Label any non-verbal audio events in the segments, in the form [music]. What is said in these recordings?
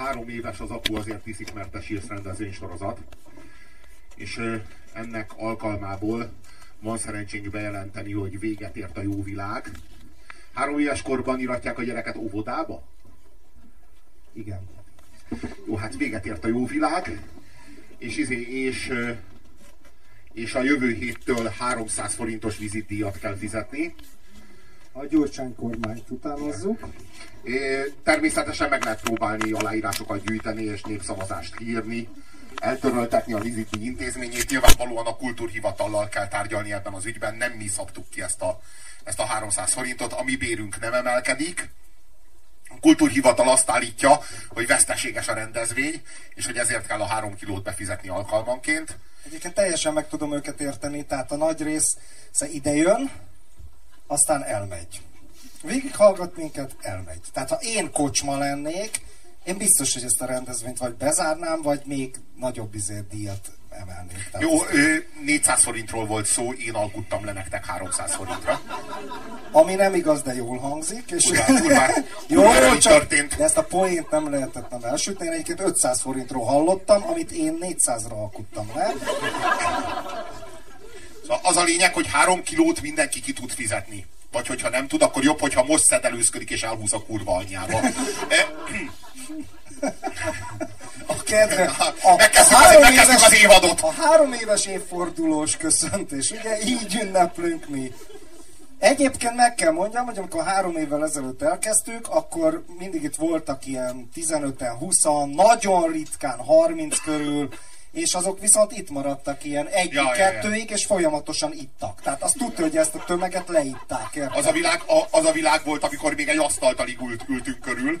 három éves az Apu azért iszik, mert a Sírsz rendezvény sorozat, és ennek alkalmából van szerencsénk bejelenteni, hogy véget ért a jó világ. Három éves korban iratják a gyereket óvodába? Igen. Jó, hát véget ért a jó világ, és, izé, és, és a jövő héttől 300 forintos vizitdíjat kell fizetni. A Gyurcsány kormányt utánozzuk. Természetesen meg lehet próbálni aláírásokat gyűjteni és népszavazást írni, eltöröltetni a viziti intézményét. Nyilvánvalóan a kultúrhivatallal kell tárgyalni ebben az ügyben, nem mi szabtuk ki ezt a, ezt a 300 forintot, a mi bérünk nem emelkedik. A kultúrhivatal azt állítja, hogy veszteséges a rendezvény, és hogy ezért kell a három kilót befizetni alkalmanként. Egyébként teljesen meg tudom őket érteni, tehát a nagy rész ide jön, aztán elmegy. Végighallgat minket, elmegy. Tehát ha én kocsma lennék, én biztos, hogy ezt a rendezvényt vagy bezárnám, vagy még nagyobb izért díjat emelnék. Tehát Jó, ezt... 400 forintról volt szó, én alkuttam le nektek 300 forintra. Ami nem igaz, de jól hangzik. És... Urván, [laughs] Jó, csak, történt. de ezt a poént nem lehetett nem elsütni. Én egyébként 500 forintról hallottam, amit én 400-ra alkuttam le. Az a lényeg, hogy három kilót mindenki ki tud fizetni. Vagy hogyha nem tud, akkor jobb, hogyha most szedelőzködik és elhúz a kurva anyjába. A kedve, a, a, három éves, az évadot. A három éves évfordulós köszöntés, ugye így ünneplünk mi. Egyébként meg kell mondjam, hogy amikor három évvel ezelőtt elkezdtük, akkor mindig itt voltak ilyen 15-en, 20 nagyon ritkán 30 körül, és azok viszont itt maradtak ilyen egy ja, kettőig, ja, ja. és folyamatosan ittak. Tehát azt tudta, hogy ezt a tömeget leitták. Az a, világ, a, az a világ volt, amikor még egy asztalt alig ült, ültünk körül,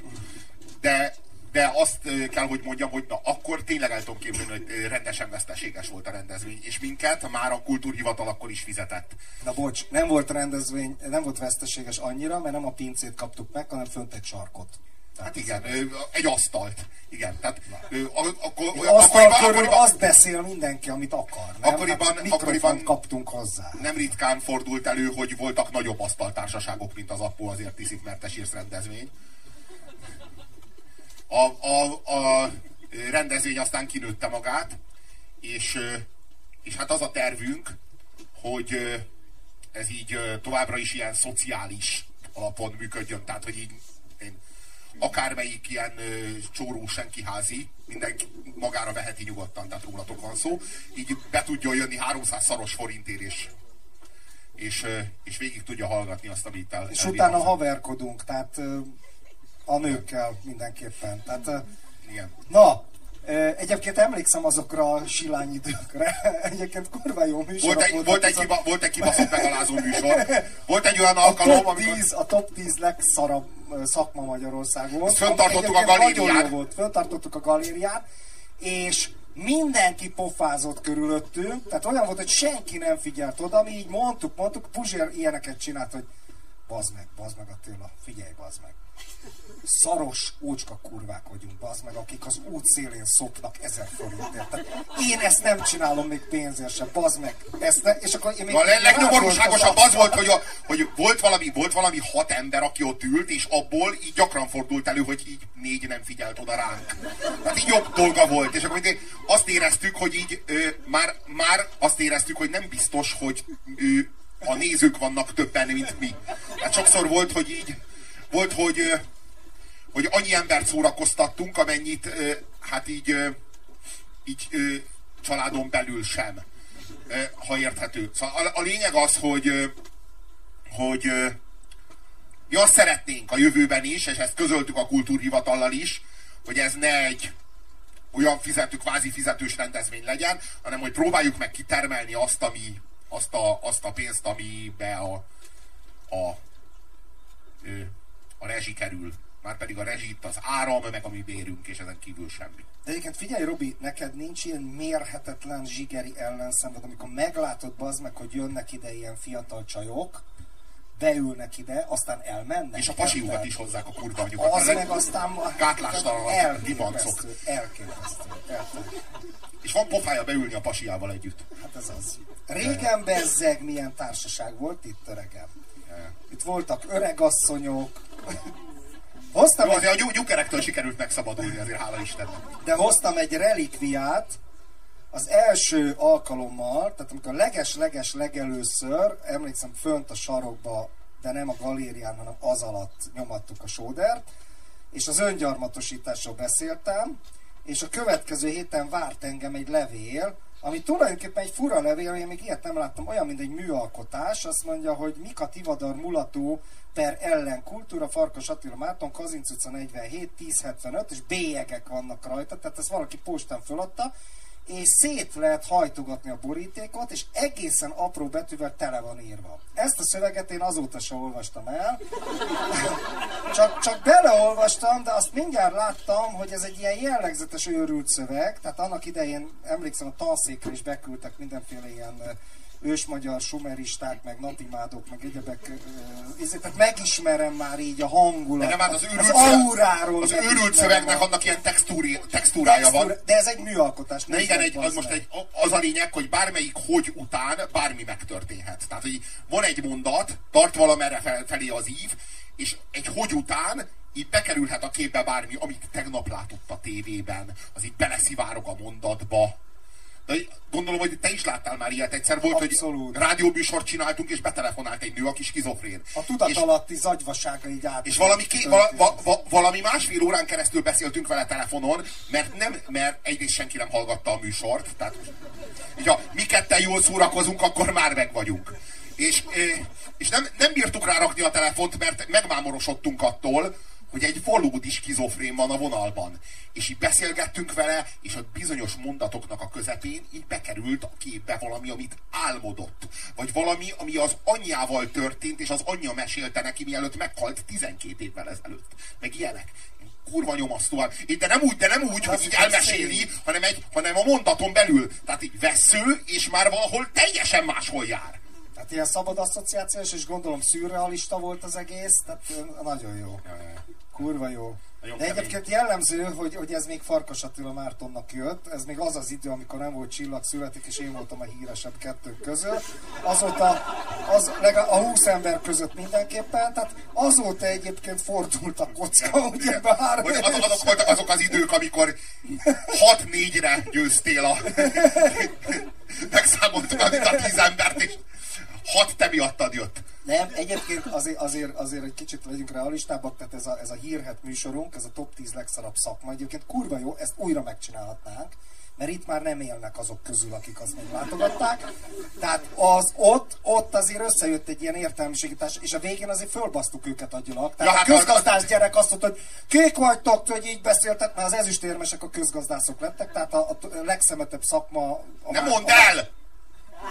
de de azt kell, hogy mondjam, hogy na, akkor tényleg el tudom képzelni, hogy rendesen veszteséges volt a rendezvény, és minket már a kultúrhivatal akkor is fizetett. Na bocs, nem volt rendezvény, nem volt veszteséges annyira, mert nem a pincét kaptuk meg, hanem fönt egy sarkot. Hát igen, egy asztalt. Igen, tehát akkor, asztal körül azt beszél mindenki, amit akar. Nem? Akkoriban, hát akkoriban kaptunk hozzá. Nem ritkán fordult elő, hogy voltak nagyobb asztaltársaságok, mint az Appo, azért iszik, mert rendezvény. A, a, a rendezvény aztán kinőtte magát, és, és hát az a tervünk, hogy ez így továbbra is ilyen szociális alapon működjön, tehát hogy így én akármelyik ilyen ö, csóró senkiházi, mindenki magára veheti nyugodtan, tehát rólatok van szó, így be tudjon jönni 300 szaros forintért, és, és, és végig tudja hallgatni azt, amit el, És utána haverkodunk, tehát a nőkkel mindenképpen. Tehát, Igen. Na, Egyébként emlékszem azokra a silány időkre. [laughs] Egyébként kurva jó műsor. Volt egy, volt egy, kiba, volt egy kibaszott [laughs] megalázó műsor. Volt egy olyan alkalom, a top 10, amikor... A top 10 legszarabb szakma Magyarországon. Ezt föntartottuk a galériát. Volt. Föntartottuk a galériát, és mindenki pofázott körülöttünk, tehát olyan volt, hogy senki nem figyelt oda, mi így mondtuk, mondtuk, Puzsér ilyeneket csinált, hogy bazd meg, bazd meg Attila, figyelj, bazd meg szaros ócska kurvák vagyunk, az meg, akik az út szélén szopnak ezer forintért. Tehát én ezt nem csinálom még pénzért sem, bazd meg. Ezt ne, és akkor én még a legnyomorúságosabb az volt, hogy, a, hogy volt, valami, volt valami hat ember, aki ott ült, és abból így gyakran fordult elő, hogy így négy nem figyelt oda ránk. Tehát így jobb dolga volt. És akkor azt éreztük, hogy így ö, már, már azt éreztük, hogy nem biztos, hogy ö, a nézők vannak többen, mint mi. Hát sokszor volt, hogy így volt, hogy hogy annyi embert szórakoztattunk, amennyit hát így, így családon belül sem, ha érthető. Szóval a, a lényeg az, hogy, hogy mi azt szeretnénk a jövőben is, és ezt közöltük a kultúrhivatallal is, hogy ez ne egy olyan fizető, kvázi fizetős rendezvény legyen, hanem hogy próbáljuk meg kitermelni azt, ami, azt, a, azt a pénzt, amibe a, a, a rezsi kerül már pedig a rezsit, az áram, meg a mi bérünk, és ezen kívül semmi. De egyébként figyelj, Robi, neked nincs ilyen mérhetetlen zsigeri ellenszenved, amikor meglátod az meg, hogy jönnek ide ilyen fiatal csajok, beülnek ide, aztán elmennek. És a pasiukat is hozzák a kurva anyukat. Az meg aztán gátlástalan ribancok. Elképesztő, És van pofája beülni a pasiával együtt. Hát ez az. Régen bezzeg milyen társaság volt itt öregem. Itt voltak öregasszonyok, Hoztam Jó, egy, azért a nyug- nyugerektől sikerült megszabadulni, azért hála Istennek. de hoztam egy relikviát, az első alkalommal, tehát amikor leges-leges legelőször, emlékszem fönt a sarokba, de nem a galérián, hanem az alatt nyomattuk a sódert, és az öngyarmatosításról beszéltem, és a következő héten várt engem egy levél, ami tulajdonképpen egy fura levél, én még ilyet nem láttam, olyan, mint egy műalkotás, azt mondja, hogy Mika Tivadar mulató per ellen kultúra, Farkas Attila Márton, Kazinc utca 47, 1075, és bélyegek vannak rajta, tehát ezt valaki postán föladta, és szét lehet hajtogatni a borítékot, és egészen apró betűvel tele van írva. Ezt a szöveget én azóta sem olvastam el, [laughs] csak, csak beleolvastam, de azt mindjárt láttam, hogy ez egy ilyen jellegzetes őrült szöveg, tehát annak idején emlékszem a tanszékre is beküldtek mindenféle ilyen ősmagyar sumeristák, meg napimádok, meg egyebek, izé, tehát megismerem már így a De hangulatot. nem, hát az őrült, az auráról az őrült szövegnek annak ilyen textúri, textúrája van. Textúra- De ez egy műalkotás. De igen, egy az most egy, az a lényeg, hogy bármelyik hogy után bármi megtörténhet. Tehát, hogy van egy mondat, tart valamerre fel, felé az ív, és egy hogy után így bekerülhet a képbe bármi, amit tegnap látott a tévében, az így beleszivárog a mondatba. Gondolom, hogy te is láttál már ilyet. Egyszer volt, Abszolút. hogy rádióműsort csináltunk, és betelefonált egy nő, aki skizofrén. A tudat és, alatti zagyvasága így át. és valami, ké, vala, va, va, valami másfél órán keresztül beszéltünk vele telefonon, mert, nem, mert egyrészt senki nem hallgatta a műsort, tehát ha mi ketten jól szórakozunk, akkor már meg vagyunk. És, eh, és nem, nem bírtuk rá rakni a telefont, mert megmámorosodtunk attól, hogy egy valódi skizofrén van a vonalban. És így beszélgettünk vele, és a bizonyos mondatoknak a közepén így bekerült a képbe valami, amit álmodott. Vagy valami, ami az anyjával történt, és az anyja mesélte neki, mielőtt meghalt 12 évvel ezelőtt. Meg ilyenek. Kurva nyomasztóan. De nem úgy, de nem úgy, hogy így elmeséli, hanem, egy, hanem a mondaton belül. Tehát így vesző, és már valahol teljesen máshol jár. Tehát ilyen szabad asszociációs, és gondolom szürrealista volt az egész, tehát nagyon jó. Kurva jó. De egyébként jellemző, hogy, hogy ez még Farkas Attila Mártonnak jött, ez még az az idő, amikor nem volt csillag születik, és én voltam a híresebb kettőnk közül. Azóta, az, legalább a 20 ember között mindenképpen, tehát azóta egyébként fordult a kocka, ugye bár... Hogy az, azok voltak azok az idők, amikor 6-4-re győztél a... [laughs] Megszámoltuk a 10 embert, és 6 te miattad jött. Nem, egyébként azért, azért, azért egy kicsit legyünk realistábbak, tehát ez a, ez a hírhet műsorunk, ez a top 10 legszarabb szakma, egyébként kurva jó, ezt újra megcsinálhatnánk, mert itt már nem élnek azok közül, akik azt meglátogatták. Tehát az ott, ott azért összejött egy ilyen értelmiségítás, és a végén azért fölbasztuk őket agyilag. Tehát Ja, hát a az- közgazdász gyerek azt mondta, hogy kék vagytok, hogy így beszéltek, mert az ezüstérmesek a közgazdászok lettek, tehát a, a legszemetebb szakma... A Nem mondd el!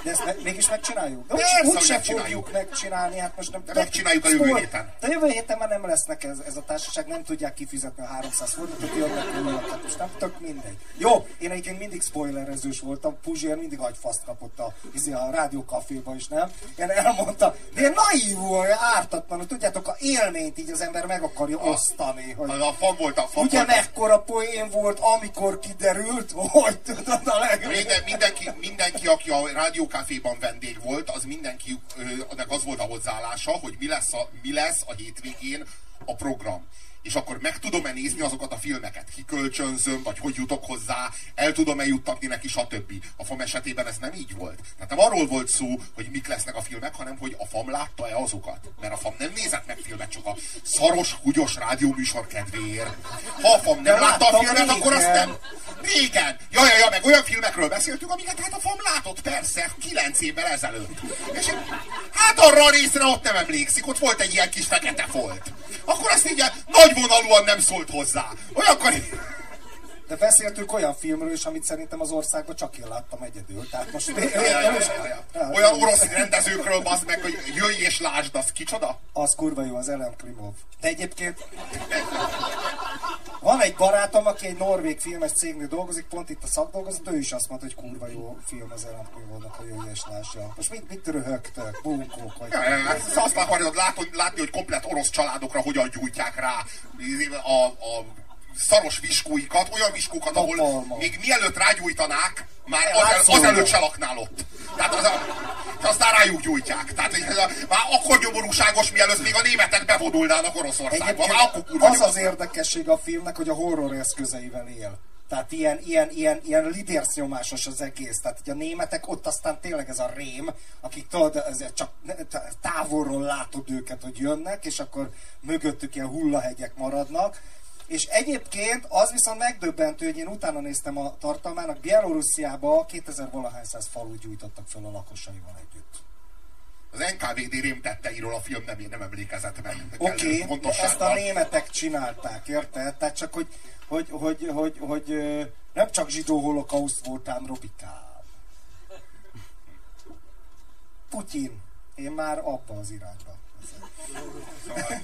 De ezt me- mégis megcsináljuk? De úgy, Persze, úgy hogy sem fogjuk megcsinálni, hát most nem... De megcsináljuk a jövő Sport- héten. De jövő héten már nem lesznek ez, ez a társaság, nem tudják kifizetni a 300 forintot, jönnek újak, hát most nem tök mindegy. Jó, én egyébként mindig spoilerezős voltam, Puzsér mindig agyfaszt kapott a, izé, a rádiókaféba is, nem? Én elmondta, de én naívul, ártatlan, hogy tudjátok, a élményt így az ember meg akarja osztani, hogy... Az a fan volt a fan mekkora poén volt, amikor kiderült, hogy tudod a legjobb. Minden, mindenki, mindenki, aki a rádiókaféban vendég volt, az mindenki, ö, az volt a hozzáállása, hogy mi lesz a, mi lesz a hétvégén a program. És akkor meg tudom-e nézni azokat a filmeket, kikölcsönzöm, vagy hogy jutok hozzá, el tudom-e juttatni neki, stb. A FAM esetében ez nem így volt. Tehát nem arról volt szó, hogy mik lesznek a filmek, hanem hogy a FAM látta-e azokat. Mert a FAM nem nézett meg filmet, csak a szaros, húgyos rádióműsor kedvéért. Ha a FAM nem De látta a filmet, akkor azt régen. nem, Régen! Ja, ja, ja, meg olyan filmekről beszéltünk, amiket hát a FAM látott persze, kilenc évvel ezelőtt. És hát arra a részre ott nem emlékszik, ott volt egy ilyen kis fekete folt. Akkor azt így nagyvonalúan nem szólt hozzá. Olyankor... De beszéltünk olyan filmről is, amit szerintem az országban csak én láttam egyedül. Tehát most... [laughs] Olyan orosz rendezőkről bazd meg, hogy jöjj és lásd, az kicsoda? Az kurva jó, az Ellen Klimov. De egyébként van egy barátom, aki egy norvég filmes cégnél dolgozik, pont itt a szakdolgozat, ő is azt mondta, hogy kurva jó film az Ellen Klimovnak, a jöjj és lássa. Most mit, mit röhögtök, bunkók, vagy... Ja, azt akarod látni, látni, hogy komplet orosz családokra hogyan gyújtják rá a, a szaros viskóikat, olyan viskókat, ahol még mielőtt rágyújtanák, már azel, azelőtt se laknál ott. Tehát az a, aztán rájuk gyújtják. Tehát hogy ez a, már akkor nyomorúságos, mielőtt még a németek bevonulnának Oroszországba. Már akkor kurva az az érdekesség a filmnek, hogy a horror eszközeivel él. Tehát ilyen, ilyen, ilyen, ilyen lidércnyomásos az egész. Tehát így a németek ott aztán tényleg ez a rém, akik tudod, ezért csak távolról látod őket, hogy jönnek, és akkor mögöttük ilyen hullahegyek maradnak. És egyébként az viszont megdöbbentő, hogy én utána néztem a tartalmának, Bielorussziába 2000 valahány száz falut gyújtottak fel a lakosaival együtt. Az NKVD rémtetteiről a film nem, nem emlékezett meg. Oké, okay, ezt a németek csinálták, érted? Tehát csak, hogy, hogy, hogy, hogy, hogy ö, nem csak zsidó holokauszt voltám, Robikám. Putyin. Én már abba az irányba. Szóval,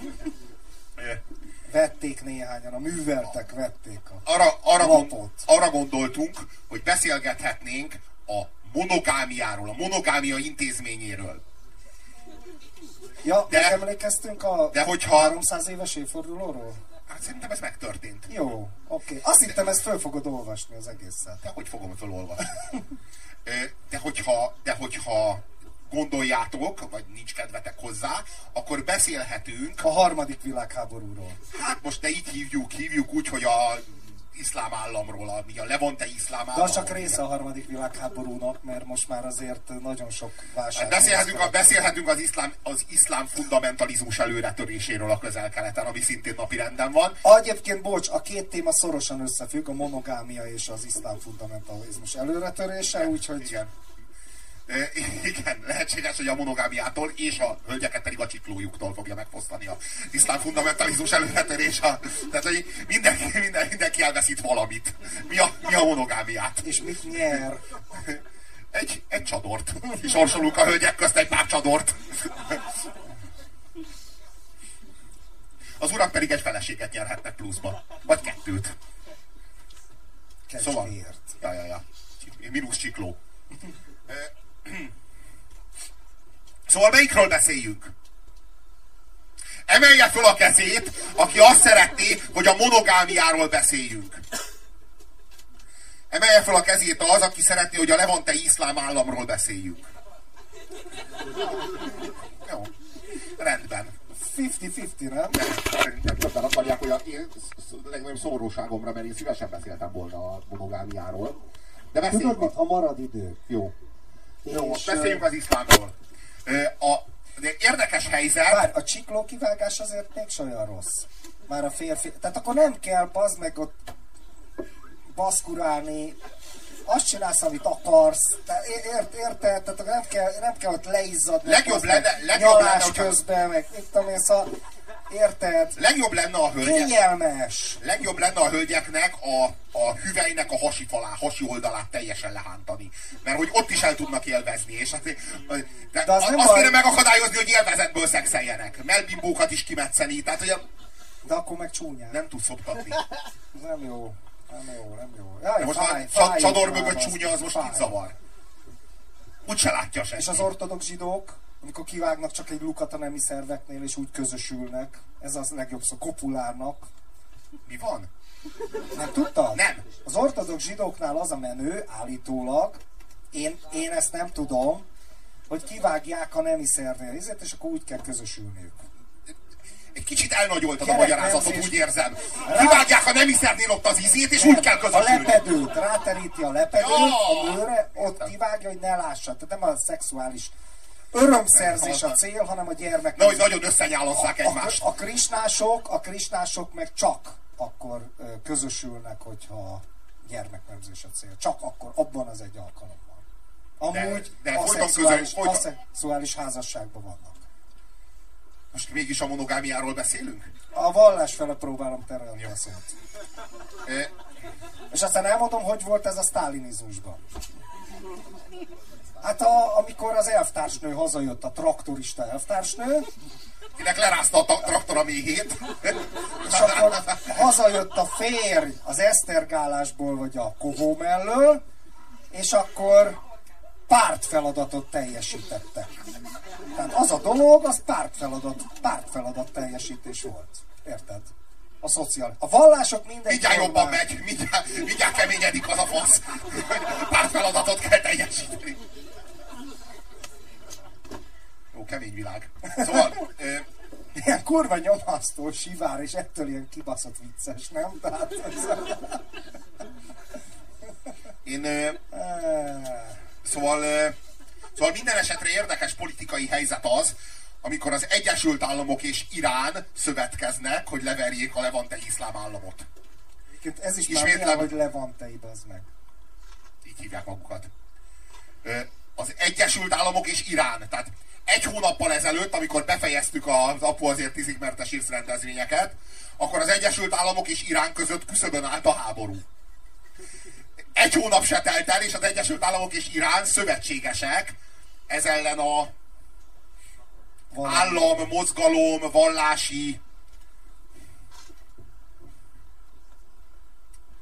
Vették néhányan, a műveltek vették a... arra, arra, Lapot. arra gondoltunk, hogy beszélgethetnénk a monogámiáról, a monogámia intézményéről. Ja, De- de, emlékeztünk a de hogyha- 300 éves évfordulóról? Hát szerintem ez megtörtént. Jó, oké. Azt hittem, ezt föl fogod olvasni az egészet. De hogy fogom felolvasni? Ö, De hogyha, de hogyha gondoljátok, vagy nincs kedvetek hozzá, akkor beszélhetünk, A harmadik világháborúról. hát most ne így hívjuk, hívjuk úgy, hogy a iszlám államról, ami a Levante iszlám De állam. az csak része a harmadik világháborúnak, mert most már azért nagyon sok válság. Hát beszélhetünk, a, beszélhetünk az, iszlám, az iszlám fundamentalizmus előretöréséről a közel-keleten, ami szintén napi renden van. Egyébként, bocs, a két téma szorosan összefügg, a monogámia és az iszlám fundamentalizmus előretörése, úgyhogy Igen. Igen, lehetséges, hogy a monogámiától és a hölgyeket pedig a csiklójuktól fogja megfosztani a iszlám fundamentalizmus előretörés. A, tehát, hogy mindenki, minden, mindenki elveszít valamit. Mi a, mi a monogámiát? és mit nyer? Egy, egy csadort. Sorsolunk a hölgyek közt egy pár csadort. Az urak pedig egy feleséget nyerhetnek pluszba. Vagy kettőt. Szóval. Kecskéért. Ja, ja, ja. Minusz csikló. [clears throat] Szóval melyikről beszéljünk? Emelje fel a kezét, aki azt szeretné, hogy a monogámiáról beszéljünk. Emelje fel a kezét az, aki szeretné, hogy a levante iszlám államról beszéljünk. Jó. Rendben. 50-50, nem? Szerintem többen azt mondják, hogy a én legnagyobb szomorúságomra, mert én szívesen beszéltem volna a monogámiáról. De Tudod mit, ha marad idő. Jó. Jó, És, beszéljünk az iszlámról. A, de érdekes helyzet, Bár a csikló kivágás azért még olyan rossz. Már a férfi... Tehát akkor nem kell bazd meg ott baszkurálni, azt csinálsz, amit akarsz. É- Ért, érted? Tehát nem kell, nem kell ott leizzadni. Legjobb lenne- legjobb lenne, közben, meg mit tudom én, szóval, érted? legjobb lenne a hölgyek, Kényelmes. legjobb lenne a hölgyeknek a, a hüvelynek a hasi falá, hasi oldalát teljesen lehántani. Mert hogy ott is el tudnak élvezni. És azért, de, De az nem azt kéne megakadályozni, hogy élvezetből szexeljenek. Melbimbókat is kimetszeni. Tehát, hogy a- De akkor meg csúnyán. Nem, tudsz szoptatni. nem jó. Nem jó, nem jó. Jaj, De most fáj, a csa- csador mögött csúnya, az most fáj. kit zavar. Úgy se látja senki. És az ortodox zsidók, amikor kivágnak csak egy lukat a nemi szerveknél, és úgy közösülnek, ez az legjobb szó, kopulárnak. Mi van? Nem tudtad? Nem. Az ortodox zsidóknál az a menő, állítólag, én, én ezt nem tudom, hogy kivágják a nemi szervnél és akkor úgy kell közösülniük. Egy kicsit elnagyoltad a magyarázatot, úgy érzem. Kivágják a nemiszernél ott az izét, és úgy kell A közösülni. lepedőt, ráteríti a lepedőt Ja! a nőre, ott kivágja, hogy ne lássa. Tehát nem a szexuális örömszerzés a cél, hanem a gyermek. Nehogy nagyon összenyálazzák egymást. a, a krisnások, a krisnások meg csak akkor közösülnek, hogyha gyermeknemzés a cél. Csak akkor, abban az egy alkalommal. Amúgy De- de a folyton szexuális, közös- folyton- szexuális házasságban vannak. Most mégis a monogámiáról beszélünk? A vallás fele próbálom terelni a szót. És aztán elmondom, hogy volt ez a sztálinizmusban. Hát a, amikor az elvtársnő hazajött, a traktorista elvtársnő, Kinek lerázta a traktor a méhét. [laughs] és akkor hazajött a férj az esztergálásból, vagy a kohó mellől, és akkor pártfeladatot teljesítettek. Tehát az a dolog, az pártfeladat, pártfeladat teljesítés volt. Érted? A szociál. A vallások mindegy. Mindjárt jobban megy, mindjárt, mindjárt keményedik az a fasz. Pár feladatot kell teljesíteni. Szóval, ö, Ilyen kurva nyomasztó, sivár, és ettől ilyen kibaszott vicces, nem? Tehát ez... én ö, Szóval, ö, szóval minden esetre érdekes politikai helyzet az, amikor az Egyesült Államok és Irán szövetkeznek, hogy leverjék a levante iszlám államot. Egyébként ez is már Ismétlem. milyen, hogy levantei, bazd meg. Így hívják magukat. Ö, Az Egyesült Államok és Irán. Tehát egy hónappal ezelőtt, amikor befejeztük az Apu azért tízig mertes írsz rendezvényeket, akkor az Egyesült Államok és Irán között küszöbön állt a háború. Egy hónap se telt el, és az Egyesült Államok és Irán szövetségesek ez ellen a állam, mozgalom, vallási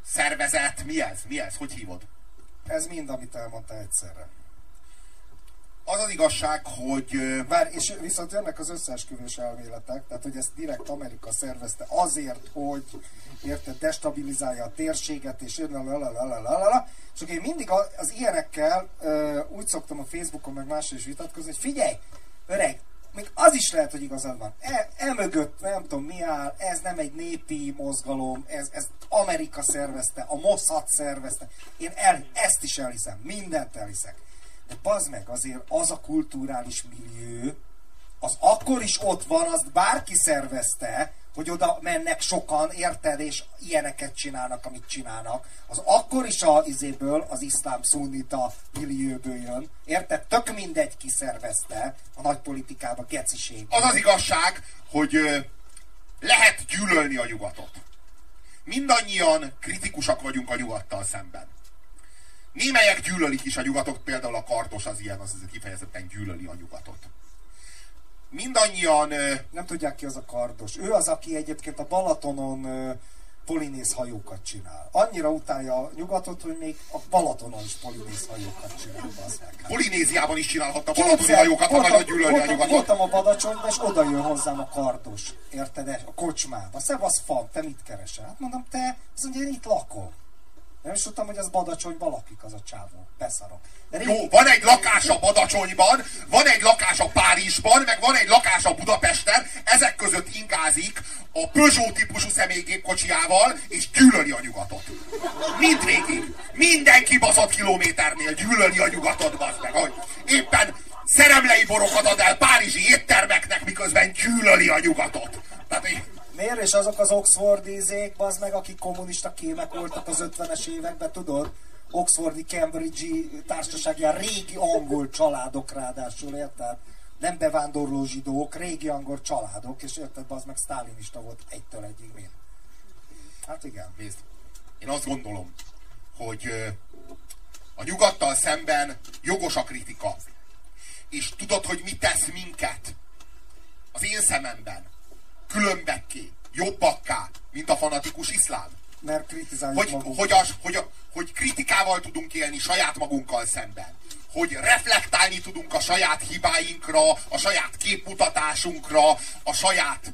szervezet. Mi ez? Mi ez? Hogy hívod? Ez mind, amit elmondta egyszerre. Az az igazság, hogy Bár, és viszont jönnek az összeesküvés elméletek, tehát hogy ezt direkt Amerika szervezte azért, hogy érted, destabilizálja a térséget, és lalalala, és akkor én mindig az ilyenekkel úgy szoktam a Facebookon meg máshol is vitatkozni, hogy figyelj, öreg, még az is lehet, hogy igazad van. E, emögött nem tudom mi áll, ez nem egy népi mozgalom, ez, ez Amerika szervezte, a Mossad szervezte. Én el, ezt is elhiszem, mindent elhiszek. De bazd meg, azért az a kulturális millió, az akkor is ott van, azt bárki szervezte, hogy oda mennek sokan, érted, és ilyeneket csinálnak, amit csinálnak. Az akkor is a izéből, az iszlám szunnita millióből jön. Érted? Tök mindegy ki szervezte a nagy politikába geciség. az az igazság, hogy lehet gyűlölni a nyugatot. Mindannyian kritikusak vagyunk a nyugattal szemben. Némelyek gyűlölik is a nyugatot, például a kartos az ilyen, az kifejezetten gyűlöli a nyugatot. Mindannyian Nem tudják ki az a kardos. Ő az, aki egyébként a Balatonon ö, polinéz hajókat csinál. Annyira utálja a nyugatot, hogy még a Balatonon is polinéz hajókat csinál. meg. Polinéziában is csinálhatta balatoni hajókat, ha voltam- nagyon gyűlölni a nyugatot. Voltam a Badacsonyban, és oda jön hozzám a kardos. Érted? A kocsmába. Szevasz fan, te mit keresel? Hát mondom, te, az ugye én itt lakom. Nem is tudtam, hogy az Badacsonyban lakik az a csávó. Beszarok. De Jó, van egy lakás a Badacsonyban, van egy lakás a Párizsban, meg van egy lakás a Budapesten, ezek között ingázik a Peugeot típusú személygépkocsiával, és gyűlöli a nyugatot. Mindvégig. Minden kibaszott kilométernél gyűlöli a nyugatot, bazd meg. Hogy éppen szeremlei borokat ad el párizsi éttermeknek, miközben gyűlöli a nyugatot. Tehát, Miért? És azok az Oxfordi izék, bazd meg, akik kommunista kémek voltak az 50-es években, tudod? Oxfordi, Cambridge-i társaság, ilyen régi angol családok ráadásul, érted? Nem bevándorló zsidók, régi angol családok, és érted, bazd meg, sztálinista volt egytől egyig mind. Hát igen. Nézd, én azt gondolom, hogy a nyugattal szemben jogos a kritika. És tudod, hogy mi tesz minket az én szememben különbekké, jobbakká, mint a fanatikus iszlám? Mert kritizáljuk Hogy, magunkat. hogy, az, hogy, a, hogy kritikával tudunk élni saját magunkkal szemben. Hogy reflektálni tudunk a saját hibáinkra, a saját képmutatásunkra, a saját,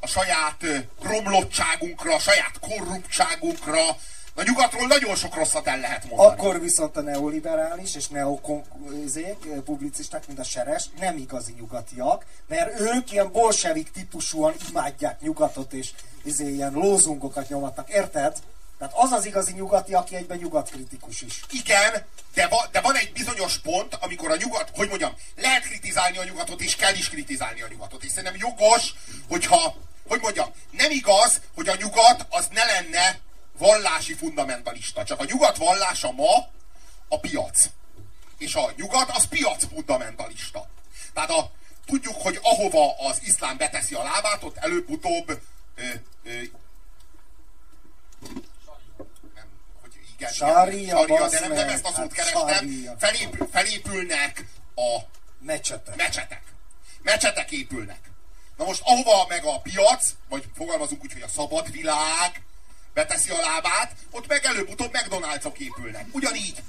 a saját romlottságunkra, a saját korruptságunkra. A nyugatról nagyon sok rosszat el lehet mondani. Akkor viszont a neoliberális és neopublicisták, publicisták, mint a Seres, nem igazi nyugatiak, mert ők ilyen bolsevik típusúan imádják nyugatot, és izé, ilyen lózungokat nyomatnak, érted? Tehát az az igazi nyugati, aki egyben nyugatkritikus is. Igen, de, va, de van egy bizonyos pont, amikor a nyugat, hogy mondjam, lehet kritizálni a nyugatot, és kell is kritizálni a nyugatot. És szerintem jogos, hogyha, hogy mondjam, nem igaz, hogy a nyugat az ne lenne vallási fundamentalista. Csak a nyugat vallása ma a piac. És a nyugat az piac fundamentalista. Tehát a, tudjuk, hogy ahova az iszlám beteszi a lábát, ott előbb-utóbb ö, ö, igen, Sária, sária de nem, nem ezt a szót hát kerestem. Felépül, felépülnek a Mecsetek. mecsetek. Mecsetek épülnek. Na most ahova meg a piac, vagy fogalmazunk úgy, hogy a szabad világ beteszi a lábát, ott meg előbb-utóbb McDonald'sok épülnek. Ugyanígy.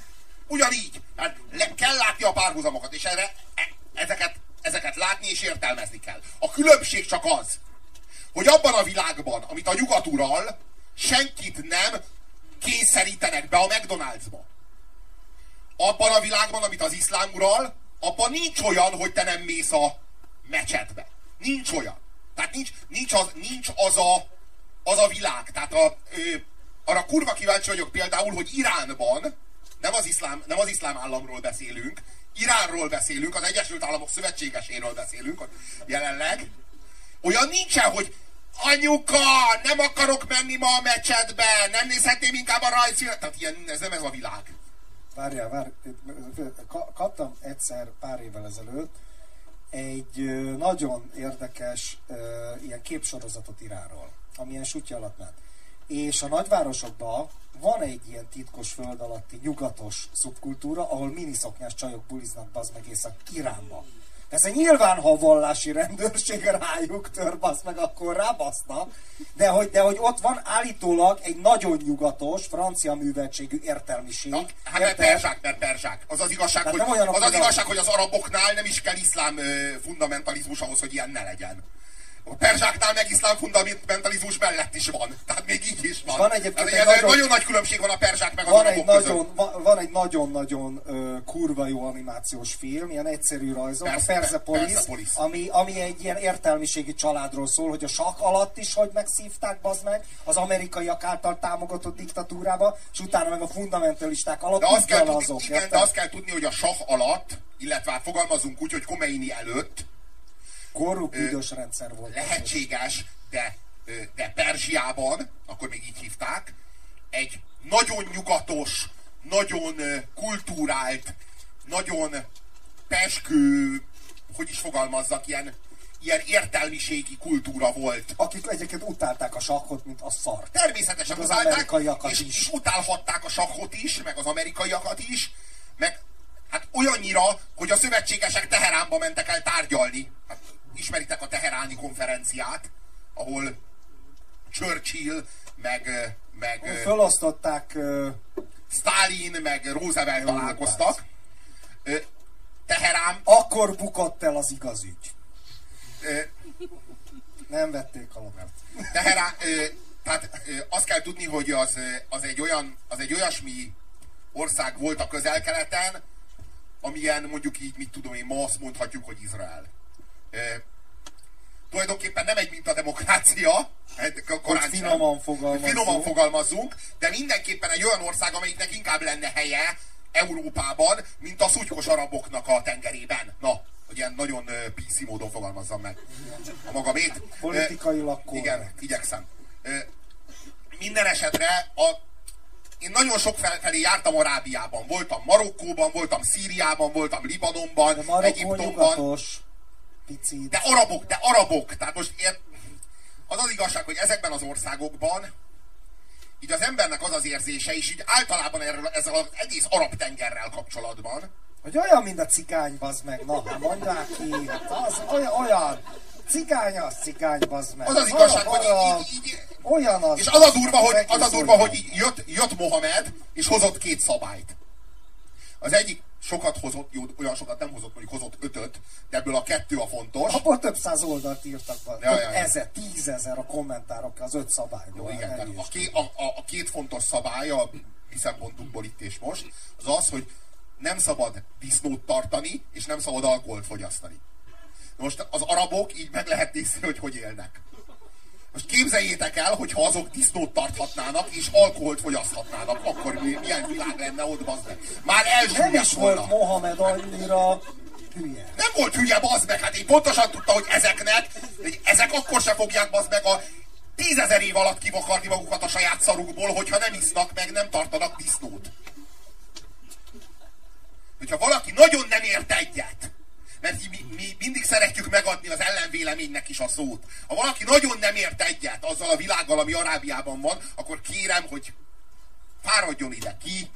Ugyanígy. Hát le, kell látni a párhuzamokat, és erre, e, ezeket, ezeket látni és értelmezni kell. A különbség csak az, hogy abban a világban, amit a nyugat ural, senkit nem kényszerítenek be a McDonald'sba. Abban a világban, amit az iszlám ural, abban nincs olyan, hogy te nem mész a mecsetbe. Nincs olyan. Tehát nincs, nincs, az, nincs az, a, az a világ. Tehát a, ö, arra kurva kíváncsi vagyok például, hogy Iránban, nem az, iszlám, nem az iszlám államról beszélünk, Iránról beszélünk, az Egyesült Államok szövetségeséről beszélünk jelenleg. Olyan nincsen, hogy anyuka, nem akarok menni ma a mecsetbe, nem nézhetném inkább a rajzfilmet. Tehát ilyen, ez nem ez a világ. Várjál, várj, kaptam egyszer pár évvel ezelőtt egy nagyon érdekes ilyen képsorozatot Iránról, amilyen sutya alatt ment. És a nagyvárosokban van egy ilyen titkos föld alatti nyugatos szubkultúra, ahol miniszoknyás csajok buliznak az meg észak Iránba. Ez egy nyilván, ha a vallási rendőrség rájuk tör, basz meg, akkor rábasznak. De hogy, de hogy ott van állítólag egy nagyon nyugatos, francia műveltségű értelmiség. Na, hát mert perzsák, mert perzsák. Az az igazság, hogy, az, az igazság, hogy az araboknál nem is kell iszlám fundamentalizmus ahhoz, hogy ilyen ne legyen. A perzsáknál meg iszlám fundamentalizmus mellett is van. Tehát még így is van. van egyébként egy nagyon, nagyon nagy különbség van a perzsák meg az van egy nagyon, van, van egy nagyon-nagyon kurva jó animációs film, ilyen egyszerű rajzok, Persze, a Persepolis, Persepolis. Ami, ami egy ilyen értelmiségi családról szól, hogy a sak alatt is hogy megszívták, bazd meg, az amerikaiak által támogatott diktatúrába, és utána meg a fundamentalisták alatt de azt kell tudni, azok. Igen, de azt kell tudni, hogy a sak alatt, illetve hát fogalmazunk úgy, hogy Komeini előtt, Korrupt büdös rendszer volt. Lehetséges, de, de Perzsiában, akkor még így hívták, egy nagyon nyugatos, nagyon kultúrált, nagyon peskő, hogy is fogalmazzak, ilyen, ilyen értelmiségi kultúra volt. Akik egyébként utálták a sakkot, mint a szart. Természetesen az utálták, és, is. és utálhatták a sakkot is, meg az amerikaiakat is, meg hát olyannyira, hogy a szövetségesek Teheránba mentek el tárgyalni. Hát ismeritek a Teheráni konferenciát, ahol Churchill, meg... meg Fölosztották... Uh, Stalin, meg Roosevelt találkoztak. Teherán... Akkor bukott el az igaz ügy. Nem vették a labert. Teherán, tehát azt kell tudni, hogy az, az, egy olyan, az egy olyasmi ország volt a közel-keleten, amilyen mondjuk így, mit tudom én, ma azt mondhatjuk, hogy Izrael tulajdonképpen nem egy mint a demokrácia, hát korán finoman, fogalmazunk. finoman fogalmazunk, de mindenképpen egy olyan ország, amelyiknek inkább lenne helye Európában, mint a szutykos araboknak a tengerében. Na, hogy ilyen nagyon PC módon fogalmazzam meg a magamét. Politikailag uh, Igen, igyekszem. Minden esetre a én nagyon sok felfelé jártam Arábiában. Voltam Marokkóban, voltam Szíriában, voltam Libanonban, De Egyiptomban. Nyugatos picit. De arabok, de arabok. Tehát most ér, az az igazság, hogy ezekben az országokban így az embernek az az érzése, és így általában erről, ezzel az egész arab tengerrel kapcsolatban, hogy olyan, mint a cigány, bazd meg, na, hát mondják ki, hát az olyan, olyan, cigány az cigány, bazd meg. Az az igazság, hogy így, így, így, olyan az. És az a durva, hogy, az a durva, hogy így jött, jött Mohamed, és hozott két szabályt. Az egyik, sokat hozott, jó, olyan sokat nem hozott, mondjuk hozott ötöt, de ebből a kettő a fontos. Abból több száz oldalt írtak be, ja, ja, ja. ezer, tízezer a kommentárok az öt szabályból. Jó, igen, a, ké, a, a, a két fontos szabály a mi szempontunkból itt és most, az az, hogy nem szabad disznót tartani, és nem szabad alkoholt fogyasztani. Most az arabok így meg lehet nézni, hogy hogy élnek. Most képzeljétek el, hogy ha azok disznót tarthatnának, és alkoholt fogyaszthatnának, akkor milyen világ lenne ott, bazd meg. Már Nem is volna. volt Mohamed annyira hülye. Nem volt hülye, bazd meg. Hát én pontosan tudta, hogy ezeknek, hogy ezek akkor se fogják, bazd meg, a tízezer év alatt kivakarni magukat a saját szarukból, hogyha nem isznak meg, nem tartanak disznót. Hogyha valaki nagyon nem ért egyet, mert mi, mi mindig szeretjük megadni az ellenvéleménynek is a szót. Ha valaki nagyon nem ért egyet azzal a világgal, ami Arábiában van, akkor kérem, hogy fáradjon ide. Ki,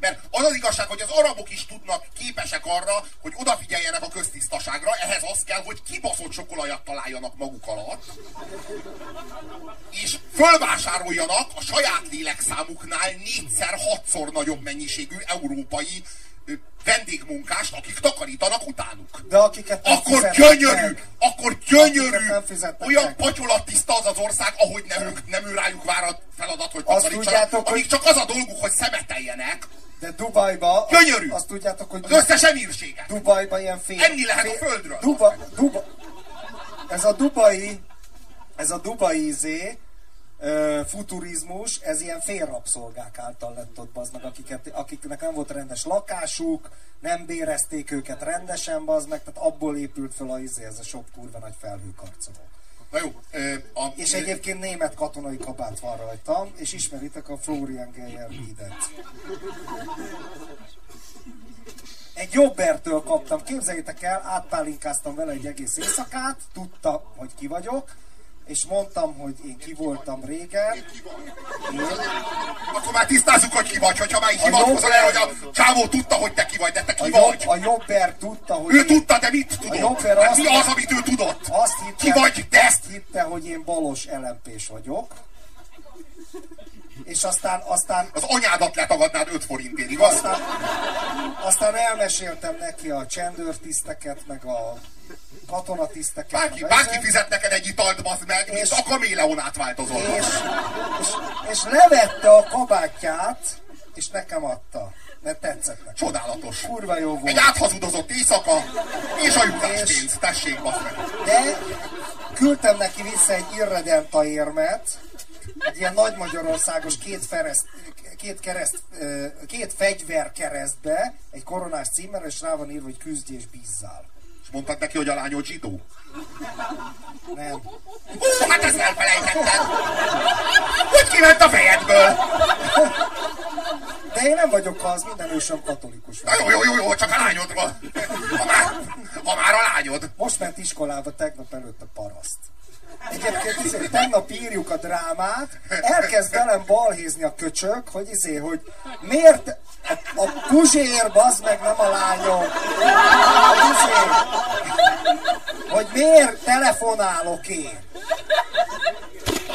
mert az az igazság, hogy az arabok is tudnak, képesek arra, hogy odafigyeljenek a köztisztaságra, ehhez az kell, hogy kibaszott sokolajat találjanak maguk alatt, és fölvásároljanak a saját lélekszámuknál négyszer, hatszor nagyobb mennyiségű európai vendégmunkást, akik takarítanak utánuk. De akiket nem Akkor gyönyörű, meg. akkor gyönyörű, olyan patyolattiszta az az ország, ahogy nem, nem ő rájuk vár a feladat, hogy takarítsanak, amíg csak az a dolguk, hogy szemeteljenek, De Dubajba, Gyönyörű. azt, azt tudjátok, hogy Az összes emírséget. Dubajba ilyen fél... Enni lehet a fél- földről. Duba, Duba, ez a dubai, ez a dubai izé, futurizmus, ez ilyen félrabszolgák által lett ott meg, akiket, akiknek nem volt rendes lakásuk, nem bérezték őket rendesen, meg, tehát abból épült fel a izé, ez a sok kurva nagy felhőkarcoló. Na jó, a, És egyébként német katonai kabát van rajtam, és ismeritek a Florian Geyer Lidet. Egy jobbertől kaptam, képzeljétek el, átpálinkáztam vele egy egész éjszakát, tudta, hogy ki vagyok, és mondtam, hogy én ki voltam régen. Én, Akkor már tisztázzuk, hogy ki vagy, hogyha már így A hivatkozol jobb- el, hogy a csávó tudta, hogy te ki vagy, de te a, ki jobb, vagy. a jobber tudta, hogy Ő én- tudta, de mit tudott? jobber Hát azt- mi az, amit ő tudott? azt hitte, Ki vagy te? azt hitte, hogy én balos lmp vagyok. És aztán, aztán Az anyádat letagadnád 5 forintért, igaz? Aztán, aztán elmeséltem neki a csendőrtiszteket, meg a katonatiszteket. Bárki, bárki fizet neked egy italt, bazd meg, És- és a kaméleonát változol. és, és, és levette a kabátját, és nekem adta. Mert tetszett neki. Csodálatos. Kurva jó volt. Egy áthazudozott éjszaka, és a jutáspénz. És- Tessék, bazd meg. De küldtem neki vissza egy irredenta érmet, egy ilyen nagy magyarországos két, fereszt, két, kereszt, két fegyver keresztbe, egy koronás címmel, és rá van írva, hogy küzdj és bízzál. És mondtad neki, hogy a lányod zsidó? Nem. Hú, hát ezt elfelejtetted. Hogy kiment a fejedből? De én nem vagyok az, minden ősöm katolikus. Na jó, jó, jó, jó, csak a lányodról. Ha már, ha már a lányod. Most ment iskolába tegnap előtt a paraszt. Egyébként izé, tegnap írjuk a drámát, elkezd velem balhézni a köcsök, hogy izé, hogy miért a, a puzsér, bazd meg, nem a lányom. Izé, hogy miért telefonálok én.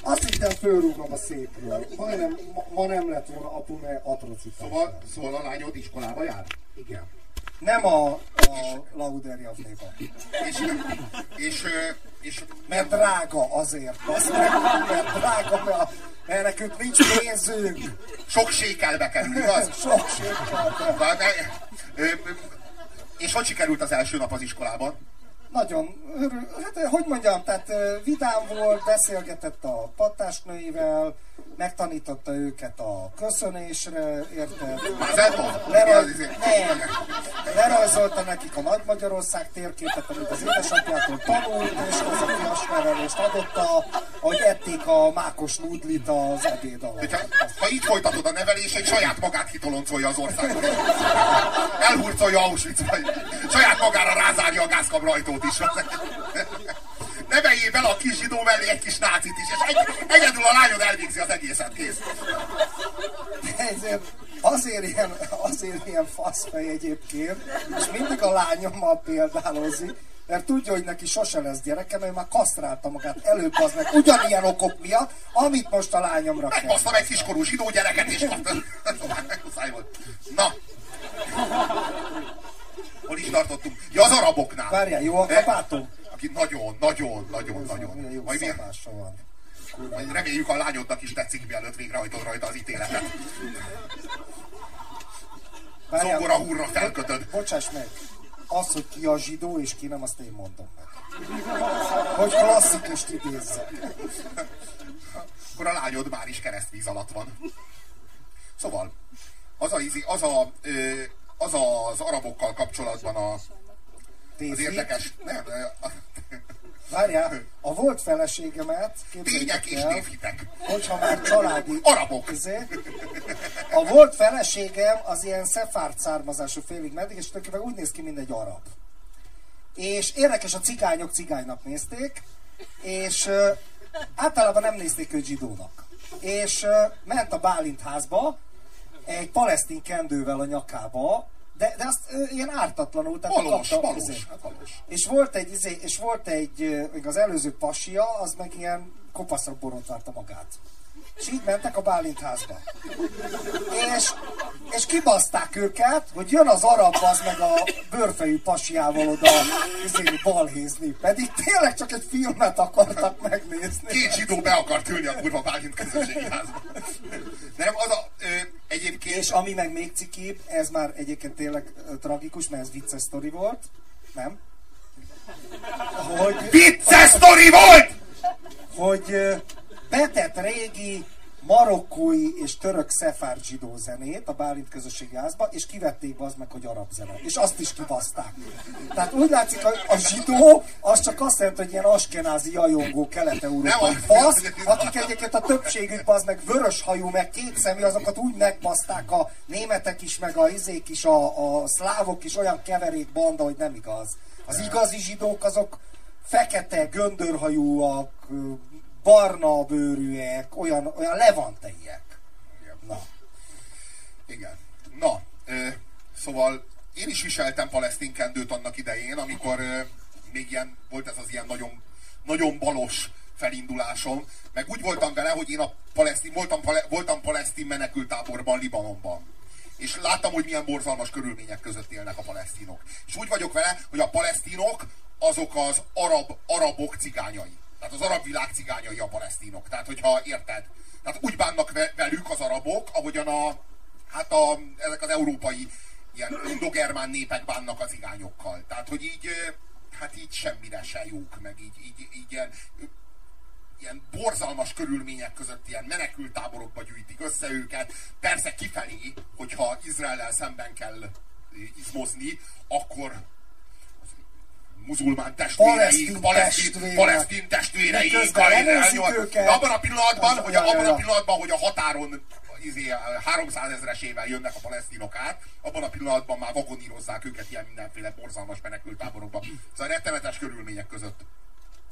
Azt hittem fölrúgom a szépről. Majdnem, ma, ma nem lett volna apu, mert atrocitás. Szóval, szóval a lányod iskolába jár? Igen. Nem a, a Lauder Javnéban. És, és, és Mert drága azért, meg, mert drága, mert, mert nekünk nincs pénzünk. sok sékelbe kerül, igaz? Sok ö, és hogy sikerült az első nap az iskolában? Nagyon örül, hát hogy mondjam, tehát vidám volt, beszélgetett a pattásnőivel, megtanította őket a köszönésre, érted? Mázeltov? Leraj... Nem. Lerajzolta nekik a Nagy Magyarország térképet, amit az édesapjától tanult, és az a fiasnevelést adotta, hogy ették a mákos nudlit az ebéd alatt. Hogyha, ha így folytatod a nevelését, saját magát kitoloncolja az országot. Elhurcolja Auschwitzba. Saját magára rázárja a gázkamra ajtót is. Neveljél bele a kis zsidó mellé egy kis nácit is, és egy, egyedül a lányod elvégzi az egészet, kész. Ezért azért ilyen, azért ilyen faszfej egyébként, és mindig a lányommal példálozik, mert tudja, hogy neki sose lesz gyereke, mert már kasztrálta magát előbb az meg ugyanilyen okok miatt, amit most a lányomra kell. Megbasztam egy kiskorú zsidó gyereket, és. Na. Hol is tartottunk? Ja, az araboknál. Várjál, jó a kabátom? Aki nagyon, nagyon, nagyon, nagyon. Majd mi, van. majd reméljük a lányodnak is tetszik, mielőtt végrehajtod rajta az ítéletet. Várjál, Zongora húrra felkötöd. Bocsáss meg, az, hogy ki a zsidó és ki nem, azt én mondom meg. Hogy klasszikust idézzek. Akkor a lányod már is keresztvíz alatt van. Szóval, az, a, az, a, az az arabokkal kapcsolatban a, az Tévhit. érdekes... Nem, Várjál, a volt feleségemet, tények képzeljétek és el, névhitek. hogyha már családi... Arabok. Izé, a volt feleségem az ilyen szefárd származású félig meddig, és tulajdonképpen úgy néz ki, mint egy arab. És érdekes, a cigányok cigánynak nézték, és ö, általában nem nézték őt zsidónak. És ö, ment a Bálint házba, egy palesztin kendővel a nyakába, de, de azt ö, ilyen ártatlanul, tehát Valós, kapta, valós, izé. hát valós. És volt egy, izé, és volt egy, még az előző pasia, az meg ilyen kopaszra borotválta magát. És így mentek a Bálint házba. És, és kibaszták őket, hogy jön az arab az meg a bőrfejű pasiával oda izé, balhézni. Pedig tényleg csak egy filmet akartak megnézni. Két zsidó be akart ülni a kurva Bálint közösségi házba. Nem, az a, ö, egyébként... És ami meg még cikibb, ez már egyébként tényleg tragikus, mert ez vicces sztori volt, nem? Hogy, Vicces sztori volt! hogy betett régi marokkói és török szefárd zsidó zenét a Bálint közösségi házba, és kivették az meg, hogy arab zene. És azt is kibaszták. Tehát úgy látszik, hogy a zsidó az csak azt jelenti, hogy ilyen askenázi jajongó kelet-európai fasz, akik egyébként a többségük az meg vörös hajú, meg két szemű, azokat úgy megbaszták a németek is, meg a izék is, a, a szlávok is, olyan keverék banda, hogy nem igaz. Az igazi zsidók azok fekete, göndörhajúak, barna bőrűek, olyan, olyan levanteiek. Na. Igen. Na, ö, szóval én is viseltem palesztin kendőt annak idején, amikor ö, még ilyen, volt ez az ilyen nagyon, nagyon balos felindulásom, meg úgy voltam vele, hogy én a palesztin, voltam, pale, voltam palesztin menekültáborban, Libanonban. És láttam, hogy milyen borzalmas körülmények között élnek a palesztinok. És úgy vagyok vele, hogy a palesztinok azok az arab, arabok cigányai. Tehát az arab világ cigányai a palesztinok. Tehát, hogyha érted? Tehát úgy bánnak ve- velük az arabok, ahogyan a, hát a, ezek az európai ilyen indogermán népek bánnak az cigányokkal. Tehát, hogy így, hát így semmire se jók, meg így, így, így ilyen, ilyen borzalmas körülmények között ilyen menekültáborokba gyűjtik össze őket. Persze kifelé, hogyha Izraellel szemben kell izmozni, akkor muzulmán testvéreik, Palesztin palesztin, testvérek. palesztin De abban a pillanatban, hogy ja, abban a pillanatban, hogy a határon izé, 300 ezresével jönnek a palesztinok át, abban a pillanatban már vagonírozzák őket ilyen mindenféle borzalmas menekültáborokba. Szóval rettenetes körülmények között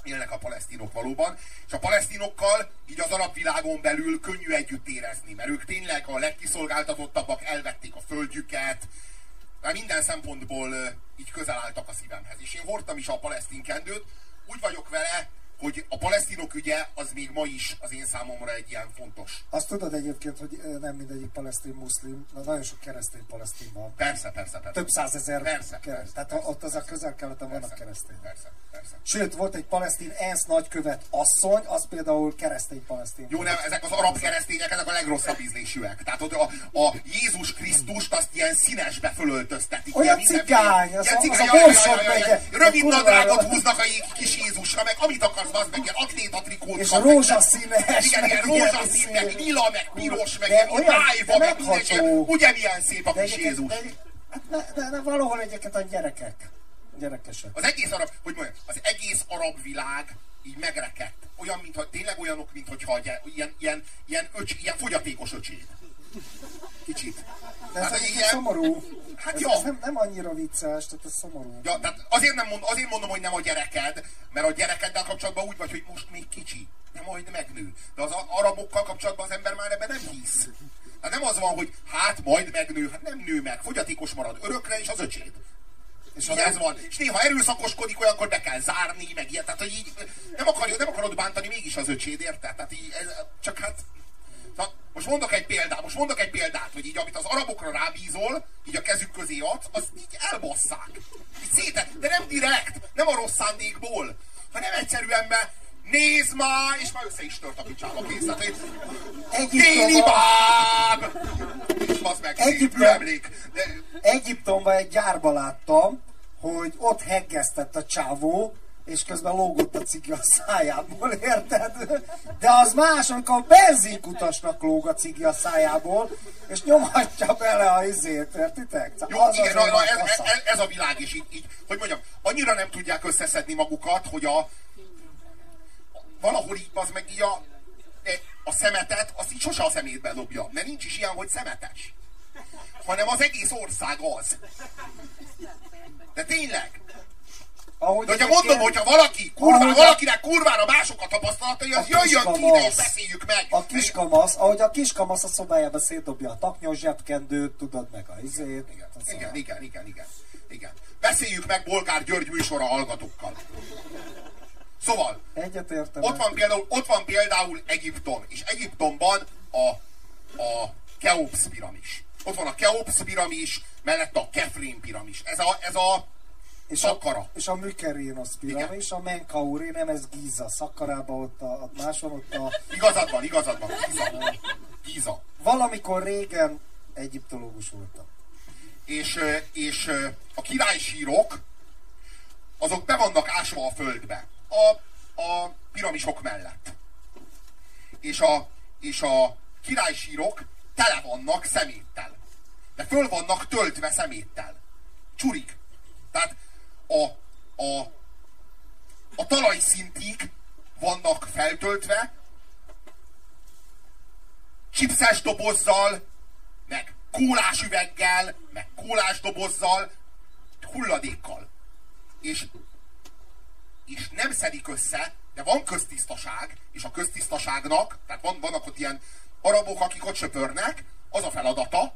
élnek a palesztinok valóban, és a palesztinokkal így az arab világon belül könnyű együtt érezni, mert ők tényleg a legkiszolgáltatottabbak, elvették a földjüket, már minden szempontból így közel álltak a szívemhez. És én hordtam is a palesztin kendőt, úgy vagyok vele, hogy a palesztinok ügye az még ma is az én számomra egy ilyen fontos. Azt tudod egyébként, hogy nem mindegyik palesztin muszlim, na, nagyon sok keresztény palesztin van. Persze, persze, persze. Több százezer Persze, kereszt. persze, Tehát persze, ott az a közel-keleten vannak keresztény. Persze, persze. Sőt, volt egy palesztin ENSZ nagykövet asszony, az például keresztény palesztin. Jó, nem, ezek az arab keresztények, ezek a legrosszabb ízlésűek. Tehát ott a, a Jézus Krisztust azt ilyen színesbe fölöltöztetik. Olyan cigány, az ilyen a- cigány, az a borsod. Rövid nadrágot húznak a kis Jézusra, meg amit akarsz, az meg ilyen atléta trikót És a rózsaszínes, Igen, ilyen rózsaszín, meg lila, meg piros, meg De ilyen de meg minden, ugyanilyen szép a De kis Jézus. de- hát ne, de, de valahol egyébként a gyerekek. Gyerekesek. Az egész arab, hogy mondjam, az egész arab világ így megrekedt. Olyan, mintha, tényleg olyanok, mint hogyha gy- ilyen, ilyen, ilyen, öcs, ilyen fogyatékos öcséd. Kicsit. De ez Hát, ilyen- szomorú. Hát ez, jó. ez nem, nem annyira vicces, tehát ez szomorú. Ja, tehát azért, nem mond, azért mondom, hogy nem a gyereked, mert a gyerekeddel kapcsolatban úgy vagy, hogy most még kicsi, de majd megnő. De az arabokkal kapcsolatban az ember már ebben nem hisz. Hát nem az van, hogy hát majd megnő, hát nem nő meg, fogyatékos marad örökre, és az öcséd. És ha ez nem- van. És néha erőszakoskodik, olyankor be kell zárni, meg ilyen. Tehát, hogy így nem, akarja, nem akarod bántani mégis az öcséd, érted? Tehát így, ez, csak hát... Na, most mondok egy példát, most mondok egy példát, hogy így amit az arabokra rábízol, így a kezük közé adsz, azt így elbasszák. Így szétet, de nem direkt, nem a rossz szándékból, hanem egyszerűen be nézd már, és már össze is tört a picsába kész. Tehát, Téli báb! Bazd meg, Egyiptom- emlék. De, Egyiptomban egy gyárba láttam, hogy ott heggeztett a csávó, és közben lógott a cigi a szájából, érted? De az más, amikor a benzinkutasnak lóg a cigi a szájából, és nyomatja bele a izét, értitek? Jó, az igen, azért na, ez, ez, ez, a világ, és így, így, hogy mondjam, annyira nem tudják összeszedni magukat, hogy a valahol így az meg így a, a szemetet, azt így sose a szemétbe dobja, mert nincs is ilyen, hogy szemetes. Hanem az egész ország az. De tényleg. Ahogy De hogyha mondom, hogyha valaki, kurvá, Ahogy a- valakinek kurvára mások a tapasztalatai, az jöjjön ki ide és beszéljük meg. A kiskamasz, ahogy a kiskamasz a szobájába szétdobja a taknyos zsebkendőt, tudod meg a izét. Igen, igen, a- igen, igen, igen, igen. Beszéljük meg Bolgár György műsora hallgatókkal. Szóval, Egyetértem. ott van például, ott van például Egyiptom, és Egyiptomban a, a Keops piramis. Ott van a Keops piramis, mellett a Kefrén piramis. Ez a, ez a és Szakkara. a, és a Mykerinos piramis, a Menkauri, nem ez Giza, Szakkarában ott a, ott máson ott a... igazad van, igazad van, Giza. Giza. Valamikor régen Egyiptológus voltam. És, és a királysírok, azok be vannak ásva a földbe. A, a piramisok mellett. És a, és a királysírok tele vannak szeméttel. De föl vannak töltve szeméttel. Csurik. Tehát a, a, a talajszintig vannak feltöltve, csipszes dobozzal, meg kólás üveggel, meg kólás dobozzal, hulladékkal. És, és nem szedik össze, de van köztisztaság, és a köztisztaságnak, tehát van, vannak ott ilyen arabok, akik ott söpörnek, az a feladata,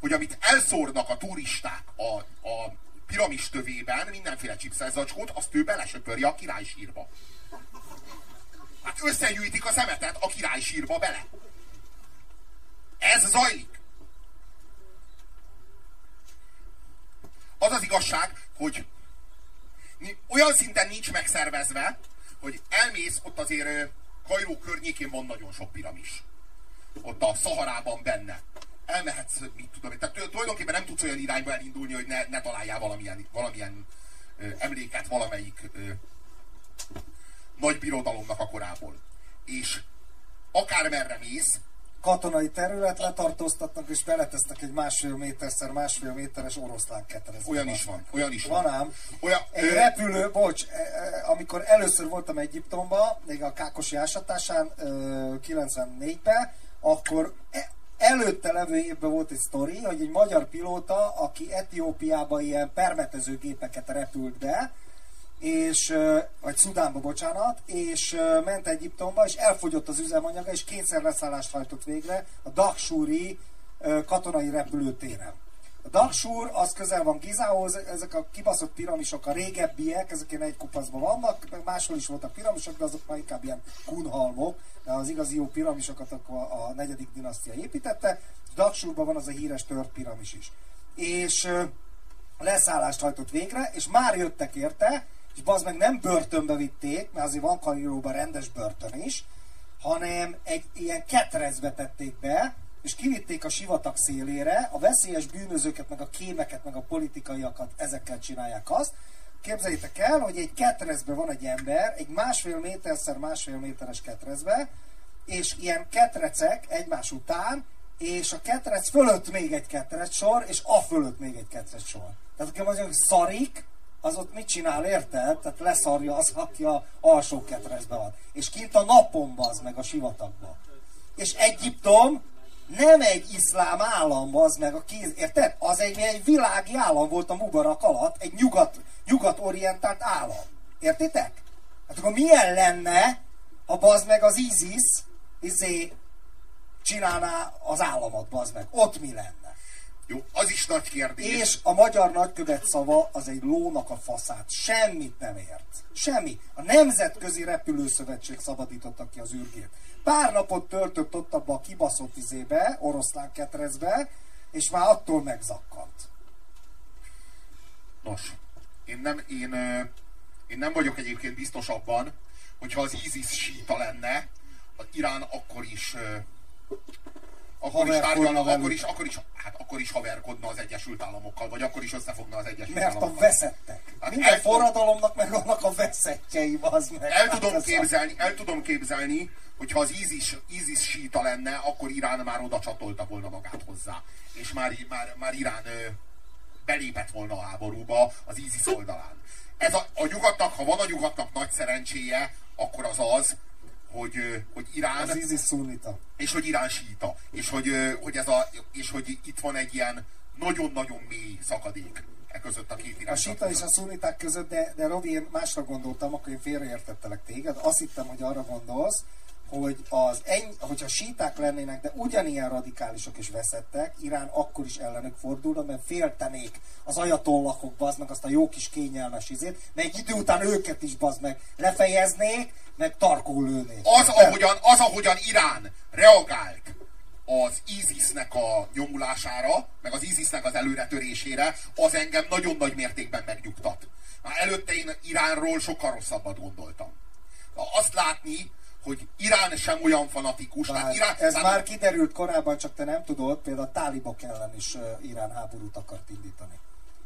hogy amit elszórnak a turisták a, a piramis tövében, mindenféle csipszelzacskót, azt ő belesöpörje a királysírba. Hát összegyűjtik a szemetet a királysírba bele. Ez zajlik. Az az igazság, hogy olyan szinten nincs megszervezve, hogy elmész, ott azért Kajró környékén van nagyon sok piramis. Ott a Szaharában benne. Elmehetsz, mit tudom, tehát tulajdonképpen nem tudsz olyan irányba elindulni, hogy ne, ne találjál valamilyen, valamilyen ö, emléket valamelyik ö, nagy birodalomnak a korából. És akármerre mész, katonai terület, letartóztatnak és beletesznek egy másfél méterszer másfél méteres oroszlán ketrezbe. Olyan is van, olyan is van. Van ám. Olyan, egy ö... repülő, bocs, e, e, amikor először voltam Egyiptomba, még a Kákosi ásatásán 94-ben, akkor e, előtte levő évben volt egy sztori, hogy egy magyar pilóta, aki Etiópiába ilyen permetezőgépeket repült be, és, vagy Szudánba, bocsánat, és ment Egyiptomba, és elfogyott az üzemanyaga, és kétszer leszállást hajtott végre a Daksúri katonai repülőtéren. Daksúr az közel van Gizához, ezek a kibaszott piramisok a régebbiek, ezek ilyen egy kupaszban vannak, meg máshol is voltak piramisok, de azok már inkább ilyen kunhalmok, de az igazi jó piramisokat akkor a negyedik dinasztia építette, és Daksúrban van az a híres tört piramis is. És leszállást hajtott végre, és már jöttek érte, és bazd meg nem börtönbe vitték, mert azért van Kairóban rendes börtön is, hanem egy ilyen ketrezbe tették be, és kivitték a sivatag szélére, a veszélyes bűnözőket, meg a kémeket, meg a politikaiakat ezekkel csinálják azt. Képzeljétek el, hogy egy ketrezbe van egy ember, egy másfél méterszer másfél méteres ketrezbe, és ilyen ketrecek egymás után, és a ketrec fölött még egy ketrec sor, és a fölött még egy ketrec sor. Tehát aki mondjuk szarik, az ott mit csinál, érted? Tehát leszarja az, aki a alsó ketrezben van. És kint a napon az meg a sivatagban. És Egyiptom nem egy iszlám állam az meg a kéz, érted? Az egy, egy világi állam volt a Mubarak alatt, egy nyugat, nyugat-orientált állam. Értitek? Hát akkor milyen lenne, ha bazd meg az ISIS izé, csinálná az államot, bazd meg. Ott mi lenne? Jó, az is nagy kérdés. És a magyar nagykövet szava az egy lónak a faszát. Semmit nem ért. Semmi. A Nemzetközi Repülőszövetség szabadította ki az űrgét. Pár napot töltött ott abba a kibaszott izébe, oroszlán ketrezbe, és már attól megzakkant. Nos, én nem, én, én nem vagyok egyébként biztos abban, hogyha az ISIS síta lenne, az Irán akkor is akkor is tárgyalna, akkor is, akkor is, hát akkor is haverkodna az Egyesült Államokkal, vagy akkor is összefogna az Egyesült Mert Államokkal. Mert a veszettek. Hát Minden el, forradalomnak meg vannak a veszettjei, az meg. El tudom, hát képzelni, el tudom képzelni, hogyha az ISIS, ISIS síta lenne, akkor Irán már oda csatolta volna magát hozzá. És már, már, már Irán ö, belépett volna a háborúba az ISIS oldalán. Ez a, a nyugatnak, ha van a nyugatnak nagy szerencséje, akkor az az, hogy, hogy Irán... Az ISIS szunita. És hogy Irán síta. És hogy, hogy, ez a, és hogy itt van egy ilyen nagyon-nagyon mély szakadék e között a két. A síta és a szuniták között, de, de Robi, én másra gondoltam, akkor én félreértettelek téged. Azt hittem, hogy arra gondolsz, hogy az eny, hogyha síták lennének, de ugyanilyen radikálisok és veszettek, Irán akkor is ellenük fordulna, mert féltenék az ajatollakok, bazd meg azt a jó kis kényelmes izét, mert egy idő után őket is bazd meg lefejeznék, meg tarkó lőnék. Az, ahogyan, az, ahogyan Irán reagált az ISIS-nek a nyomulására, meg az ISIS-nek az előretörésére, az engem nagyon nagy mértékben megnyugtat. Már előtte én Iránról sokkal rosszabbat gondoltam. Azt látni, hogy Irán sem olyan fanatikus. Bár tehát Irán, ez tehát, már kiderült korábban, csak te nem tudod, például a tálibok ellen is Irán háborút akart indítani.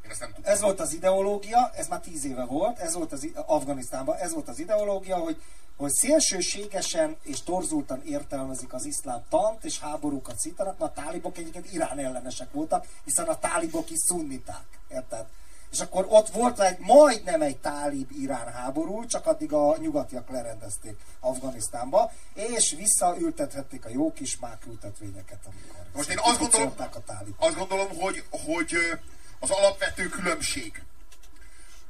Én ezt nem tudom. Ez volt az ideológia, ez már tíz éve volt, ez volt az Afganisztánban, ez volt az ideológia, hogy, hogy szélsőségesen és torzultan értelmezik az iszlám tant, és háborúkat szítanak, mert a tálibok egyébként Irán ellenesek voltak, hiszen a tálibok is szunniták, érted? És akkor ott volt egy majdnem egy tálib-irán háború, csak addig a nyugatiak lerendezték Afganisztánba, és visszaültethették a jó kis mákültetvényeket, amikor Most én azt gondolom, a tálibok. azt gondolom hogy, hogy az alapvető különbség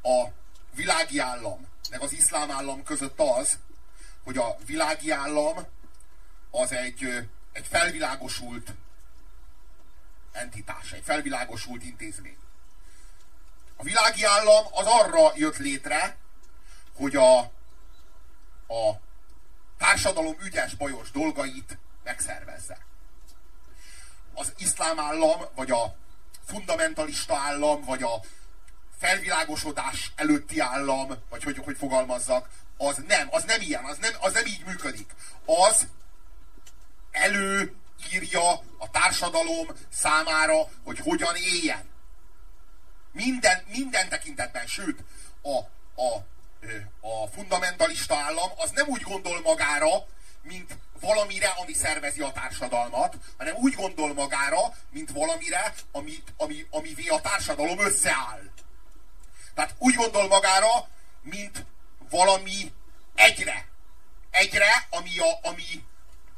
a világi állam meg az iszlám állam között az, hogy a világi állam az egy, egy felvilágosult entitás, egy felvilágosult intézmény. A világi állam az arra jött létre, hogy a, a társadalom ügyes bajos dolgait megszervezze az iszlám állam, vagy a fundamentalista állam, vagy a felvilágosodás előtti állam, vagy hogy, hogy fogalmazzak, az nem, az nem ilyen, az nem, az nem így működik. Az előírja a társadalom számára, hogy hogyan éljen. Minden, minden tekintetben, sőt, a, a, a fundamentalista állam az nem úgy gondol magára, mint valamire, ami szervezi a társadalmat, hanem úgy gondol magára, mint valamire, ami, ami, amivé a társadalom összeáll. Tehát úgy gondol magára, mint valami egyre. Egyre, ami, a, ami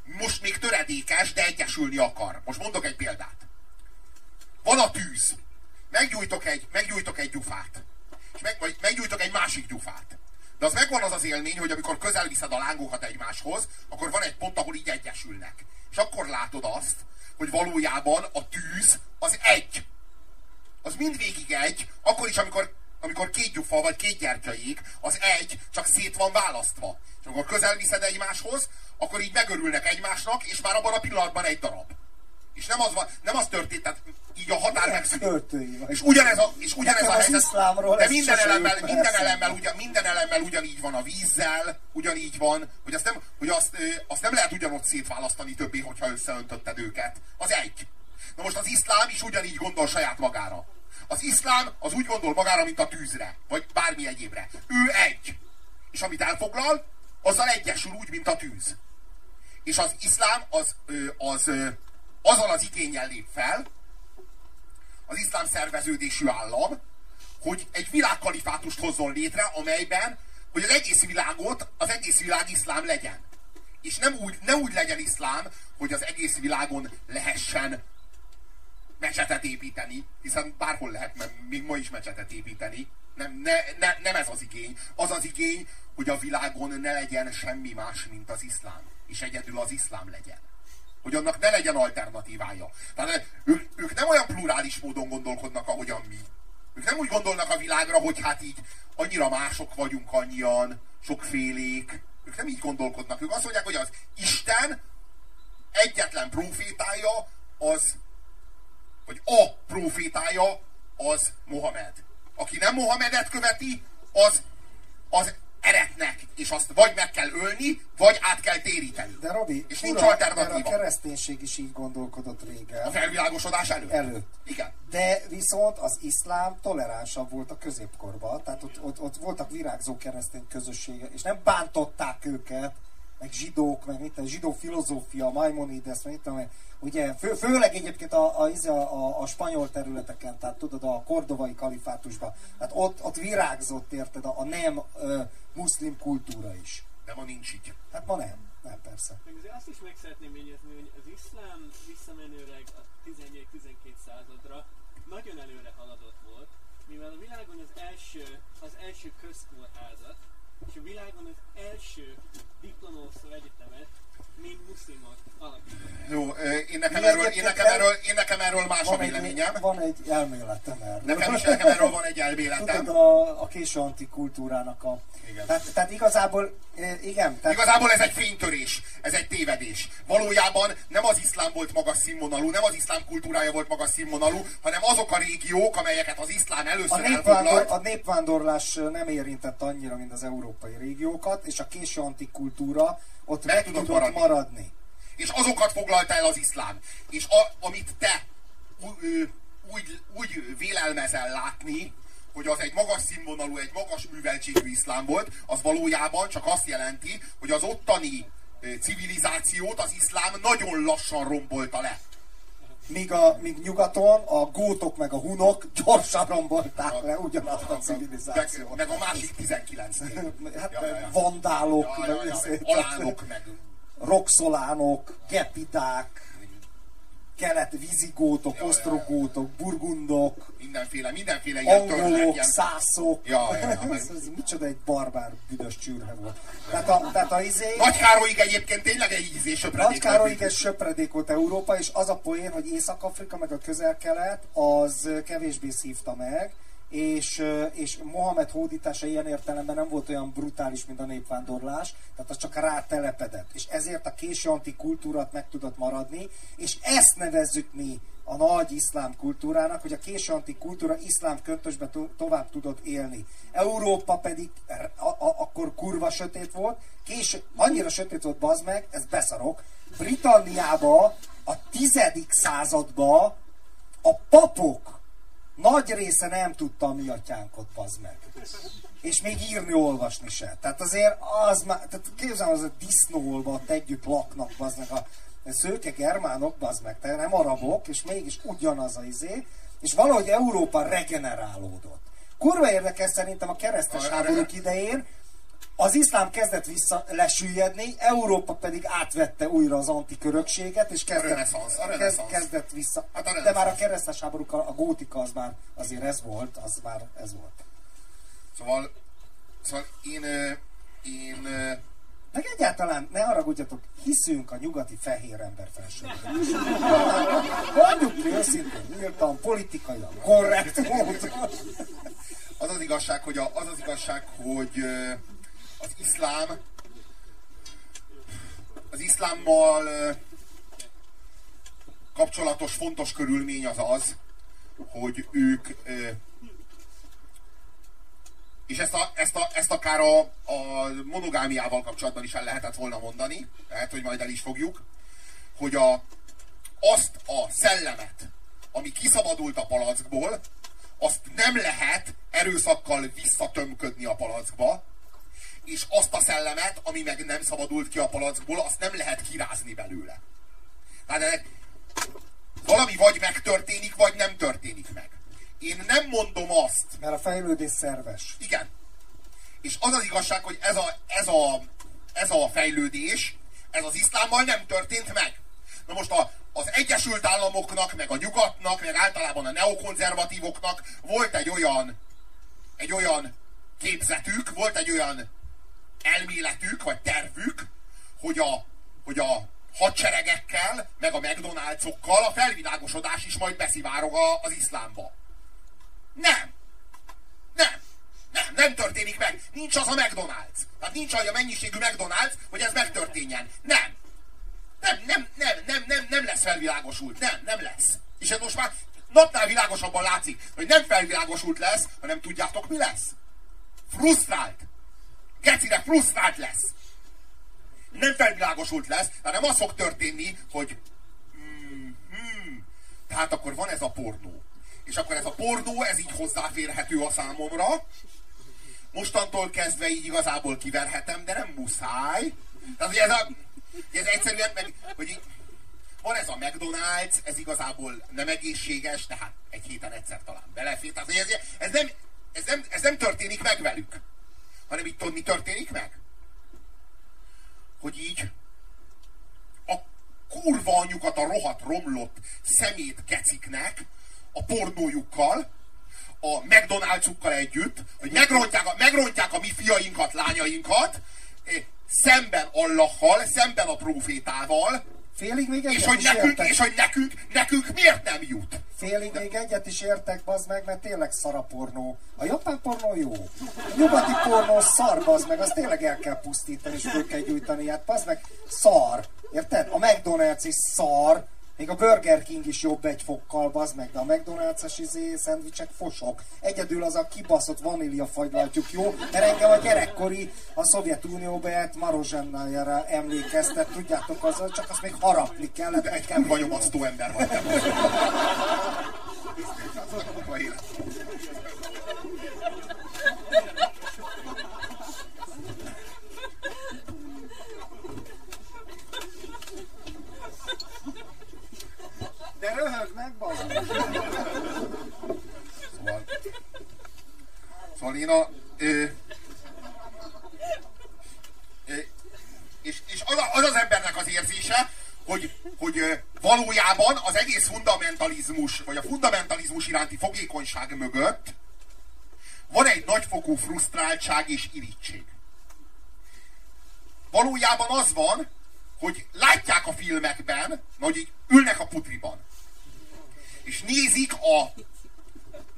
most még töredékes, de egyesülni akar. Most mondok egy példát. Van a tűz. Meggyújtok egy, meggyújtok egy gyufát. És meg, vagy meggyújtok egy másik gyufát. De az megvan az az élmény, hogy amikor közel viszed a lángokat egymáshoz, akkor van egy pont, ahol így egyesülnek. És akkor látod azt, hogy valójában a tűz az egy. Az mindvégig egy, akkor is, amikor, amikor két gyufa vagy két gyertya ég, az egy, csak szét van választva. És amikor közel viszed egymáshoz, akkor így megörülnek egymásnak, és már abban a pillanatban egy darab. És nem az, van, nem az történt, tehát így a határ megszűnik. És ugyanez a, és ugyanez a az helyzet, de minden elemmel, minden elemmel, ugyan, minden elemmel ugyanígy van a vízzel, ugyanígy van, hogy azt nem, hogy azt, azt nem lehet ugyanott szétválasztani többé, hogyha összeöntötted őket. Az egy. Na most az iszlám is ugyanígy gondol saját magára. Az iszlám az úgy gondol magára, mint a tűzre, vagy bármi egyébre. Ő egy. És amit elfoglal, azzal egyesül úgy, mint a tűz. És az iszlám az, az ö, azzal az igényel lép fel, az iszlám szerveződésű állam, hogy egy világkalifátust hozzon létre, amelyben, hogy az egész világot, az egész világ iszlám legyen. És nem úgy, nem úgy legyen iszlám, hogy az egész világon lehessen mecsetet építeni, hiszen bárhol lehet mert még ma is mecsetet építeni. Nem, ne, ne, nem ez az igény. Az az igény, hogy a világon ne legyen semmi más, mint az iszlám. És egyedül az iszlám legyen. Hogy annak ne legyen alternatívája. Tehát ők, ők nem olyan plurális módon gondolkodnak, ahogyan mi. Ők nem úgy gondolnak a világra, hogy hát így annyira mások vagyunk annyian, sokfélék. Ők nem így gondolkodnak. Ők azt mondják, hogy az Isten egyetlen profétája az hogy a profétája az Mohamed. Aki nem Mohamedet követi, az, az eretnek, és azt vagy meg kell ölni, vagy át kell téríteni. De Robi, és nincs mert a alternatíva. kereszténység is így gondolkodott régen. A felvilágosodás előtt. Előtt. Igen. De viszont az iszlám toleránsabb volt a középkorban, tehát ott, ott, ott voltak virágzó keresztény közössége, és nem bántották őket, meg zsidók, meg mit, zsidó filozófia, Maimonides, meg mit ugye fő, főleg egyébként a, a, a, a, a, spanyol területeken, tehát tudod, a kordovai kalifátusban, tehát ott, ott virágzott, érted, a, a nem ö, muszlim kultúra is. De ma nincs így. Hát ma nem, nem persze. Meg azért azt is meg szeretném jegyezni, hogy az iszlám visszamenőleg a 11-12 századra nagyon előre haladott volt, mivel a világon az első, az első közkórházat, és a világon az első diplomószó egyetemet, Jó, én nekem, erről, én, nekem erről, én nekem erről más a Van egy, véleményem. van egy elméletem erről. Nekem is nekem erről van egy elméletem. Tudod, a, a késő antik kultúrának a... Igen. Tehát, tehát igazából, igen, tehát Igazából ez egy fénytörés, ez egy tévedés. Valójában nem az iszlám volt magas színvonalú, nem az iszlám kultúrája volt magas színvonalú, hanem azok a régiók, amelyeket az iszlám a, először népvándor, elfoglalt. a népvándorlás nem érintett annyira, mint az európai régiókat, és a késő antik kultúra ott meg, tudott tudott maradni. maradni. És azokat foglalta el az iszlám. És a, amit te úgy, úgy vélelmezel látni, hogy az egy magas színvonalú, egy magas műveltségű iszlám volt, az valójában csak azt jelenti, hogy az ottani civilizációt az iszlám nagyon lassan rombolta le. Míg, a, míg nyugaton a gótok meg a hunok gyorsan rombolták le ugyanazt a Meg, civilizációt. meg a másik 19 Hát Ja, ja, vandálok, Ja, ja, meg ja, izé, alánok meg. roxolánok, gepidák, kelet vizigótok, Ja, ja, osztrogótok, burgundok, Mindenféle, mindenféle ilyen angolok, ilyen szászok. Ja, ja, ja, ez, ez micsoda egy barbár büdös csürhe volt. Tehát a, tehát a izé... Nagy Károlyig egyébként tényleg egy ízés söpredék Nagy Károlyig ez söpredék volt Európa, és az a poén, hogy Észak-Afrika meg a közel-kelet, az kevésbé szívta meg, és, és Mohamed hódítása ilyen értelemben nem volt olyan brutális, mint a népvándorlás, tehát az csak rátelepedett. És ezért a késő antik kultúrát meg tudott maradni, és ezt nevezzük mi a nagy iszlám kultúrának, hogy a késő antik kultúra iszlám köntösbe to- tovább tudott élni. Európa pedig akkor kurva sötét volt, késő, annyira sötét volt, bazd meg, ez beszarok, Britanniába a tizedik századba a papok nagy része nem tudta a mi atyánkot, bazd meg. És még írni, olvasni se. Tehát azért az már, tehát képzelem, az a disznóolva együtt laknak, bazd meg a szőke germánok, bazd meg, tehát nem arabok, és mégis ugyanaz a izé, és valahogy Európa regenerálódott. Kurva érdekes szerintem a keresztes A- háborúk idején, az iszlám kezdett vissza lesüllyedni, Európa pedig átvette újra az antikörökséget, és kezdett, a kezd, reneszánsz. kezdett vissza. Hát a De már a keresztes háborúk, a a gótika az már azért ez volt, az már ez volt. Szóval, szóval én, én Meg egyáltalán, ne haragudjatok, hiszünk a nyugati fehér ember felségében. Mondjuk ki őszintén, nyíltan, politikailag, korrekt módon. az az igazság, hogy, a, az, az igazság, hogy az iszlám az iszlámmal kapcsolatos fontos körülmény az az, hogy ők és ezt, a, ezt, a, ezt akár a, a monogámiával kapcsolatban is el lehetett volna mondani, lehet, hogy majd el is fogjuk, hogy a, azt a szellemet, ami kiszabadult a palackból, azt nem lehet erőszakkal visszatömködni a palackba, és azt a szellemet, ami meg nem szabadult ki a palackból, azt nem lehet kirázni belőle. Tehát ennek valami vagy megtörténik, vagy nem történik meg. Én nem mondom azt, Mert a fejlődés szerves. igen. És az az igazság, hogy ez a, ez a, ez a fejlődés, ez az iszlámmal nem történt meg. Na most a, az Egyesült Államoknak, meg a nyugatnak, meg általában a neokonzervatívoknak volt egy olyan, egy olyan képzetük, volt egy olyan elméletük, vagy tervük, hogy a, hogy a hadseregekkel, meg a McDonald'sokkal a felvilágosodás is majd beszivárog a- az iszlámba. Nem! Nem! Nem, nem történik meg. Nincs az a McDonald's. Tehát nincs olyan mennyiségű McDonald's, hogy ez megtörténjen. Nem. Nem, nem, nem, nem, nem, nem lesz felvilágosult. Nem, nem lesz. És ez most már napnál világosabban látszik, hogy nem felvilágosult lesz, hanem tudjátok mi lesz? Frusztrált. Gecire frusztrált lesz. Nem felvilágosult lesz, hanem az fog történni, hogy hmm, hmm, tehát akkor van ez a pornó. És akkor ez a pornó, ez így hozzáférhető a számomra. Mostantól kezdve így igazából kiverhetem, de nem muszáj. Tehát, hogy ez, a, ez egyszerűen, meg, hogy így, van ez a McDonald's, ez igazából nem egészséges, tehát egy héten egyszer talán belefér. Tehát, ez, ez, nem, ez, nem, ez nem történik meg velük. Hanem itt tudod, mi történik meg? Hogy így a kurva anyukat a rohadt romlott szemét keciknek a pornójukkal, a McDonald'sukkal együtt, hogy megrontják a, megrontják a mi fiainkat, lányainkat, eh, szemben Allahal, szemben a profétával, Félig még egyet és hogy is nekünk, értek. és hogy nekünk, nekünk miért nem jut? Félig még egyet is értek, bazd meg, mert tényleg szar a pornó. A japán pornó jó. A nyugati pornó szar, bazd meg, azt tényleg el kell pusztítani, és föl kell gyújtani. Hát bazd meg, szar. Érted? A McDonald's is szar. Még a Burger King is jobb egy fokkal, bazd meg, de a McDonald's-es izé, szendvicsek fosok. Egyedül az a kibaszott vanília fagylaltjuk jó, mert engem a gyerekkori a Szovjetunióba járt marozsennájára emlékeztet, tudjátok, az, csak azt még harapni kellett. De egy kurva nyomasztó ember [laughs] vagy. Az a kurva élet. De röhög meg, meg. Szóval, szóval én a... Ö, ö, és, és az, a, az az embernek az érzése, hogy, hogy valójában az egész fundamentalizmus, vagy a fundamentalizmus iránti fogékonyság mögött van egy nagyfokú frusztráltság és irítség. Valójában az van, hogy látják a filmekben, hogy ülnek a putriban, és nézik a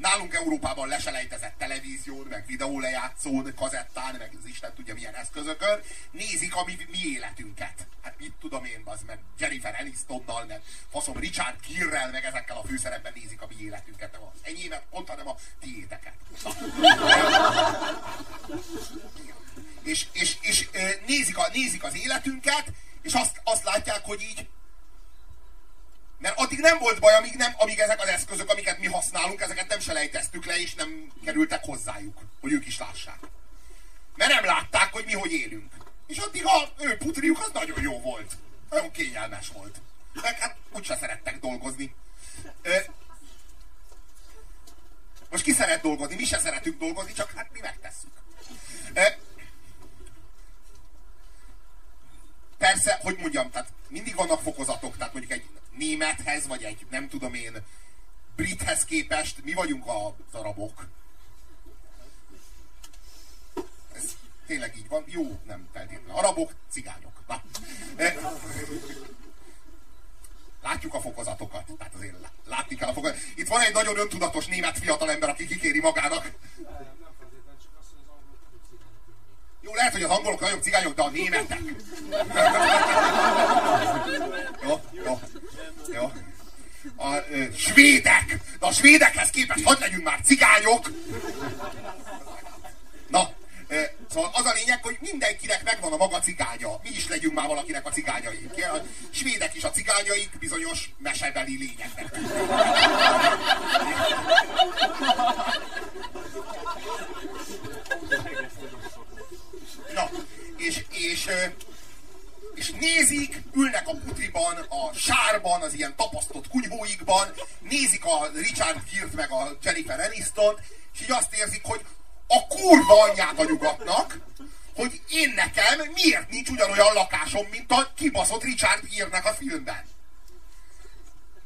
nálunk Európában leselejtezett televízión, meg videólejátszón, kazettán, meg az Isten tudja milyen eszközökön, nézik a mi, mi életünket. Hát mit tudom én, az meg Jennifer Anistonnal, meg faszom Richard Gere-rel, meg ezekkel a főszerepben nézik a mi életünket, nem az enyémet, pont, hanem a tiéteket. És, és, és nézik, a, nézik az életünket, és azt, azt látják, hogy így mert addig nem volt baj, amíg, nem, amíg ezek az eszközök, amiket mi használunk, ezeket nem selejteztük le, és nem kerültek hozzájuk, hogy ők is lássák. Mert nem látták, hogy mi hogy élünk. És addig a ő putriuk az nagyon jó volt. Nagyon kényelmes volt. Meg hát úgyse szerettek dolgozni. Most ki szeret dolgozni? Mi se szeretünk dolgozni, csak hát mi megtesszük. Persze, hogy mondjam, tehát mindig vannak fokozatok, tehát mondjuk egy némethez, vagy egy nem tudom én, brithez képest mi vagyunk az arabok. Ez tényleg így van. Jó, nem feltétlenül. Arabok, cigányok. Na. Látjuk a fokozatokat. Tehát azért látni kell a fokozatokat. Itt van egy nagyon öntudatos német fiatalember, aki kikéri magának. Jó, lehet, hogy az angolok nagyobb cigányok, de a németek. jó, jó, jó. A ö, svédek! De a svédekhez képest hogy legyünk már cigányok? Na, ö, szóval az a lényeg, hogy mindenkinek megvan a maga cigánya. Mi is legyünk már valakinek a cigányai. A svédek is a cigányaik bizonyos mesebeli lényeknek. Na, és, és, és nézik, ülnek a putriban, a sárban, az ilyen tapasztott kunyhóikban, nézik a Richard Gere-t meg a Jennifer Aniston, és így azt érzik, hogy a kurva anyját a nyugatnak, hogy én nekem miért nincs ugyanolyan lakásom, mint a kibaszott Richard Gere-nek a filmben.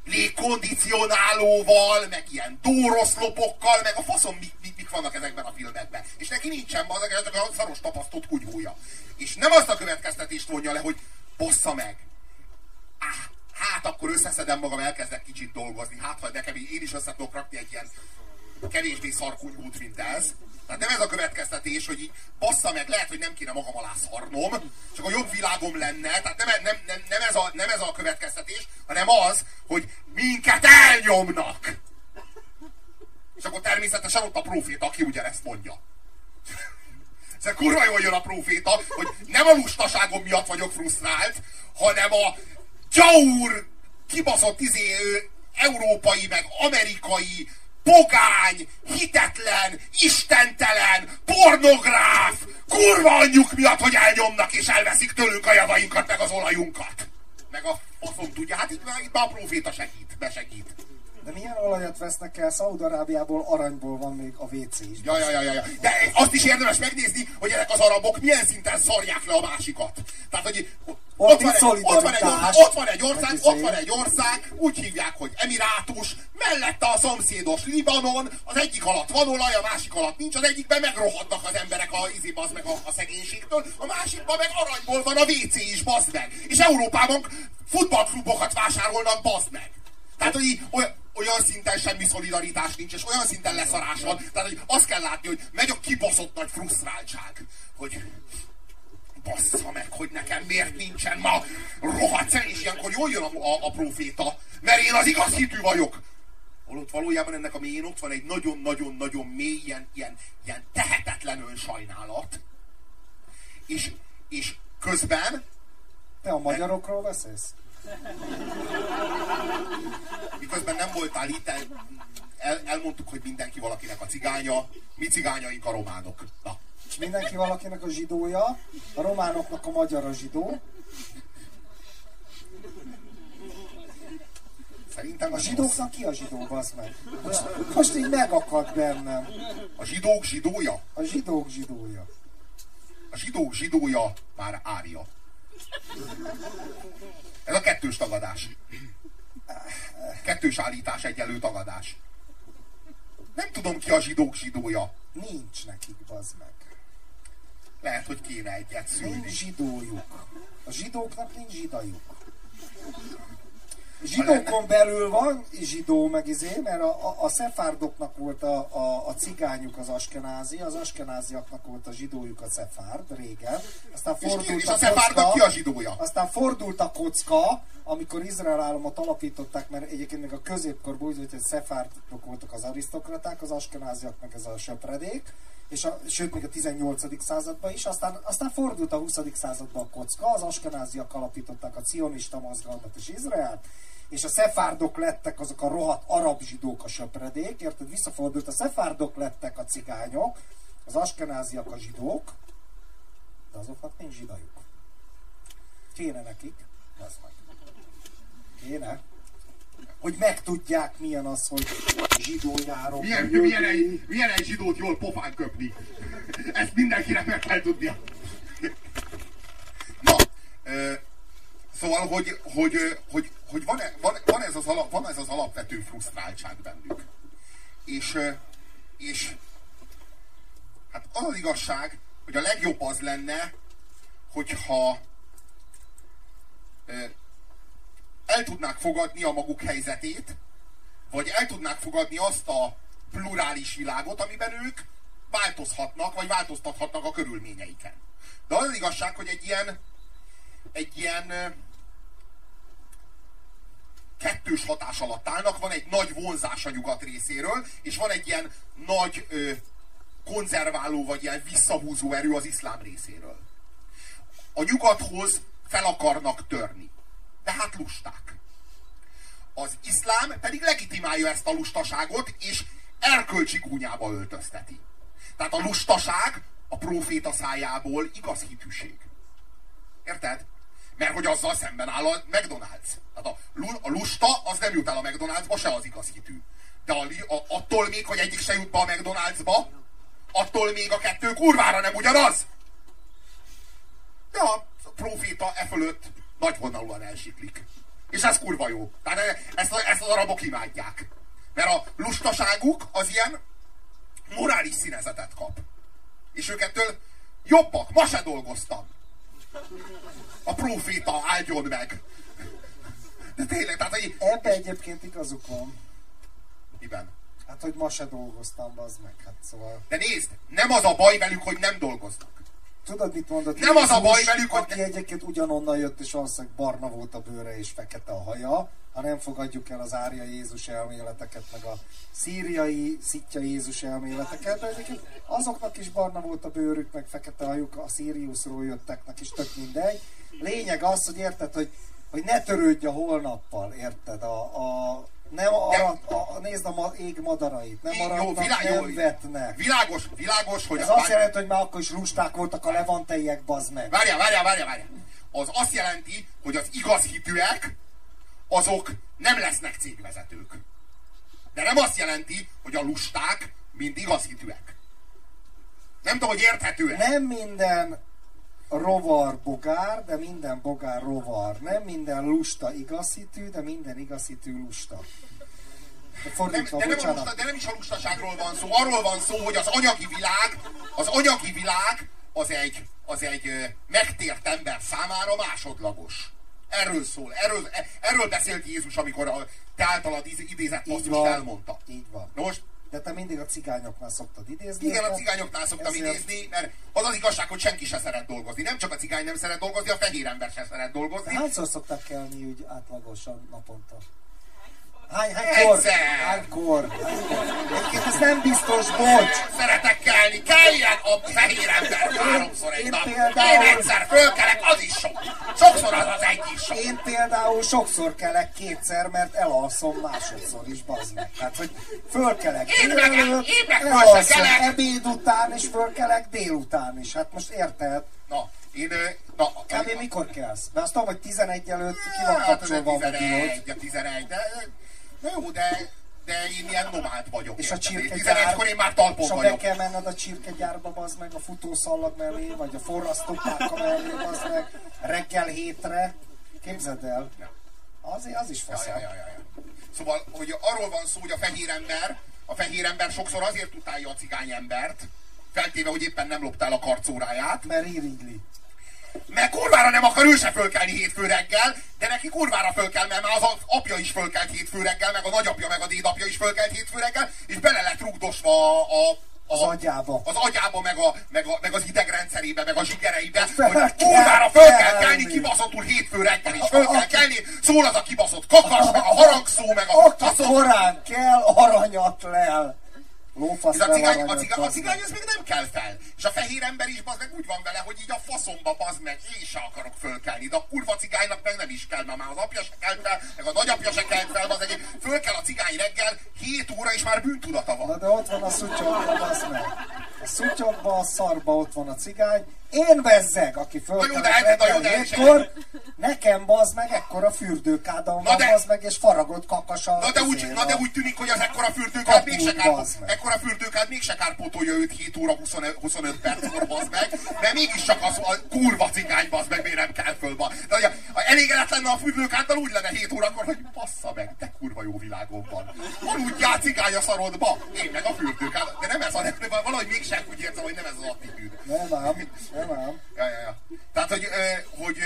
Légkondicionálóval, meg ilyen dóroszlopokkal, meg a faszom mik, mik, mik vannak ezekben a filmekben. És neki nincsen az csak a szaros tapasztott kunyhója. És nem azt a következtetést vonja le, hogy bossza meg. Á, hát akkor összeszedem magam, elkezdek kicsit dolgozni. Hát, ha nekem én is össze tudok rakni egy ilyen kevésbé szarkunyhút, mint ez. Tehát nem ez a következtetés, hogy így bassza meg, lehet, hogy nem kéne magam alá szarnom, csak a jobb világom lenne. Tehát nem, nem, nem, nem, ez, a, nem ez a következtetés, hanem az, hogy minket elnyomnak. És akkor természetesen ott a proféta, aki ugyanezt mondja. [laughs] Ez kurva jól jön a proféta, hogy nem a lustaságom miatt vagyok frusztrált, hanem a gyaur, kibaszott izé, európai, meg amerikai, pogány, hitetlen, istentelen, pornográf, kurva anyjuk miatt, hogy elnyomnak és elveszik tőlünk a javainkat, meg az olajunkat. Meg a faszom tudja, hát itt, itt már a proféta segít, besegít. De milyen olajat vesznek el? Szaudarábiából aranyból van még a WC is. Ja, ja, ja, ja, ja. De azt is érdemes megnézni, hogy ezek az arabok milyen szinten szarják le a másikat. Tehát, hogy ott, van, egy, ott, van egy, ott van egy ország, ott izé. van egy ország, úgy hívják, hogy Emirátus, mellette a szomszédos Libanon, az egyik alatt van olaj, a másik alatt nincs, az egyikben megrohadnak az emberek a izi bazd meg a, a szegénységtől, a másikban meg aranyból van a WC is, bazd meg. És Európában futballklubokat vásárolnak, bazd meg. Tehát, hogy így, olyan, szinten semmi szolidaritás nincs, és olyan szinten leszarás van. Tehát, hogy azt kell látni, hogy megy a kibaszott nagy frusztráltság, hogy bassza meg, hogy nekem miért nincsen ma rohadt szer, és ilyenkor jól jön a, a, a proféta, mert én az igaz hitű vagyok. Holott valójában ennek a mélyén ott van egy nagyon-nagyon-nagyon mély, ilyen, ilyen, ilyen tehetetlen sajnálat. És, és közben... Te a magyarokról beszélsz? Miközben nem voltál itt, el, elmondtuk, hogy mindenki valakinek a cigánya, mi cigányaink a románok. Na. És mindenki valakinek a zsidója, a románoknak a magyar a zsidó. Szerintem a zsidóknak ki a zsidó, az meg? Most, most így megakadt bennem. A zsidók zsidója? A zsidók zsidója. A zsidók zsidója már árja. Ez a kettős tagadás. Kettős állítás, egyelő tagadás. Nem tudom ki a zsidók zsidója. Nincs nekik, bazd meg. Lehet, hogy kéne egyet szülni. Nincs zsidójuk. A zsidóknak nincs zsidajuk. Zsidókon belül van zsidó meg izé, mert a, a, a szefárdoknak volt a, a, a cigányuk az askenázi, az askenáziaknak volt a zsidójuk a szefárd régen. Aztán fordult és, és a, a szefárdnak ki a zsidója? Aztán fordult a kocka, amikor Izrael államot alapították, mert egyébként még a középkorban úgy volt, hogy szefárdok voltak az arisztokraták, az askenáziak meg ez a söpredék, és a, sőt még a 18. században is, aztán, aztán fordult a 20. században a kocka, az askenáziak alapították a cionista mozgalmat és Izraelt, és a szefárdok lettek azok a rohadt arab zsidók a söpredék, érted? Visszafordult, a szefárdok lettek a cigányok, az askenáziak a zsidók, de azoknak nincs zsidajuk. Kéne nekik, ez meg. Kéne hogy megtudják milyen az, hogy zsidó nyáron. Milyen, milyen, egy, milyen egy zsidót jól pofán köpni. Ezt mindenkinek meg kell tudnia. Na, ö, szóval, hogy, hogy, hogy, hogy van, van, van, ez az alap, van ez az alapvető frusztráltság bennük. És, és hát az az igazság, hogy a legjobb az lenne, hogyha el tudnák fogadni a maguk helyzetét, vagy el tudnák fogadni azt a plurális világot, amiben ők változhatnak, vagy változtathatnak a körülményeiken. De az, az igazság, hogy egy ilyen, egy ilyen kettős hatás alatt állnak, van egy nagy vonzás a nyugat részéről, és van egy ilyen nagy ö, konzerváló, vagy ilyen visszahúzó erő az iszlám részéről. A nyugathoz fel akarnak törni de hát lusták. Az iszlám pedig legitimálja ezt a lustaságot, és erkölcsi gúnyába öltözteti. Tehát a lustaság a próféta szájából igaz hitűség. Érted? Mert hogy azzal szemben áll a McDonald's. Tehát a, a lusta az nem jut el a McDonald'sba, se az igaz hitű. De a, a, attól még, hogy egyik se jut be a McDonald'sba, attól még a kettő kurvára nem ugyanaz. De a proféta e fölött nagyvonalúan elsiklik. És ez kurva jó. Tehát ezt, ezt az arabok imádják. Mert a lustaságuk az ilyen morális színezetet kap. És őkettől jobbak. Ma se dolgoztam. A proféta áldjon meg. De tényleg, tehát hogy... Ebbe egyébként igazuk van. Miben? Hát, hogy ma se dolgoztam, az meg. Hát szóval... De nézd, nem az a baj velük, hogy nem dolgoznak. Tudod, mit mondott? Nem az a baj velük, hogy... Aki egyébként ugyanonnan jött, és valószínűleg barna volt a bőre, és fekete a haja, ha nem fogadjuk el az árja Jézus elméleteket, meg a szíriai szitja Jézus elméleteket, de egyébként azoknak is barna volt a bőrük, meg fekete hajuk, a Szíriusról jötteknek is tök mindegy. Lényeg az, hogy érted, hogy, hogy ne törődj a holnappal, érted? A, a, nem arat, a, nézd a ma, ég madarait, nem aratnak, jó, világ, nem jó, vetnek. Világos, világos, hogy... Ez azt jelenti, hogy már akkor is lusták voltak a levanteiek, bazd meg. Várjál, várjál, várjál, várjál. Az azt jelenti, hogy az igaz hitűek, azok nem lesznek cégvezetők. De nem azt jelenti, hogy a lusták mind igaz hitűek. Nem tudom, hogy érthető -e. Nem minden rovar bogár, de minden bogár rovar. Nem minden lusta igazhitű, de minden igazhitű lusta. De, fordítva, nem, de, nem lusta, de nem is a lustaságról van szó, arról van szó, hogy az anyagi világ, az anyagi világ az egy, az egy megtért ember számára másodlagos. Erről szól, erről, erről beszélt Jézus, amikor a, te általad idézett azt elmondta. Így van. Na most De te mindig a cigányoknál szoktad idézni. Igen, a cigányoknál szoktam ezért- idézni, mert az az igazság, hogy senki se szeret dolgozni. Nem csak a cigány nem szeret dolgozni, a fehér ember se szeret De dolgozni. hányszor szoktak kelni úgy átlagosan naponta? Hány, hánykor? Egyszer! Hánykor? Egyébként ez nem biztos, bocs! Szeretek kelni, keljen a fehér ember háromszor egy Én nap. például- Én egyszer fölkelek, az is sok. Sokszor az az egy is sok. Én például sokszor kelek kétszer, mert elalszom másodszor is, bazd meg. Tehát, hogy fölkelek Én meg- délelőtt, én meg föl se elalszom kelek. ebéd után, és fölkelek délután is. Hát most érted? Na, én... Na, Kb. mikor kelsz? Mert azt tudom, hogy 11 előtt ki van Hát, kapcsolva a mobilod. 11, a 11, de... Na jó, de... De én ilyen nomád vagyok. És a csirkegyár... 11-kor én már talpon És ha be vagyok. kell menned a csirkegyárba, bazd meg, a futószallag mellé, vagy a forrasztópáka mellé, bazd meg, reggel hétre. Képzeld el. Azért az is Ja, fasz. ja, ja, ja, ja. Szóval, hogy arról van szó, hogy a fehér ember, a fehér ember sokszor azért utálja a cigány embert, feltéve, hogy éppen nem loptál a karcóráját, Mert irigyli. Mert kurvára nem akar ő se fölkelni hétfő reggel, de neki kurvára föl kell, mert már az apja is fölkelt hétfő reggel, meg a nagyapja, meg a dédapja is fölkelt hétfő reggel, és bele lett rugdosva a, a Az agyába. Az agyába, meg, a, meg, a, meg az idegrendszerébe, meg a zsigereibe, hogy kurvára föl kell kelni. kibaszottul hétfő reggel, és föl kell kelni, szól az a kibaszott kakas, meg a harangszó, meg a Aki faszom. korán kell, aranyat lel. Lófasz a cigány, a, cigány, a cigány az még nem kell fel. És a fehér ember is bazd meg úgy van vele, hogy így a faszomba bazd meg, én se akarok fölkelni. De a kurva cigánynak meg nem is kell, mert már az apja se kelt fel, meg a nagyapja se kelt fel, bazd meg. Föl kell a cigány reggel, 7 óra és már bűntudata van. Na de ott van a szutyogban, bazd meg. A szutyogban, a szarba ott van a cigány. Én bezzeg, aki fölkelek hát, nekem bazd meg, ekkora fürdőkádam van, de- bazd meg, és faragott kakas a Na de, úgy, na de úgy tűnik, hogy az ekkora fürdőkád mégse kár, bazd meg. ekkora fürdőkád mégse kárpótolja őt 7 óra 25, 25 perckor, bazd meg, de mégiscsak az a kurva cigány, bazd meg, miért nem kell föl, bazd. De elégedett lenne a fürdőkáddal, úgy lenne 7 órakor, hogy bassza meg, de kurva jó világom van. Aludjál cigány a szarodba, én meg a fürdőkád. De nem ez a, valahogy mégsem úgy érzem, hogy nem ez az attitűd. Nem ám, nem ám. Ja, ja, ja. Tehát, hogy, hogy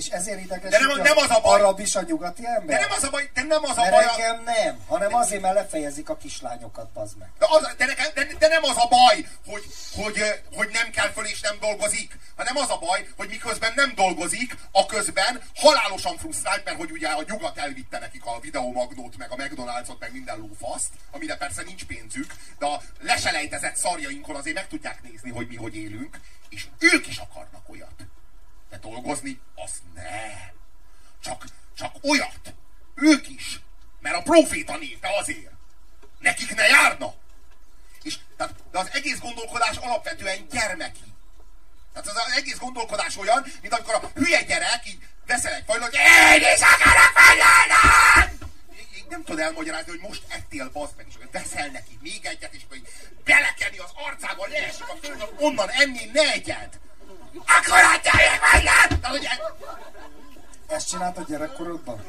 És ezért ideges, De nem- nem az a baj. arab is a nyugati ember. de nem az a baj, de nem az a baj, engem nem, hanem azért, mert lefejezik a kislányokat, bazd meg. De, az, de, nekem, de, de nem az a baj, hogy, hogy, hogy nem kell föl és nem dolgozik, hanem az a baj, hogy miközben nem dolgozik, a közben halálosan frusztrált, mert hogy ugye a nyugat elvitte nekik a videomagnót, meg a McDonald'sot, meg minden lófaszt, amire persze nincs pénzük, de a leselejtezett szarjainkon azért meg tudják nézni, hogy mi hogy élünk, és ők is akarnak olyat. De dolgozni, az nem. Csak, csak olyat. Ők is. Mert a proféta név, azért. Nekik ne járna. És, tehát, de az egész gondolkodás alapvetően gyermeki. Tehát az, egész gondolkodás olyan, mint amikor a hülye gyerek így veszel egy fajlót, én is akarok! Így nem tudod elmagyarázni, hogy most ettél, bazd meg, és veszel neki még egyet, és így belekeni az arcába, leesik a földön, onnan enni ne egyed! Akkor adjál még fajlát! Tehát, hogy e- Ezt csináltad gyerekkorodban?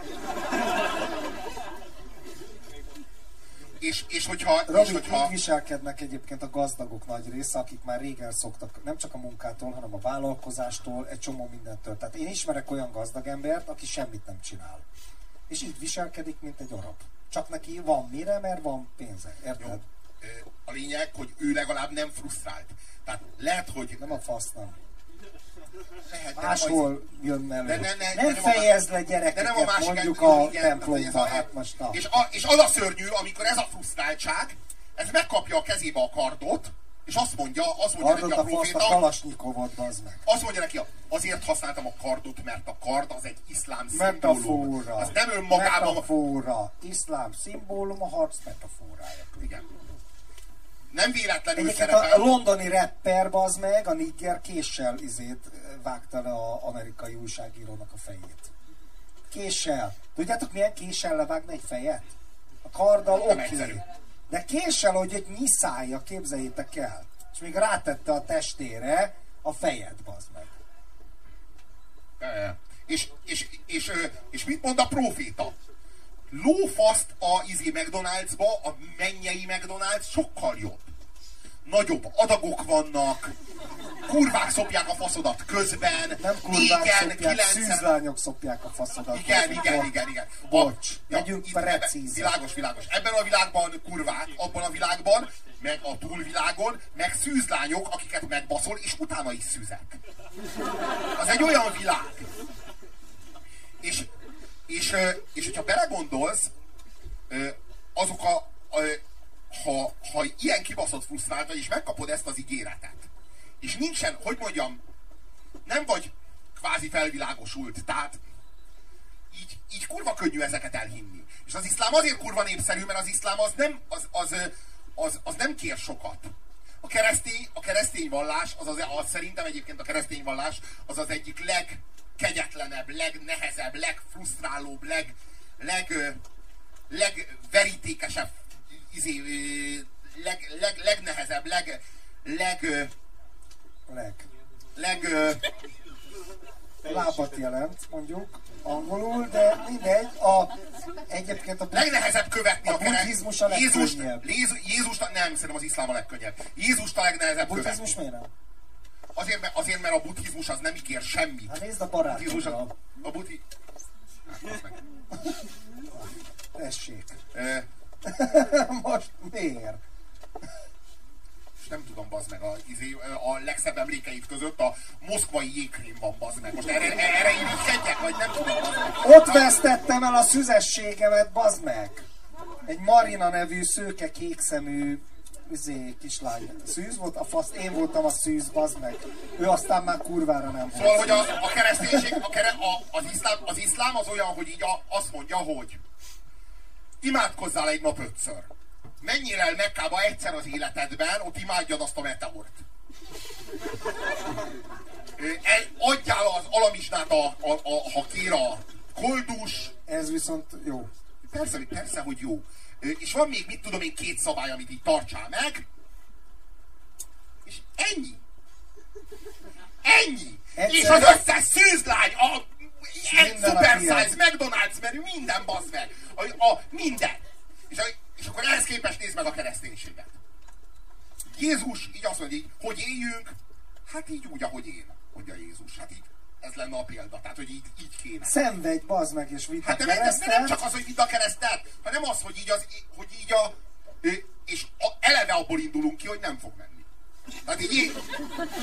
és, és hogyha, és Robi, hogyha így viselkednek egyébként a gazdagok nagy része, akik már régen szoktak nem csak a munkától, hanem a vállalkozástól, egy csomó mindentől. Tehát én ismerek olyan gazdag embert, aki semmit nem csinál. És így viselkedik, mint egy arab. Csak neki van mire, mert van pénze. Érted? Jó. A lényeg, hogy ő legalább nem frusztrált. Tehát lehet, hogy... Nem a fasz, nem. De Máshol jön elő. De ne- ne- de nem a- fejezd le De gyerekeket, nem a másik mondjuk a templomba. a- Hát most na. És, a, és az a szörnyű, amikor ez a frusztráltság, ez megkapja a kezébe a kardot, és azt mondja, azt mondja Adott neki a a faszt a proféta, kalasnyikovot, bazd meg. azt mondja neki, azért használtam a kardot, mert a kard az egy iszlám szimbólum. Az nem önmagában... Metafora. Iszlám szimbólum, a harc metafórája. Igen. Nem véletlenül Egyébként szerepel... a londoni rapper, bazd meg, a nigger késsel izét vágta le a amerikai újságírónak a fejét. Késsel. Tudjátok milyen késsel levágni egy fejet? A karddal oké. De késsel, hogy egy nyiszálja, képzeljétek el. És még rátette a testére a fejet, bazd meg. E, És, és, és, ö, és mit mond a proféta? Lófaszt a izé McDonald'sba, a mennyei McDonald's sokkal jobb. Nagyobb adagok vannak, kurvák szopják a faszodat közben. Nem kurvák igen, szopják, kilencen- szűzlányok szopják a faszodat. igen, igen, igen, igen. Bocs, A- legyünk ebben- precízek. Világos, világos. Ebben a világban kurvák, abban a világban, meg a túlvilágon, meg szűzlányok, akiket megbaszol, és utána is szűzek. Az egy olyan világ. És, és, és hogyha belegondolsz, azok a, ö, ha, ha ilyen kibaszott frusztrált vagy, és megkapod ezt az ígéretet, és nincsen, hogy mondjam, nem vagy kvázi felvilágosult, tehát így, így kurva könnyű ezeket elhinni. És az iszlám azért kurva népszerű, mert az iszlám az nem, az, az, az, az nem kér sokat. A keresztény, a keresztény vallás, az, az, az szerintem egyébként a keresztény vallás az az egyik legkegyetlenebb, legnehezebb, legfrusztrálóbb, leg, leg, legverítékesebb, izé, leg, leg, legnehezebb, leg, leg, Leg. leg, Lábat jelent, mondjuk, angolul, de mindegy. A, egyébként a legnehezebb követni A a, buddhizmus a legkönnyebb. Jézus, Jézust, nem, szerintem az iszlám a legkönnyebb. Jézust a legnehezebb buddhizmus követni. miért nem? Azért, mert, azért, mert a buddhizmus az nem ígér semmit. Hát nézd a buddhizmus a, a buddhi... Hát. Tessék. Ö, [laughs] Most miért? és nem tudom, bazd meg, a, izé, a legszebb emlékeit között a moszkvai jégkrém van, bazd meg. Most erre, erre irigykedjek, vagy nem tudom, bazd meg. Ott vesztettem el a szüzességemet, bazd meg! Egy Marina nevű szőke kékszemű üzé, kislány. Szűz volt? A fasz, én voltam a szűz, bazd meg. Ő aztán már kurvára nem volt. Szóval, hogy a, a kereszténység, a kere, a, az, iszlám, az iszlám az olyan, hogy így a, azt mondja, hogy imádkozzál egy nap ötször. Menjél el Mekkába egyszer az életedben, ott imádjad azt a meteort. El- Adjál az alamizsnát, a, a, a, ha kér a koldus. Ez viszont jó. Persze, persze, hogy jó. És van még, mit tudom én, két szabály, amit így tartsál meg. És ennyi. Ennyi. Egyszer- És az összes szűzlány, a egy a super size, McDonald's menü, minden bazd meg. A, a, minden. És, a, és akkor ehhez képest nézd meg a kereszténységet. Jézus így azt mondja, így, hogy éljünk, hát így úgy, ahogy én, mondja Jézus. Hát így ez lenne a példa, tehát hogy így, így kéne. Szenvedj, bazd meg, és vidd Hát de, nem- de, nem keresztet. csak az, hogy vidd a keresztet, hanem az, hogy így, az, hogy így a... És a, eleve abból indulunk ki, hogy nem fog menni. Tehát így,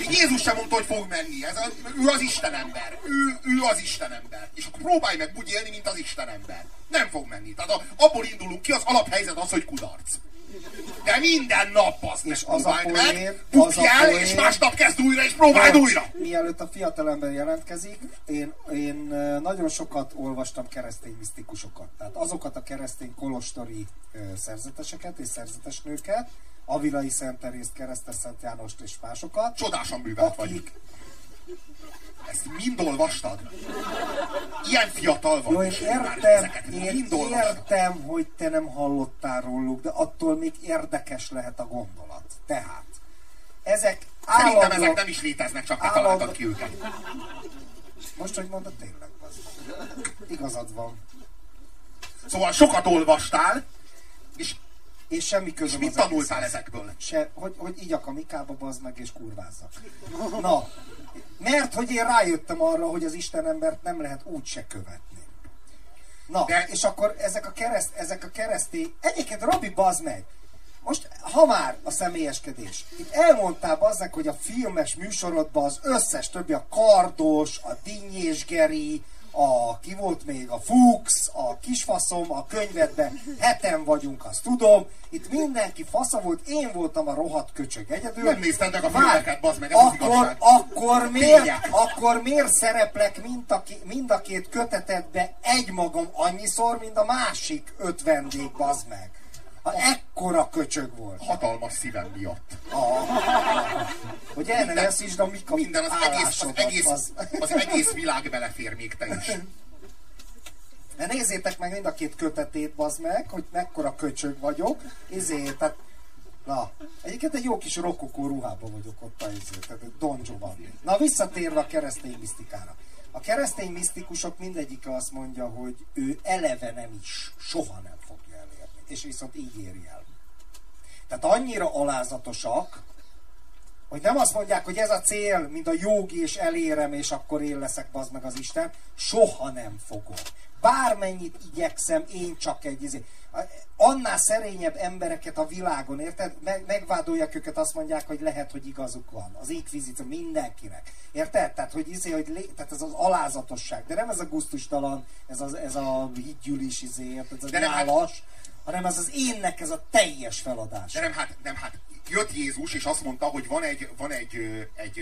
így Jézus sem mondta, hogy fog menni. Ez a, ő az Isten ember. Ő, ő az Isten ember. És akkor próbálj meg úgy élni, mint az Isten ember. Nem fog menni. Tehát a, abból indulunk ki, az alaphelyzet az, hogy kudarc. De minden nap az És az a poén, meg, az a poén- és másnap kezd újra, és próbáld Bocs, újra. Mielőtt a fiatalember jelentkezik, én, én nagyon sokat olvastam keresztény misztikusokat. Tehát azokat a keresztény kolostori szerzeteseket és szerzetesnőket, Avilai Szent Terészt, Keresztes Szent Jánost és másokat, Csodásan művelt akik, Ezt mind olvastad? Ilyen fiatal vagy, jó, én és értem, én értem, hogy te nem hallottál róluk, de attól még érdekes lehet a gondolat. Tehát, ezek Szerintem állandóan... ezek nem is léteznek, csak te állandó- találtad ki őket. Most, hogy mondod, tényleg, az. Igazad van. Szóval sokat olvastál, és, És semmi és közöm mit az tanultál egészhez. ezekből? Se, hogy, hogy így a kamikába bazd meg és kurvázzak. Na, mert hogy én rájöttem arra, hogy az Isten embert nem lehet úgy se követni. Na, De- és akkor ezek a, kereszt, ezek a keresztény... Egyébként Robi, bazd meg! Most, ha már a személyeskedés. Itt elmondtál bazdnek, hogy a filmes műsorodban az összes többi, a Kardos, a Dinnyés Geri, a, ki volt még, a Fuchs, a Kisfaszom, a könyvedben heten vagyunk, azt tudom. Itt mindenki fasza volt, én voltam a rohadt köcsög egyedül. Nem nézted meg a filmeket, bazd meg, ez akkor, akkor miért, Tények. akkor miért szereplek mind a, mind a két kötetetbe egymagam annyiszor, mint a másik öt vendég, bazd meg? Ha ekkora köcsög volt. Hatalmas szívem miatt. Hogy el ne veszítsd a Minden, az egész, az egész, bazd. az egész világ belefér még te is. De nézzétek meg mind a két kötetét, bazd meg, hogy mekkora köcsög vagyok. Izé, tehát Na, egyébként egy jó kis rokokó ruhában vagyok ott a izé, tehát Don Giovanni. Na, visszatérve a keresztény misztikára. A keresztény misztikusok mindegyike azt mondja, hogy ő eleve nem is, soha nem fogja elérni. És viszont így éri el. Tehát annyira alázatosak, hogy nem azt mondják, hogy ez a cél, mint a jogi, és elérem, és akkor én leszek az meg az Isten, soha nem fogom. Bármennyit igyekszem, én csak egy izé. Annál szerényebb embereket a világon, érted? Meg, megvádolják őket, azt mondják, hogy lehet, hogy igazuk van. Az inkvizíció mindenkinek. Érted? Tehát, hogy, izé, hogy lé, tehát ez az alázatosság. De nem ez a gusztustalan, ez, az, ez a higgyűlis izé, érted? Ez a hát- nyálas, hanem ez az énnek ez a teljes feladás. De nem, hát, nem, hát jött Jézus, és azt mondta, hogy van egy, van egy, egy,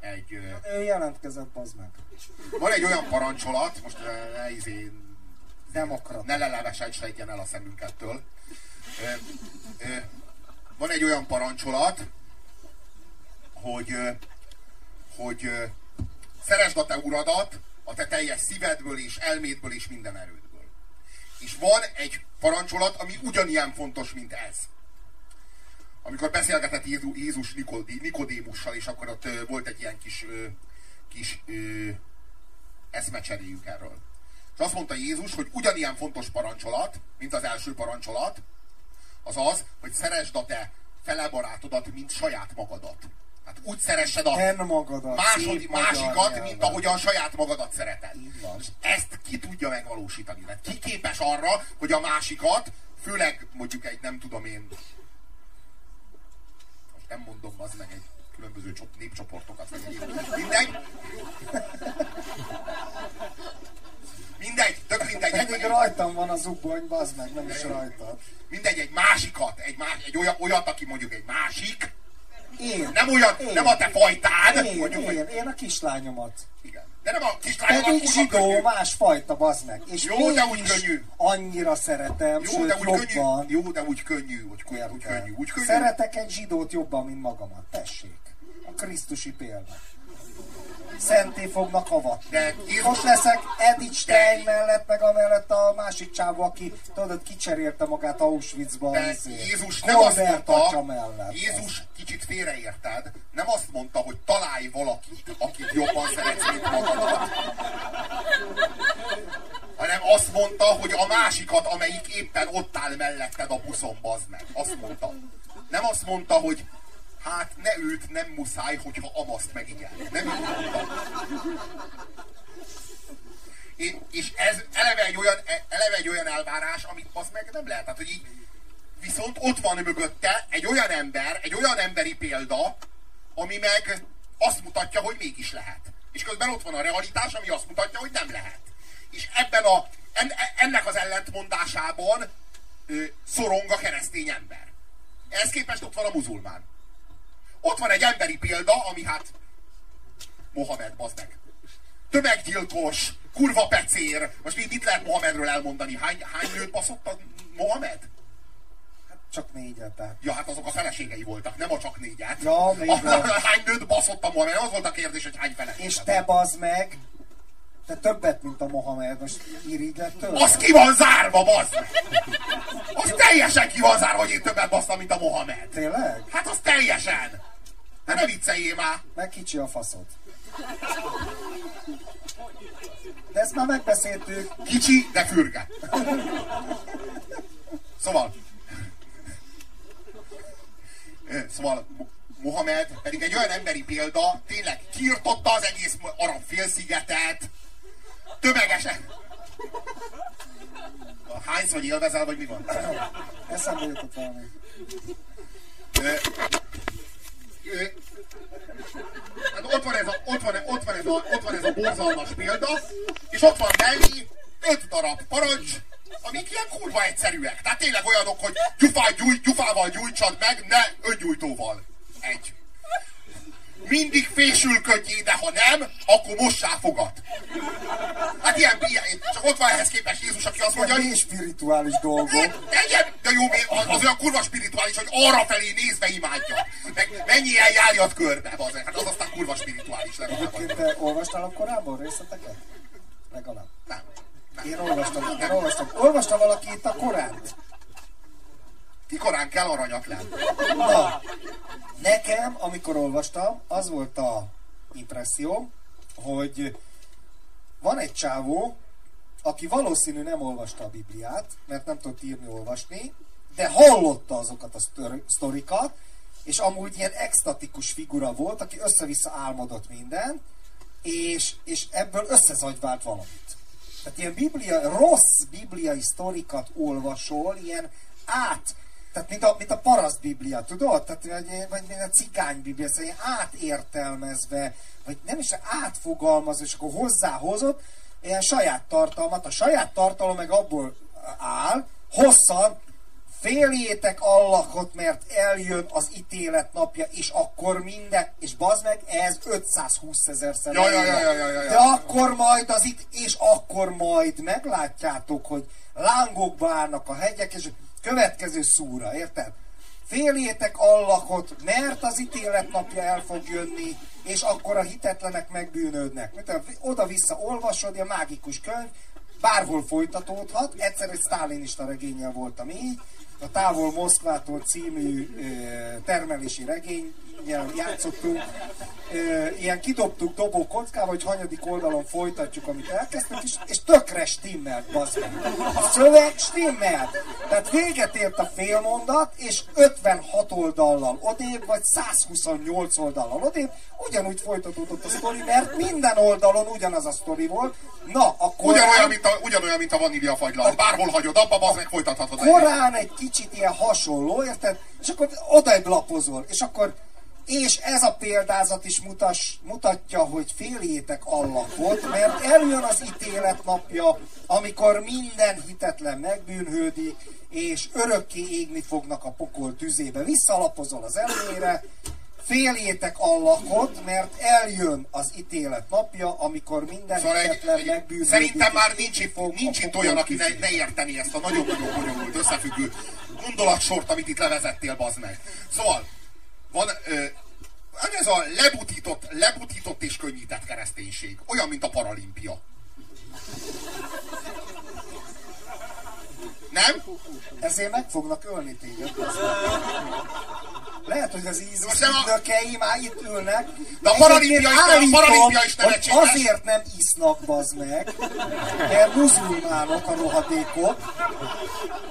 egy, ö, Ő jelentkezett, az meg. van egy olyan parancsolat, most ne, izé, Demokrata. ne lelevesedjen el a szemünkettől. Van egy olyan parancsolat, hogy, hogy szeresd a te uradat a te teljes szívedből és elmédből és minden erődből. És van egy parancsolat, ami ugyanilyen fontos, mint ez. Amikor beszélgetett Jézus, Jézus Nikodé- Nikodémussal, és akkor ott volt egy ilyen kis, kis eszmecseréjük erről. És azt mondta Jézus, hogy ugyanilyen fontos parancsolat, mint az első parancsolat, az az, hogy szeresd a te fele barátodat, mint saját magadat. Hát úgy szeressed a Ten magadat, másod, másikat, nyelven. mint ahogyan saját magadat szereted. És ezt ki tudja megvalósítani? Tehát ki képes arra, hogy a másikat, főleg mondjuk egy, nem tudom én, most nem mondom az meg egy különböző csop, népcsoportokat, vagy egy mindegy. Mindegy, tök mindegy. Pedig Egy, rajtam van az ugbony, bazd meg, nem is rajtad. mindegy, egy másikat, egy, más, egy olyan, olyat, aki mondjuk egy másik, Én. nem olyan, én. nem a te fajtád, Én, mondjuk, én, hogy én a kislányomat. igen. De nem a kislányomat Pedig zsidó, könnyű. másfajta, bazd meg. És Jó, de úgy könnyű. annyira szeretem, Jó, sőt de úgy könnyű, jobban. jó, de úgy könnyű, könnyű, úgy Érted? könnyű, úgy könnyű. Szeretek egy zsidót jobban, mint magamat. Tessék. A Krisztusi példa. Szenté fognak avatni. Most leszek Edith Stein mellett, meg amellett a másik csávó, aki tudod, kicserélte magát Auschwitzba. De izé, Jézus nem azt mondta, mellett. Jézus kicsit félreérted, nem azt mondta, hogy találj valakit, akit jobban szeretsz, mint magadat, hanem azt mondta, hogy a másikat, amelyik éppen ott áll melletted a buszon, bazd meg. Azt mondta. Nem azt mondta, hogy hát ne őt nem muszáj, hogyha amaszt meg igen. Nem így mondta. É- És ez eleve egy olyan, eleve egy olyan elvárás, amit az meg nem lehet. Tehát, hogy így, viszont ott van mögötte egy olyan ember, egy olyan emberi példa, ami meg azt mutatja, hogy mégis lehet. És közben ott van a realitás, ami azt mutatja, hogy nem lehet. És ebben a, en, ennek az ellentmondásában ö, szorong a keresztény ember. Ehhez képest ott van a muzulmán. Ott van egy emberi példa, ami hát Mohamed, bazd meg. Tömeggyilkos, kurva pecér. Most mit, mit lehet Mohamedről elmondani? Hány, hány nőt baszott a Mohamed? Csak négyet, tehát. Ja, hát azok a feleségei voltak, nem a csak négyet. Ja, még a, [laughs] hány nőt baszott a Mohamed? Az volt a kérdés, hogy hány felesége És te bazd meg, te többet, mint a Mohamed, most irigyed tőle? Az ki van zárva, bazd! Az teljesen ki van zárva, hogy én többet basztam, mint a Mohamed. Tényleg? Hát az teljesen! Hát ne vicceljél már! Meg kicsi a faszod. De ezt már megbeszéltük. Kicsi, de fürge. Szóval... Szóval Mo- Mohamed pedig egy olyan emberi példa, tényleg kiirtotta az egész arab félszigetet, tömegesen. Hánysz vagy élvezel, vagy mi van? Eszembe jutott valami. Hát ott van ez a, ott van, ott van ez a, ott van ez a borzalmas példa, és ott van mellé öt darab parancs, amik ilyen kurva egyszerűek. Tehát tényleg olyanok, hogy gyufát gyújt, gyufával gyújtsad meg, ne öngyújtóval. Egy. Mindig fésülködjél, de ha nem, akkor mossá fogat. Hát ilyen, ilyen, csak ott van ehhez képest Jézus, aki azt mondja, hogy spirituális dolgok. de, igen, de jó, az az olyan kurva spirituális, hogy arra felé nézve imádja. Meg mennyi eljárjad körbe, az, hát az aztán kurva spirituális legalább. Egyébként te olvastál a korábban részleteket? Legalább. Nem. nem. Én olvastam, én olvastam. Olvasta valaki itt a Koránt? Kikorán kell aranyat lenni. Na, nekem, amikor olvastam, az volt a impresszió, hogy van egy csávó, aki valószínű nem olvasta a Bibliát, mert nem tudott írni, olvasni, de hallotta azokat a sztor- sztorikat, és amúgy ilyen extatikus figura volt, aki össze-vissza álmodott minden, és, és ebből összezagyvált valamit. Tehát ilyen biblia, rossz bibliai sztorikat olvasol, ilyen át, tehát mint a, mint a paraszt biblia, tudod? Tehát, vagy, vagy mint a cigány biblia, szóval ilyen átértelmezve, vagy nem is átfogalmazva, és akkor hozzáhozott ilyen saját tartalmat. A saját tartalom meg abból áll, hosszan, féljétek Allahot, mert eljön az ítélet napja, és akkor minden, és bazd meg, ez 520 ezer szer. Ja, ja, ja, ja, ja, ja, De akkor majd az itt, és akkor majd meglátjátok, hogy lángokba állnak a hegyek, és következő szúra, érted? Féljétek Allahot, mert az ítélet napja el fog jönni, és akkor a hitetlenek megbűnődnek. Oda-vissza olvasod, a mágikus könyv, bárhol folytatódhat. Egyszer egy sztálinista regényel voltam így, a Távol Moszkvától című termelési regény játszottunk. Ilyen kidobtuk dobó kockával, hogy hanyadik oldalon folytatjuk, amit elkezdtük, és, és tökre stimmelt, bazd A szöveg stimmelt. Tehát véget ért a félmondat, és 56 oldallal odébb, vagy 128 oldallal odébb, ugyanúgy folytatódott a sztori, mert minden oldalon ugyanaz a sztori volt. Na, akkor... Ugyanolyan, mint a, ugyanolyan, mint a vaníliafagylalt. Bárhol hagyod abba, bazd meg folytathatod. Korán egy kicsit ilyen hasonló, érted? És akkor odaig lapozol, és akkor és ez a példázat is mutas, mutatja, hogy féljétek Allahot, mert eljön az ítélet napja, amikor minden hitetlen megbűnhődik, és örökké égni fognak a pokol tüzébe. Visszalapozol az elmére, féljétek Allahot, mert eljön az ítélet napja, amikor minden szóval hitetlen megbűnhődik. Szerintem már nincs itt, nincs itt olyan, aki ne, ne érteni ezt a nagyon-nagyon bonyolult összefüggő gondolatsort, amit itt levezettél, bazd meg. Szóval, van, ö, ez a lebutított, lebutított és könnyített kereszténység. Olyan, mint a paralimpia. Nem? Ezért meg fognak ölni téged. Lehet, hogy az ISIS ügynökei már itt ülnek. De a paralimpia is, állítom, a paralimpia is nevetséges. Azért nem isznak, bazd meg, mert muzulmánok a rohadékok.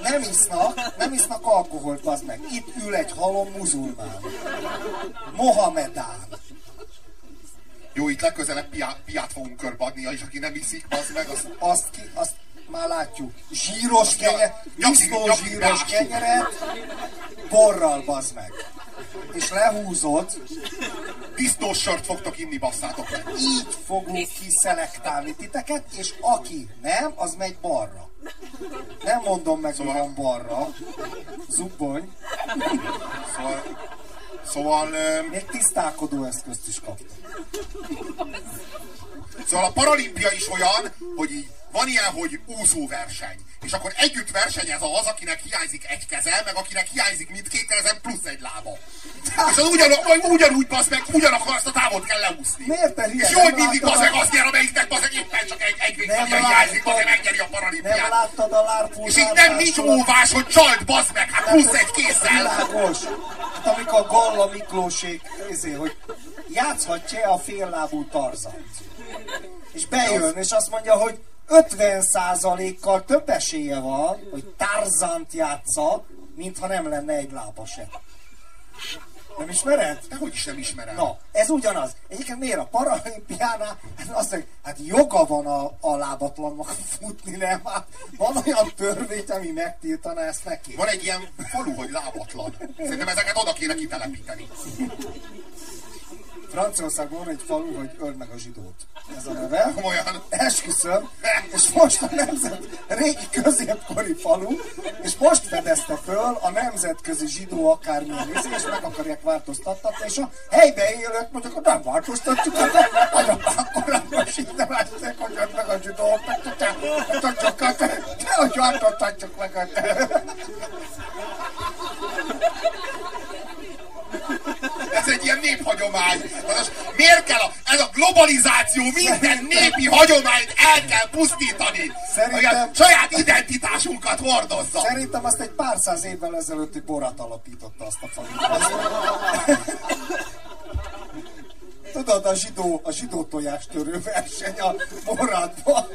Nem isznak, nem isznak alkoholt, bazd meg. Itt ül egy halom muzulmán. Mohamedán. Jó, itt legközelebb piát, piát fogunk körbeadni, és aki nem iszik, az meg, azt... Azt, ki, azt már látjuk. Zsíros kenyeret, disznó zsíros kenyeret, borral bazd meg. És lehúzod. Disznós sört fogtok inni, basszátok meg. Így fogunk kiszelektálni titeket, és aki nem, az megy balra. Nem mondom meg, szóval... van balra. Zubbony. Szóval... Szóval... Még tisztálkodó eszközt is kaptam. Szóval a paralimpia is olyan, hogy így van ilyen, hogy úszóverseny. És akkor együtt versenyez az, akinek hiányzik egy keze, meg akinek hiányzik mindkét kezen plusz egy lába. És az ugyan, ugyanúgy basz meg, ugyanakkor azt a távot kell leúszni. Miért te És jó, hogy mindig basz meg azt nyer, amelyiknek basz meg éppen csak egy, egy végtagja hiányzik, basz megnyeri a paralimpiát. Nem láttad a lárpúzás. És így nem nincs óvás, hogy csalt basz meg, hát plusz egy kézzel. Világos. Hát amikor Galla Miklósék, ezért, hogy játszhatja a féllábú tarzant. És bejön, és azt mondja, hogy 50%-kal több esélye van, hogy Tarzant játsza, mintha nem lenne egy lába se. Nem ismered? De hogy is nem ismerem. Na, ez ugyanaz. Egyébként miért a paralimpiánál, hát azt mondja, hát joga van a, a lábatlannak futni, nem? Hát van olyan törvény, ami megtiltaná ezt neki. Van egy ilyen falu, hogy lábatlan. Szerintem ezeket oda kéne kitelepíteni. Franciaországban van egy falu, hogy öld meg a zsidót. Ez a neve. Olyan. Esküszöm. És most a nemzet régi középkori falu, és most fedezte föl a nemzetközi zsidó akármilyen izé, és meg akarják változtatni, és a helybe élők mondjuk, hogy nem változtatjuk, hogy nagyon akkor nem nem látják, hogy öld meg a zsidót, tudják, hogy változtatjuk meg a Ez egy ilyen néphagyomány. Az, miért kell a, ez a globalizáció minden népi hagyományt el kell pusztítani? Szerintem, a saját identitásunkat hordozza. Szerintem azt egy pár száz évvel ezelőtti Borat alapította azt a falut. Tudod, a zsidó, a zsidó tojás törő verseny a Boratban.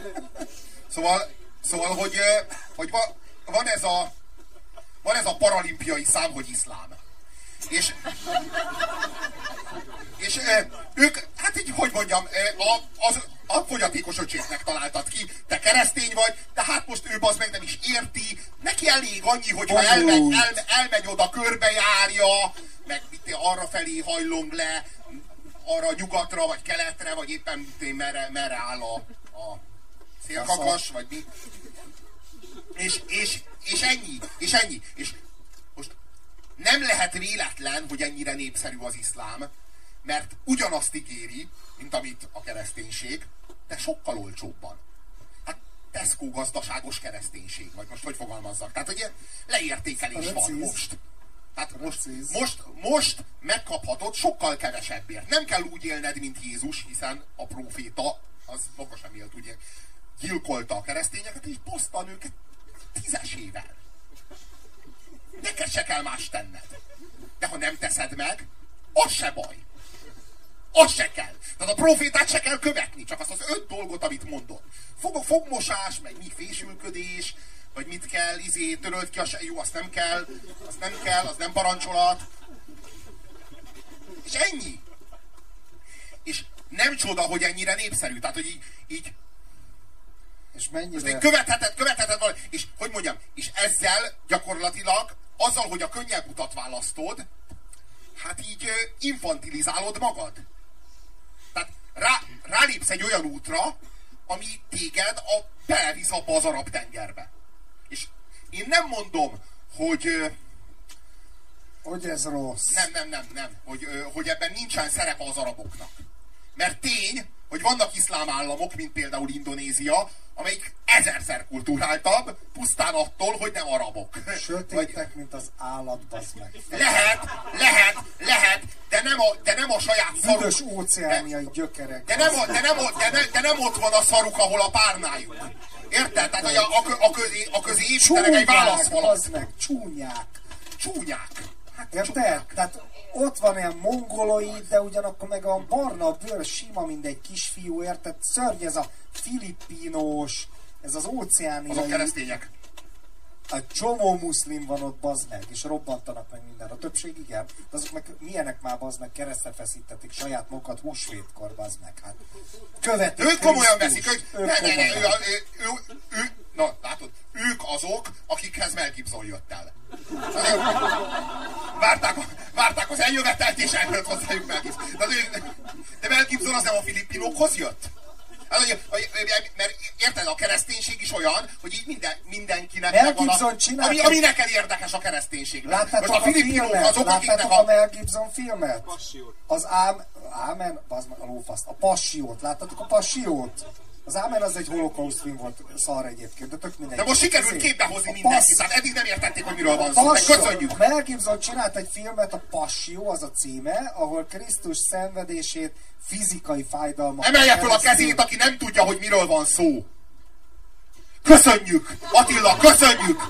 Szóval, szóval hogy, hogy van, van ez a van ez a paralimpiai szám, hogy iszlám. És, és ők, hát így, hogy mondjam, a, az, a fogyatékos öcsétnek találtad ki. Te keresztény vagy, de hát most ő az meg nem is érti. Neki elég annyi, hogyha elmegy, el, elmegy oda, körbejárja, meg mit, arra felé hajlong le, arra nyugatra, vagy keletre, vagy éppen mit, merre, merre áll a, a szélkakas, vagy mi. És, és, és ennyi, és ennyi. És nem lehet véletlen, hogy ennyire népszerű az iszlám, mert ugyanazt ígéri, mint amit a kereszténység, de sokkal olcsóbban. Hát Tesco gazdaságos kereszténység, vagy most hogy fogalmazzak. Tehát ugye leértékelés van most. Tehát most, most, most megkaphatod sokkal kevesebbért. Nem kell úgy élned, mint Jézus, hiszen a proféta az maga sem élt, ugye, gyilkolta a keresztényeket, és posztan őket tízesével. Neked se kell más tenned. De ha nem teszed meg, az se baj. Az se kell. Tehát a profétát se kell követni, csak azt az öt dolgot, amit mondott. Fog, fogmosás, meg mi fésülködés, vagy mit kell, izé, törölt ki a se... Jó, azt nem kell, azt nem kell, az nem parancsolat. És ennyi. És nem csoda, hogy ennyire népszerű. Tehát, hogy így, így és mennyire... Most követheted, követheted valami, és hogy mondjam, és ezzel gyakorlatilag, azzal, hogy a könnyebb utat választod, hát így infantilizálod magad. Tehát rá, rálépsz egy olyan útra, ami téged a belevisz abba az arab tengerbe. És én nem mondom, hogy... Hogy ez rossz. Nem, nem, nem, nem. Hogy, hogy ebben nincsen szerepe az araboknak. Mert tény, hogy vannak iszlám államok, mint például Indonézia, amelyik ezerszer kultúráltabb, pusztán attól, hogy nem arabok. Sötétek, Vagy... mint az állat, meg. Lehet, lehet, lehet, de nem a, de nem a saját szaruk. Büdös óceániai gyökerek. De nem, a, de, nem, a, de, ne, de nem ott van a szaruk, ahol a párnájuk. Érted? Tehát a, a, a, közé, a közé egy válaszfalat. meg, csúnyák. Csúnyák. Hát, Érted? Tehát ott van ilyen mongoloid, de ugyanakkor meg a barna bőr sima, mint egy kisfiú, érted? Szörny ez a filippinos, ez az óceáni. Azok keresztények. A csomó muszlim van ott, bazd meg, és robbantanak meg minden. A többség igen, de azok meg milyenek már, bazd meg, keresztre feszítették saját magukat húsvétkor, bazd meg. Hát, követik Ők komolyan veszik, hogy ők ne, ne, ne, ő, ő, ő, ő, na, látod, ők azok, akikhez Mel Gibson jött el. Várták, várták az eljövetelt, és eljött hozzájuk Mel Gibson. De Mel Gibson az nem a filippinokhoz jött? Mert érted, a kereszténység is olyan, hogy így minden, mindenkinek Mel Gibson a, ami, ami neked érdekes a kereszténység. Láttátok Most a, a filipinok azok, akiknek a... a Mel Gibson filmet? Passiót. Az ám, ámen, az a lófaszt, a passiót. Láttatok a passiót? Az Ámen az egy holokauszt film volt, szar egyébként, de tök mindegy. De most sikerült képbe hozni mindenkit, tehát eddig nem értették, hogy miről van szó. Köszönjük! Mel Gibson csinált egy filmet, a Passió, az a címe, ahol Krisztus szenvedését fizikai fájdalmak. Emelje fel a kezét, aki nem tudja, hogy miről van szó. Köszönjük! Attila, köszönjük!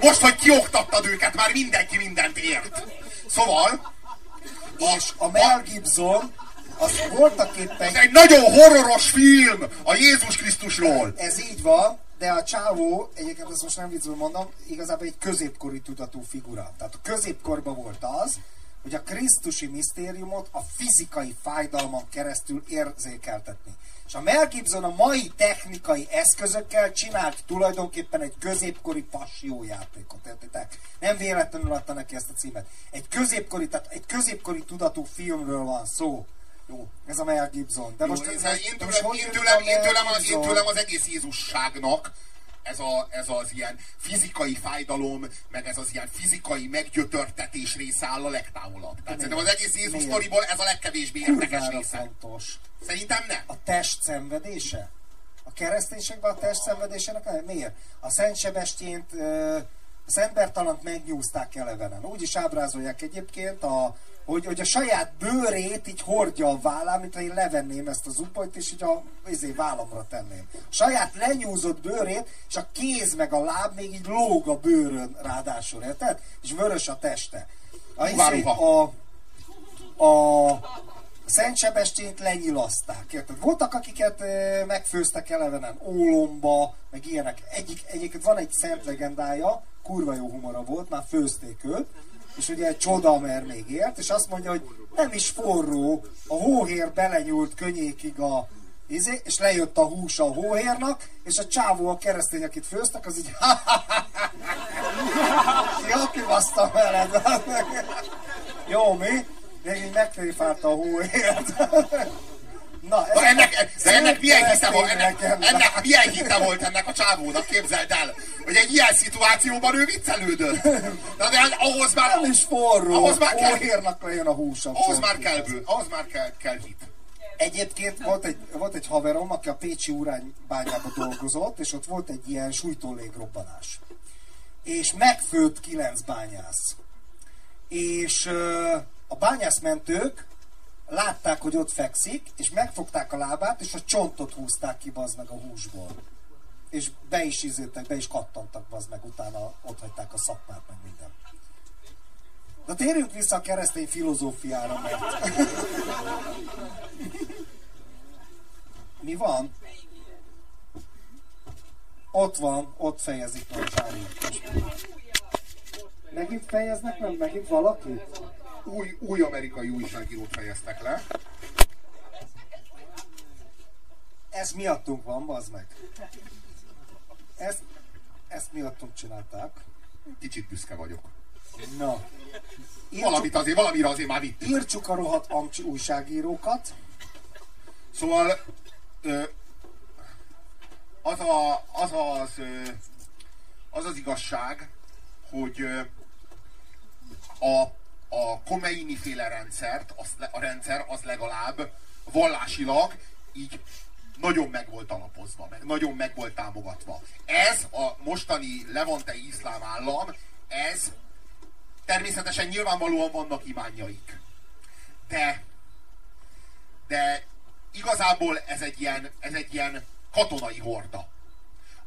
Most, hogy kioktattad őket, már mindenki mindent ért. Szóval... És a Mel Gibson az voltak éppen... Ez egy nagyon horroros film a Jézus Krisztusról. Ez így van, de a csávó, egyébként ezt most nem viccül mondom, igazából egy középkori tudatú figura. Tehát a középkorban volt az, hogy a Krisztusi misztériumot a fizikai fájdalmon keresztül érzékeltetni. És a Mel Gibson a mai technikai eszközökkel csinált tulajdonképpen egy középkori passiójátékot, értitek? Nem véletlenül adta neki ezt a címet. Egy középkori, tehát egy középkori tudatú filmről van szó. Jó, ez a Mel Gibson. De most, ez, ez, én, tőlem, én, tőlem, én, tőlem, az, én tőlem az egész Jézusságnak ez, a, ez az ilyen fizikai fájdalom, meg ez az ilyen fizikai meggyötörtetés része áll a legtávolabb. Tehát szerintem az egész Jézus sztoriból ez a legkevésbé érdekes része. Fontos. Szerintem nem. A test szenvedése? A kereszténységben a test szenvedésének nem? Miért? A Szent Sebestyént, a Szent Bertalant megnyúzták elevenen. Úgy is ábrázolják egyébként a hogy, hogy a saját bőrét így hordja a vállám, mint ha én levenném ezt az upolyt, és így a izé, vállamra tenném. A saját lenyúzott bőrét, és a kéz meg a láb még így lóg a bőrön ráadásul, érted? És vörös a teste. A, izé, a, a Szent Sebestyént lenyilaszták, érted? Voltak, akiket megfőztek elevenen ólomba, meg ilyenek. Egyik, egyébként van egy szent legendája, kurva jó humora volt, már főzték őt, és ugye csoda, mert még ért, és azt mondja, hogy nem is forró, a hóhér belenyúlt könnyékig a izé, és lejött a hús a hóhérnak, és a csávó a keresztény, akit főztek, az így Jó, kibasztam veled. [laughs] Jó, mi? Még így megtréfálta a hóhért. Na, Na ennek, de ennek milyen hite volt, ennek, ennek milyen hite volt ennek a csávónak, képzeld el, hogy egy ilyen szituációban ő viccelődött. De, de ahhoz már... Nem is forró, ahhoz már kell, legyen a húsa. Ahhoz már kell, ahhoz már kell, kell hit. Egyébként volt egy, volt egy haverom, aki a Pécsi uránybányában dolgozott, és ott volt egy ilyen sújtólégrobbanás. És megfőtt kilenc bányász. És a bányászmentők látták, hogy ott fekszik, és megfogták a lábát, és a csontot húzták ki, bazd meg a húsból. És be is izéltek, be is kattantak, bazd meg, utána ott hagyták a szakmát, meg minden. De térjünk vissza a keresztény filozófiára, mert... Mi van? Ott van, ott fejezik a. Megint fejeznek, nem? Megint valaki? Új, új amerikai újságírót fejeztek le. Ez miattunk van, bazd meg. Ezt, ezt miattunk csinálták. Kicsit büszke vagyok. Na. Írtsuk, Valamit azért, valamire azért már vittük. Írtsuk a rohadt amcsi újságírókat. Szóval az, a, az, az, az az igazság, hogy a a Komeini féle rendszert, az, a rendszer az legalább vallásilag így nagyon meg volt alapozva, meg nagyon meg volt támogatva. Ez a mostani levantei iszlám állam, ez természetesen nyilvánvalóan vannak imányaik. De, de igazából ez egy ilyen, ez egy ilyen katonai horda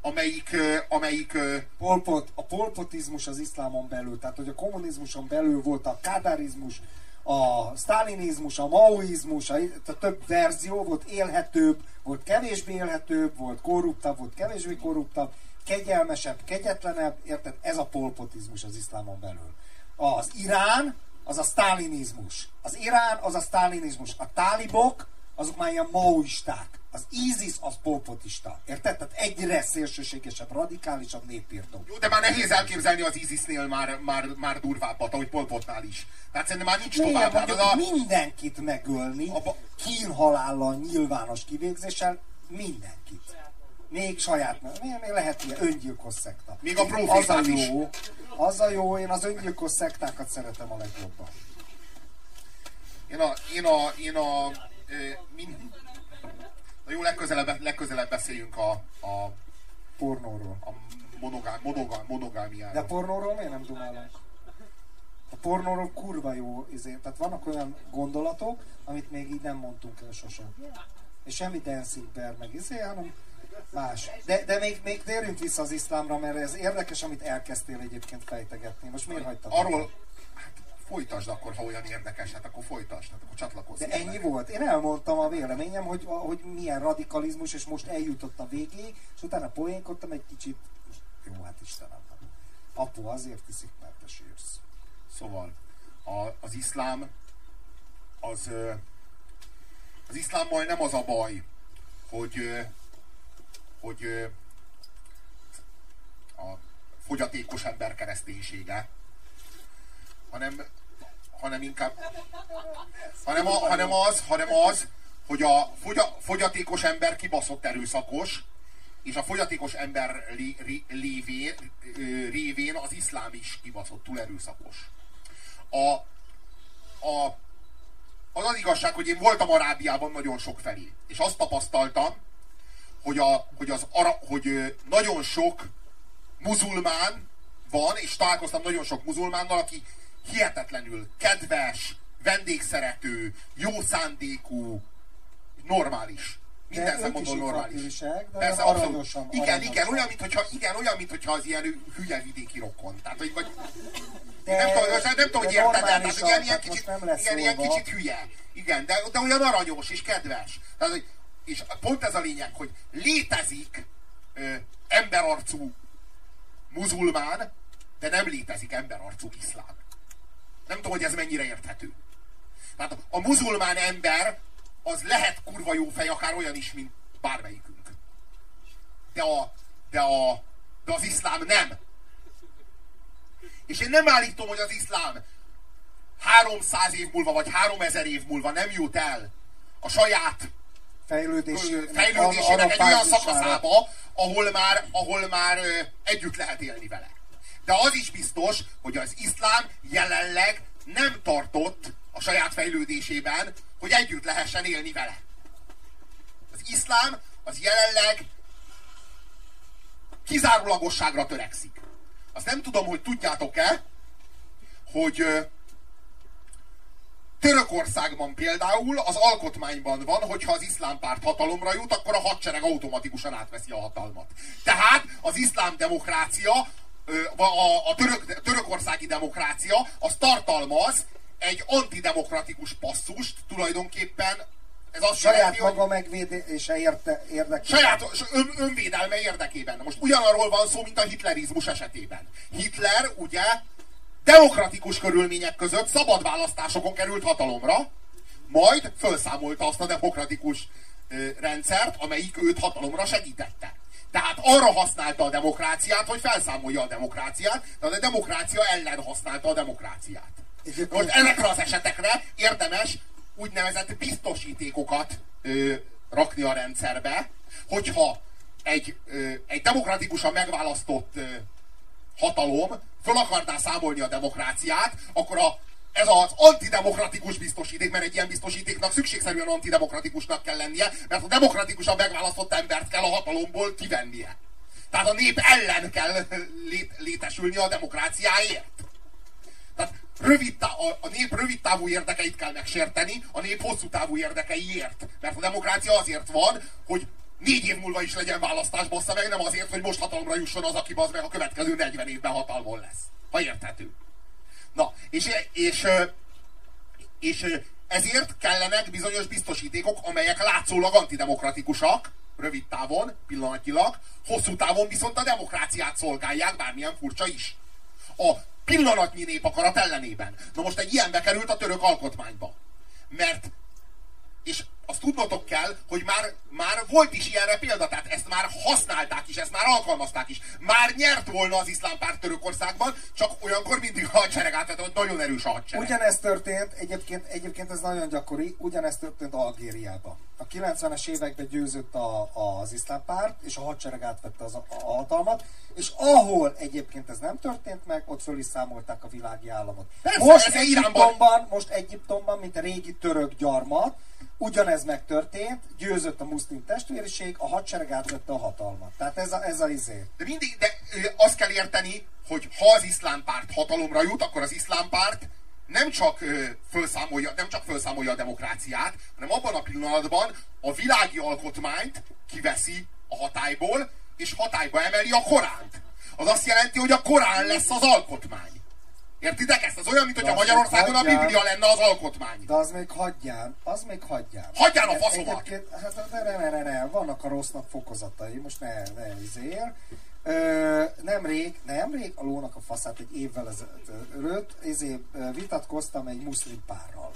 amelyik, amelyik Polpot, a polpotizmus az iszlámon belül, tehát hogy a kommunizmuson belül volt a kádárizmus, a sztálinizmus, a maoizmus, a, a több verzió volt élhetőbb, volt kevésbé élhetőbb, volt korruptabb, volt kevésbé korruptabb, kegyelmesebb, kegyetlenebb, érted? Ez a polpotizmus az iszlámon belül. Az Irán, az a sztálinizmus. Az Irán, az a sztálinizmus. A tálibok, azok már ilyen maoisták. Az ISIS az polpotista. Érted? Tehát egyre szélsőségesebb, radikálisabb népírtó. Jó, de már nehéz elképzelni az ISIS-nél már, már, már durvábbat, ahogy Polpotnál is. Tehát szerintem már nincs Milyen tovább. Az a... Mindenkit megölni, a... kínhalállal, nyilvános kivégzéssel, mindenkit. Még saját, még, még lehet ilyen öngyilkos szekta. Még a az a jó, is. Az a jó, én az öngyilkos szektákat szeretem a legjobban. Én a, én a, én a, mind, Na jó, legközelebb, legközelebb beszéljünk a, a pornóról. A monogám, monogám, monogámiáról. De pornóról miért nem dumálunk? A pornóról kurva jó, izé. tehát vannak olyan gondolatok, amit még így nem mondtunk el sosem. És semmi dancing bear meg izé, hanem más. De, de még, még térjünk vissza az iszlámra, mert ez érdekes, amit elkezdtél egyébként fejtegetni. Most miért hagytad? Arról, folytasd akkor, ha olyan érdekes, hát akkor folytasd, hát akkor csatlakozz. De ennyi meg. volt. Én elmondtam a véleményem, hogy, hogy milyen radikalizmus, és most eljutott a végéig, és utána poénkodtam egy kicsit, jó, hát Istenem. Apu azért iszik, mert te sírsz. Szóval a, az iszlám az az iszlámmal nem az a baj, hogy hogy a fogyatékos ember kereszténysége, hanem hanem inkább hanem, a, hanem, az, hanem az, hogy a fogya, fogyatékos ember kibaszott erőszakos, és a fogyatékos ember lé, lé, lévén, révén az iszlám is kibaszottul erőszakos. A, a, az az igazság, hogy én voltam Arábiában nagyon sok felé, és azt tapasztaltam, hogy, a, hogy, az, ara, hogy nagyon sok muzulmán van, és találkoztam nagyon sok muzulmánnal, aki hihetetlenül kedves, vendégszerető, jó szándékú, normális. Minden szempontból normális. Persze, aranyosan, Igen, aranyosan. igen, olyan, mint hogyha, igen, olyan, mint hogyha az ilyen hülye vidéki rokon. Tehát, hogy, vagy, de, nem tudom, nem tudom, hogy érted el, tehát ilyen, ilyen, kicsit, igen, ilyen kicsit hülye. Igen, de, de olyan aranyos és kedves. Tehát, hogy, és pont ez a lényeg, hogy létezik ö, emberarcú muzulmán, de nem létezik emberarcú iszlám. Nem tudom, hogy ez mennyire érthető. Tehát a muzulmán ember az lehet kurva jó fej, akár olyan is, mint bármelyikünk. De, a, de, a, de az iszlám nem. És én nem állítom, hogy az iszlám 300 év múlva, vagy 3000 év múlva nem jut el a saját fejlődésének, fejlődésének egy olyan szakaszába, ahol már, ahol már együtt lehet élni vele. De az is biztos, hogy az iszlám jelenleg nem tartott a saját fejlődésében, hogy együtt lehessen élni vele. Az iszlám az jelenleg kizárólagosságra törekszik. Azt nem tudom, hogy tudjátok-e, hogy Törökországban például az alkotmányban van, hogyha az iszlám párt hatalomra jut, akkor a hadsereg automatikusan átveszi a hatalmat. Tehát az iszlám demokrácia, a, a török, törökországi demokrácia, az tartalmaz egy antidemokratikus passzust tulajdonképpen ez azt saját jelenti, maga hogy... megvédése érte, érdekében. Saját ön, önvédelme érdekében. Most ugyanarról van szó, mint a hitlerizmus esetében. Hitler ugye demokratikus körülmények között szabad választásokon került hatalomra, majd felszámolta azt a demokratikus ö, rendszert, amelyik őt hatalomra segítette. Tehát arra használta a demokráciát, hogy felszámolja a demokráciát, de a demokrácia ellen használta a demokráciát. Most ezekre az esetekre érdemes úgynevezett biztosítékokat ö, rakni a rendszerbe, hogyha egy, ö, egy demokratikusan megválasztott ö, hatalom föl akarná számolni a demokráciát, akkor a, ez az antidemokratikus biztosíték, mert egy ilyen biztosítéknak szükségszerűen antidemokratikusnak kell lennie, mert a demokratikusan megválasztott embert kell a hatalomból kivennie. Tehát a nép ellen kell lét, létesülni a demokráciáért. Tehát rövid a, a nép rövid távú érdekeit kell megsérteni, a nép hosszú távú érdekeiért. Mert a demokrácia azért van, hogy négy év múlva is legyen választás, bossza meg, nem azért, hogy most hatalomra jusson az, aki az meg a következő 40 évben hatalmon lesz. Ha érthető. Na, és, és, és ezért kellenek bizonyos biztosítékok, amelyek látszólag antidemokratikusak, rövid távon, pillanatilag, hosszú távon viszont a demokráciát szolgálják, bármilyen furcsa is. A pillanatnyi népakarat ellenében. Na most egy ilyen bekerült a török alkotmányba. Mert és azt tudnotok kell, hogy már, már volt is ilyenre példa, tehát ezt már használták is, ezt már alkalmazták is. Már nyert volna az iszlám párt Törökországban, csak olyankor mindig a hadsereg átvetett, hogy nagyon erős a hadsereg. Ugyanezt történt, egyébként, egyébként ez nagyon gyakori, ugyanezt történt Algériában. A 90-es években győzött a, az iszlám párt, és a hadsereg átvette az, a, a hatalmat, és ahol egyébként ez nem történt meg, ott föl is számolták a világi államot. Persze, most Egyiptomban, most Egyiptomban, mint a régi török gyarmat, Ugyanez megtörtént, győzött a muszlim testvériség, a hadsereg átvette a hatalmat. Tehát ez a, ez a izé. De mindig, de azt kell érteni, hogy ha az iszlám párt hatalomra jut, akkor az iszlám párt nem csak, ö, felszámolja, nem csak felszámolja a demokráciát, hanem abban a pillanatban a világi alkotmányt kiveszi a hatályból, és hatályba emeli a Koránt. Az azt jelenti, hogy a Korán lesz az alkotmány. Értitek ezt? Az olyan, mint hogyha Magyarországon a Biblia lenne az alkotmány. De az még hagyján, az még hagyján. Hagyján a faszomat! Egyébként, hát ne, ne, ne, ne, vannak a rossznak fokozatai, most ne, ne izél. Ö, nemrég, nemrég a lónak a faszát egy évvel ezelőtt izé, vitatkoztam egy muszlim párral.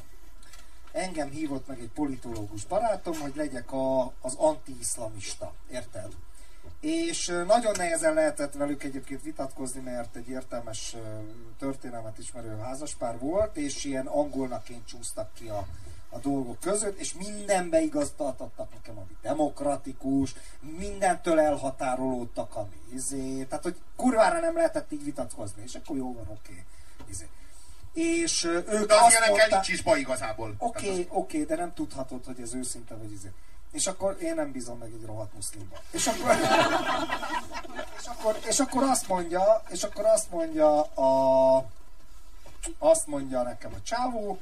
Engem hívott meg egy politológus barátom, hogy legyek a, az anti-iszlamista. Érted? És nagyon nehezen lehetett velük egyébként vitatkozni, mert egy értelmes történelmet ismerő házaspár volt, és ilyen angolnaként csúsztak ki a, a dolgok között, és mindenbe igaztattak nekem, ami demokratikus, mindentől elhatárolódtak, ami izé, tehát hogy kurvára nem lehetett így vitatkozni, és akkor jó van, oké. Okay, izé. És ők de az azt mondta, nincs is baj igazából. Oké, okay, oké, okay, de nem tudhatod, hogy ez őszinte vagy izé. És akkor én nem bízom meg egy rohadt muszlimba. És akkor, és akkor, és akkor azt mondja, és akkor azt mondja a, azt mondja nekem a csávó,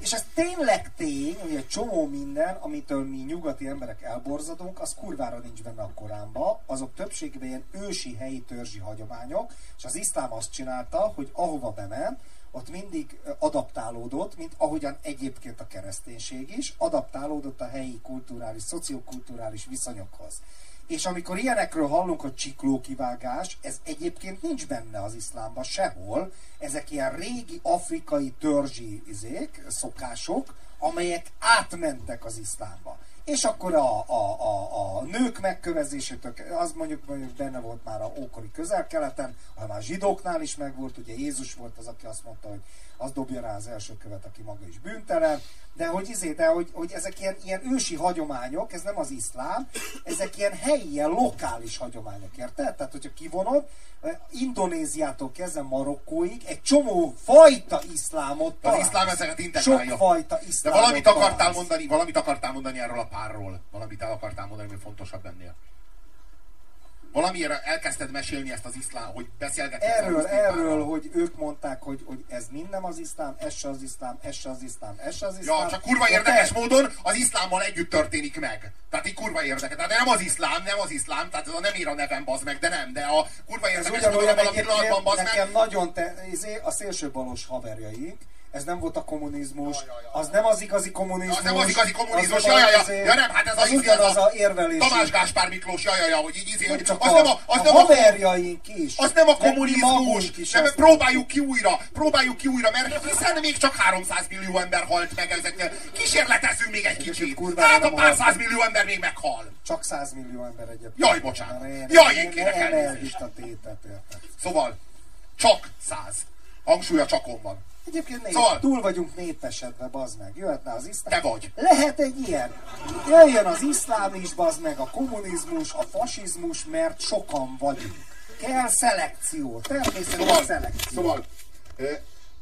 és ez tényleg tény, hogy egy csomó minden, amitől mi nyugati emberek elborzadunk, az kurvára nincs benne a Koránba, azok többségben ilyen ősi helyi törzsi hagyományok, és az iszlám azt csinálta, hogy ahova bement, ott mindig adaptálódott, mint ahogyan egyébként a kereszténység is, adaptálódott a helyi kulturális, szociokulturális viszonyokhoz. És amikor ilyenekről hallunk, hogy csiklókivágás, ez egyébként nincs benne az iszlámban sehol. Ezek ilyen régi afrikai törzsi izék, szokások, amelyek átmentek az iszlámba. És akkor a, a, a, a nők megkövezésétől, az mondjuk, mondjuk benne volt már a ókori közel-keleten, hanem már zsidóknál is megvolt, ugye Jézus volt az, aki azt mondta, hogy az dobja rá az első követ, aki maga is bűntelen, de hogy, izé, de hogy, hogy ezek ilyen, ilyen ősi hagyományok, ez nem az iszlám, ezek ilyen helyi, ilyen lokális hagyományok, érted? Tehát, hogyha kivonod, Indonéziától kezdve Marokkóig egy csomó fajta iszlámot Az iszlám ezeket integrálja. Sok fajta De iszlámot valamit akartál találsz. mondani, valamit akartál mondani erről a párról. Valamit el akartál mondani, ami fontosabb ennél. Valamiért elkezdted mesélni ezt az iszlám, hogy beszélgetni Erről, erről, hogy ők mondták, hogy, hogy ez mind nem az iszlám, ez se az iszlám, ez se az iszlám, ez se az iszlám. Ja, csak kurva De érdekes te- módon az iszlámmal együtt történik meg. Tehát így kurva érdekes. Tehát nem az iszlám, nem az iszlám, tehát ez a nem ír a nevem, bazd meg, de nem, de a kurva érdekes módon abban a pillanatban, bazd nekem meg. nagyon te, izé, a szélsőbalos haverjaink, ez nem volt a kommunizmus, Ja, ja, ja. az nem az igazi kommunizmus. Az nem az igazi kommunizmus, az ja, ja, ja, ja, nem, hát ez az az, ugyanaz a érvelés. Tamás Gáspár Miklós, ja, ja, ja, hogy így izé, hogy csak az a, nem a, az a nem a, haverjaink is. az nem a kommunizmus, is nem, próbáljuk ki újra, próbáljuk ki újra, mert hiszen még csak 300 millió ember halt meg ezeknél. Kísérletezzünk még egy kicsit. Hát a pár száz millió ember még meghal. Csak 100 millió ember egyébként. Jaj, bocsánat. Jaj, én kérek elnézést. Szóval, csak száz. Hangsúly a csakon van. Egyébként nézd, Szóval- túl vagyunk népesedve, bazd meg. Jöhetne az iszlám. Te vagy. Lehet egy ilyen. Jöjjön az iszlám is, bazd meg, a kommunizmus, a fasizmus, mert sokan vagyunk. Kell szelekció, természetes Szóval, szelekció. szóval ö,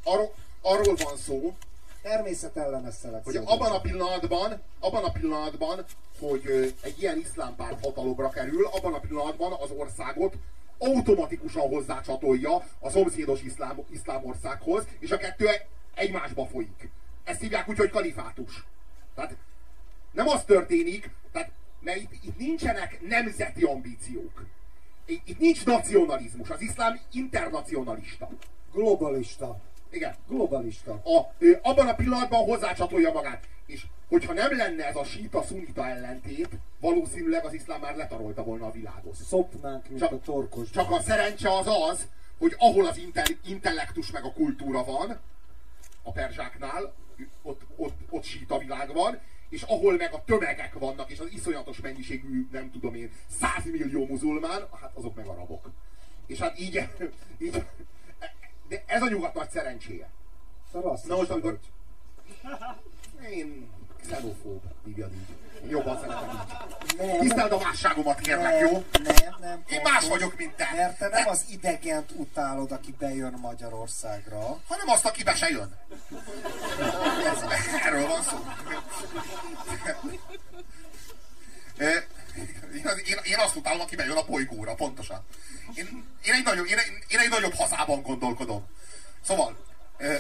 arról, arról van szó, Természetellenes szelekció. hogy abban a pillanatban, abban a pillanatban, hogy egy ilyen iszlám párt hatalomra kerül, abban a pillanatban az országot automatikusan hozzácsatolja a szomszédos iszlám, országhoz, és a kettő egymásba folyik. Ezt hívják úgy, hogy kalifátus. Tehát nem az történik, tehát, mert itt, itt nincsenek nemzeti ambíciók. Itt, nincs nacionalizmus. Az iszlám internacionalista. Globalista. Igen Globalista. a, ö, abban a pillanatban hozzácsatolja magát. És hogyha nem lenne ez a síta-szunita ellentét, valószínűleg az iszlám már letarolta volna a világot. Szopnánk, mint Csak- a torkos. Csak a szerencse az az, hogy ahol az inte- intellektus meg a kultúra van, a perzsáknál, ott, ott, ott síta világ van, és ahol meg a tömegek vannak, és az iszonyatos mennyiségű, nem tudom én, 100 millió muzulmán, hát azok meg arabok. És hát így, [laughs] így de ez a nyugat nagy szerencséje. Na most, amikor... Én xenofób, hívjad így. Jobban szeretem így. Nem, Tiszteld a másságomat, kérlek, nem, jó? nem, nem. Én más vagyok, mint te. Mert te nem az idegent utálod, aki bejön Magyarországra. Hanem azt, aki be se jön. Ez, erről van szó. Én, én, én azt utálom, aki bejön a bolygóra, pontosan. Én, én, egy, nagyobb, én, én egy nagyobb hazában gondolkodom. Szóval, ö,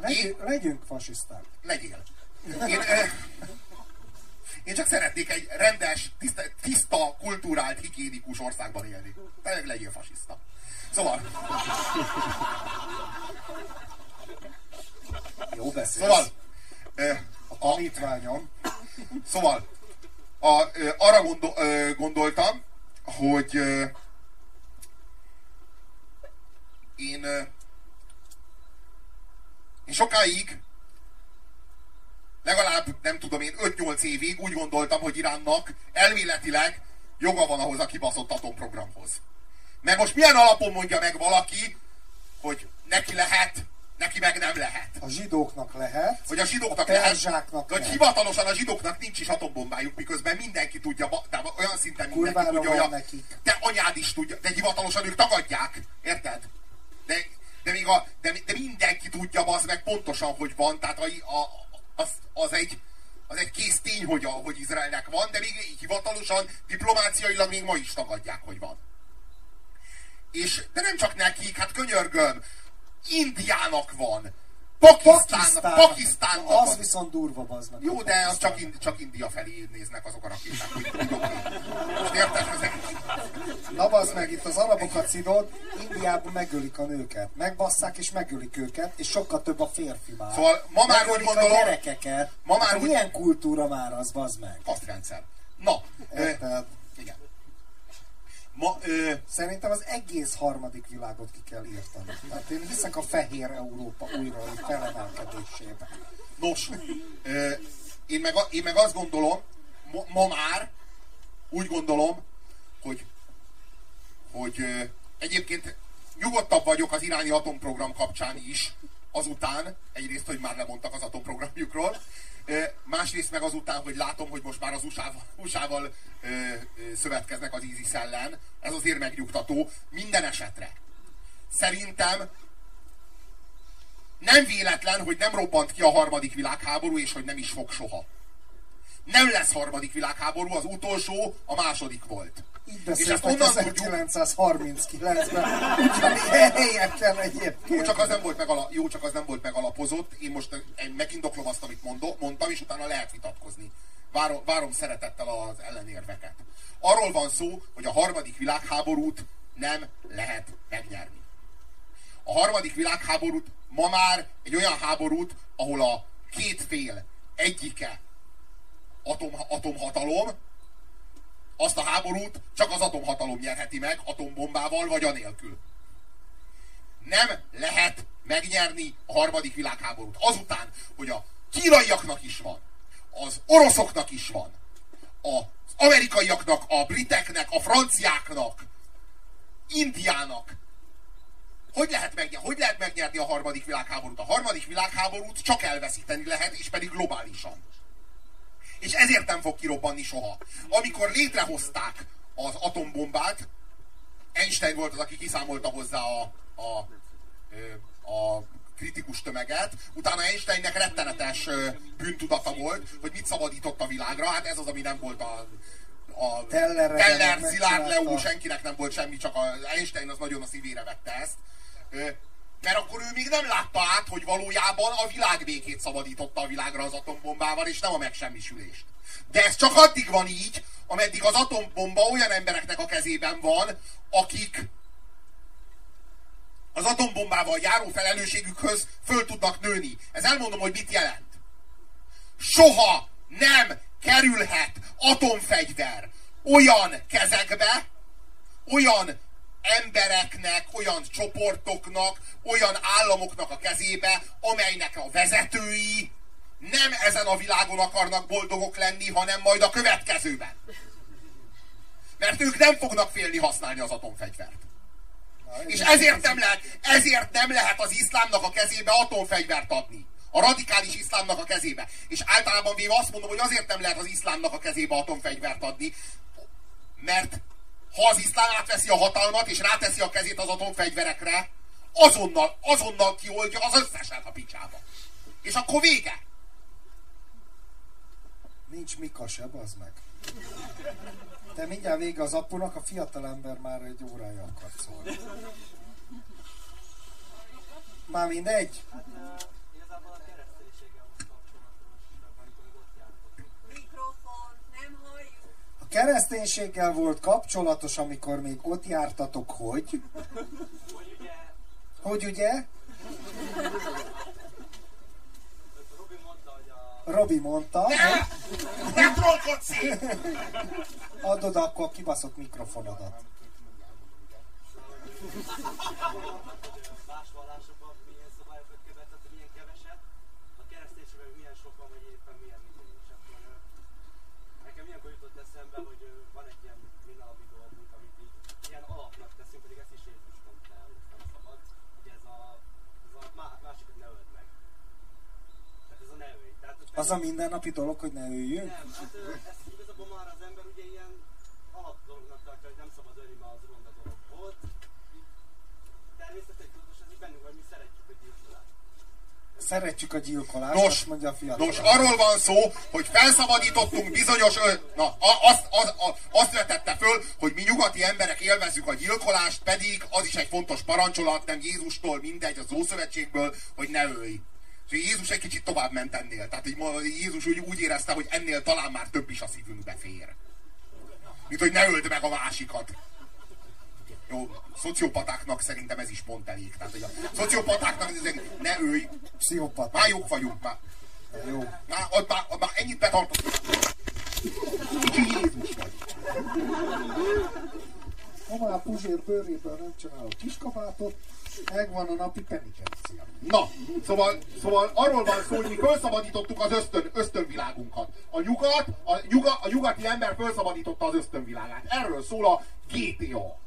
Legyünk, legyünk fasiszták. legyél. Én, én csak szeretnék egy rendes, tiszta, tiszta kulturált, higiénikus országban élni. Tényleg legyél fasiszta. Szóval, Jó beszélsz. szóval, a tanítványom. Szóval, a, arra gondol, gondoltam, hogy én, én sokáig, legalább nem tudom én 5-8 évig úgy gondoltam, hogy Iránnak elméletileg joga van ahhoz a kibaszott atomprogramhoz. Mert most milyen alapon mondja meg valaki, hogy neki lehet, neki meg nem lehet? A zsidóknak lehet. hogy a zsidóknak a lehet, hogy nem. hivatalosan a zsidóknak nincs is atombombájuk, miközben mindenki tudja, de olyan szinten mindenki Kurvára tudja, a, nekik. te anyád is tudja, de hivatalosan ők tagadják, érted? De, de, még a, de, de mindenki tudja az meg pontosan, hogy van, tehát a, a, az, az, egy, az egy kész tény, hogy, a, hogy Izraelnek van, de még hivatalosan, diplomáciailag még ma is tagadják, hogy van. És, de nem csak nekik, hát könyörgöm, Indiának van, Pakisztán. Pakisztánnak Az viszont durva baznak. Jó, de az csak, ind- csak India felé néznek azok a rakéták. Most érted? Ezek, Na bazd meg, itt az arabokat szidod, Indiában megölik a nőket. Megbasszák és megölik őket, és sokkal több a férfi már. Szóval ma már Megölik úgy gondolom- a gyerekeket. Ma már hát úgy- Milyen kultúra már az, bazd meg? kasztrendszer. Na, Érted? igen. Ma, ö, Szerintem az egész harmadik világot ki kell írtani. Tehát én hiszek a fehér Európa újra felemelkedésébe. nos, ö, én, meg, én meg azt gondolom, ma, ma már úgy gondolom, hogy, hogy ö, egyébként nyugodtabb vagyok az iráni atomprogram kapcsán is, azután, egyrészt, hogy már lemondtak az atomprogramjukról, másrészt meg azután, hogy látom, hogy most már az USA-val, ö, szövetkeznek az ISIS ellen, ez azért megnyugtató, minden esetre. Szerintem nem véletlen, hogy nem robbant ki a harmadik világháború, és hogy nem is fog soha. Nem lesz harmadik világháború, az utolsó a második volt. Így beszéltek onnan tudjuk, 1939-ben, ugyanilyen helyeken egyébként. jó csak, az nem volt megala, jó, csak az nem volt megalapozott. Én most megindoklom azt, amit mondom, mondtam, és utána lehet vitatkozni. Várom, várom szeretettel az ellenérveket. Arról van szó, hogy a harmadik világháborút nem lehet megnyerni. A harmadik világháborút ma már egy olyan háborút, ahol a két fél egyike atom, atomhatalom, azt a háborút csak az atomhatalom nyerheti meg, atombombával vagy anélkül. Nem lehet megnyerni a harmadik világháborút. Azután, hogy a kínaiaknak is van, az oroszoknak is van, az amerikaiaknak, a briteknek, a franciáknak, Indiának, hogy lehet, megnyerni, hogy lehet megnyerni a harmadik világháborút? A harmadik világháborút csak elveszíteni lehet, és pedig globálisan. És ezért nem fog kirobbanni soha. Amikor létrehozták az atombombát, Einstein volt az, aki kiszámolta hozzá a, a, a kritikus tömeget. Utána Einsteinnek rettenetes bűntudata volt, hogy mit szabadított a világra. Hát ez az, ami nem volt a, a Teller, meg- Szilárd, Leó, senkinek nem volt semmi, csak az Einstein az nagyon a szívére vette ezt. Mert akkor ő még nem látta át, hogy valójában a világbékét szabadította a világra az atombombával, és nem a megsemmisülést. De ez csak addig van így, ameddig az atombomba olyan embereknek a kezében van, akik az atombombával járó felelősségükhöz föl tudnak nőni. Ez elmondom, hogy mit jelent. Soha nem kerülhet atomfegyver olyan kezekbe, olyan embereknek, olyan csoportoknak, olyan államoknak a kezébe, amelynek a vezetői nem ezen a világon akarnak boldogok lenni, hanem majd a következőben. Mert ők nem fognak félni használni az atomfegyvert. Na, És ezért nem lehet, ezért nem lehet az iszlámnak a kezébe atomfegyvert adni. A radikális iszlámnak a kezébe. És általában véve azt mondom, hogy azért nem lehet az iszlámnak a kezébe atomfegyvert adni, mert ha az iszlám átveszi a hatalmat, és ráteszi a kezét az atomfegyverekre, azonnal, azonnal kioldja az összeset a picsába. És akkor vége. Nincs Mika se, az meg. De mindjárt vége az apunak, a fiatalember már egy órája akar szólni. Már mindegy? Hát kereszténységgel volt kapcsolatos, amikor még ott jártatok, hogy? Hogy ugye Hogy ugye? Robi mondta, hogy a Robi mondta, Ne trollkodsz add oda akkor a kibaszott mikrofonodat. más vallásokban milyen szabályokat követett, hogy milyen keveset, a kereszténységben milyen sokan, vagy éppen milyen idő. És akkor ö, nekem ilyenkor jutott eszembe, hogy ö, van egy ilyen mindennapi dolgunk, amit így ilyen alapnak teszünk, pedig ezt is Jézus mondta el, hogy ezt nem szabad. Hogy ez a, ez a má, másikat ne öld meg. Tehát ez a ne ölj. Tehát, Az a mindennapi dolog, hogy ne üljünk? Nem, hát ezt igazából már az ember ugye ilyen alap dolognak tartja, hogy nem szabad ölni, mert az ronda dolog volt. Természetesen tudatos, ez így bennünk, hogy mi szeretjük a gyilkolást. Szeretjük a gyilkolást, Nos, azt mondja a fiatal. nos, arról van szó, hogy felszabadítottunk bizonyos... Ö, na, azt, az, a- azt vetette föl, hogy mi nyugati emberek élvezzük a gyilkolást, pedig az is egy fontos parancsolat, nem Jézustól, mindegy, az Ószövetségből, hogy ne ölj. Jézus egy kicsit tovább ment ennél. Tehát így, Jézus úgy, úgy érezte, hogy ennél talán már több is a szívünkbe fér. Mint hogy ne öld meg a másikat. Jó, szociopatáknak szerintem ez is pont elég. Tehát, hogy a szociopatáknak ne ölj, Pszichopat. már jók vagyunk, már. Jó. Már, ott már, ott már ennyit betartott. Kicsi Jézus vagy. Ha már Puzsér bőréből nem csinálok kiskabátot, megvan a napi penitencia. Na, szóval, szóval arról van szó, hogy mi felszabadítottuk az ösztön, ösztönvilágunkat. A nyugat, a, nyuga, a nyugati ember felszabadította az ösztönvilágát. Erről szól a GTA.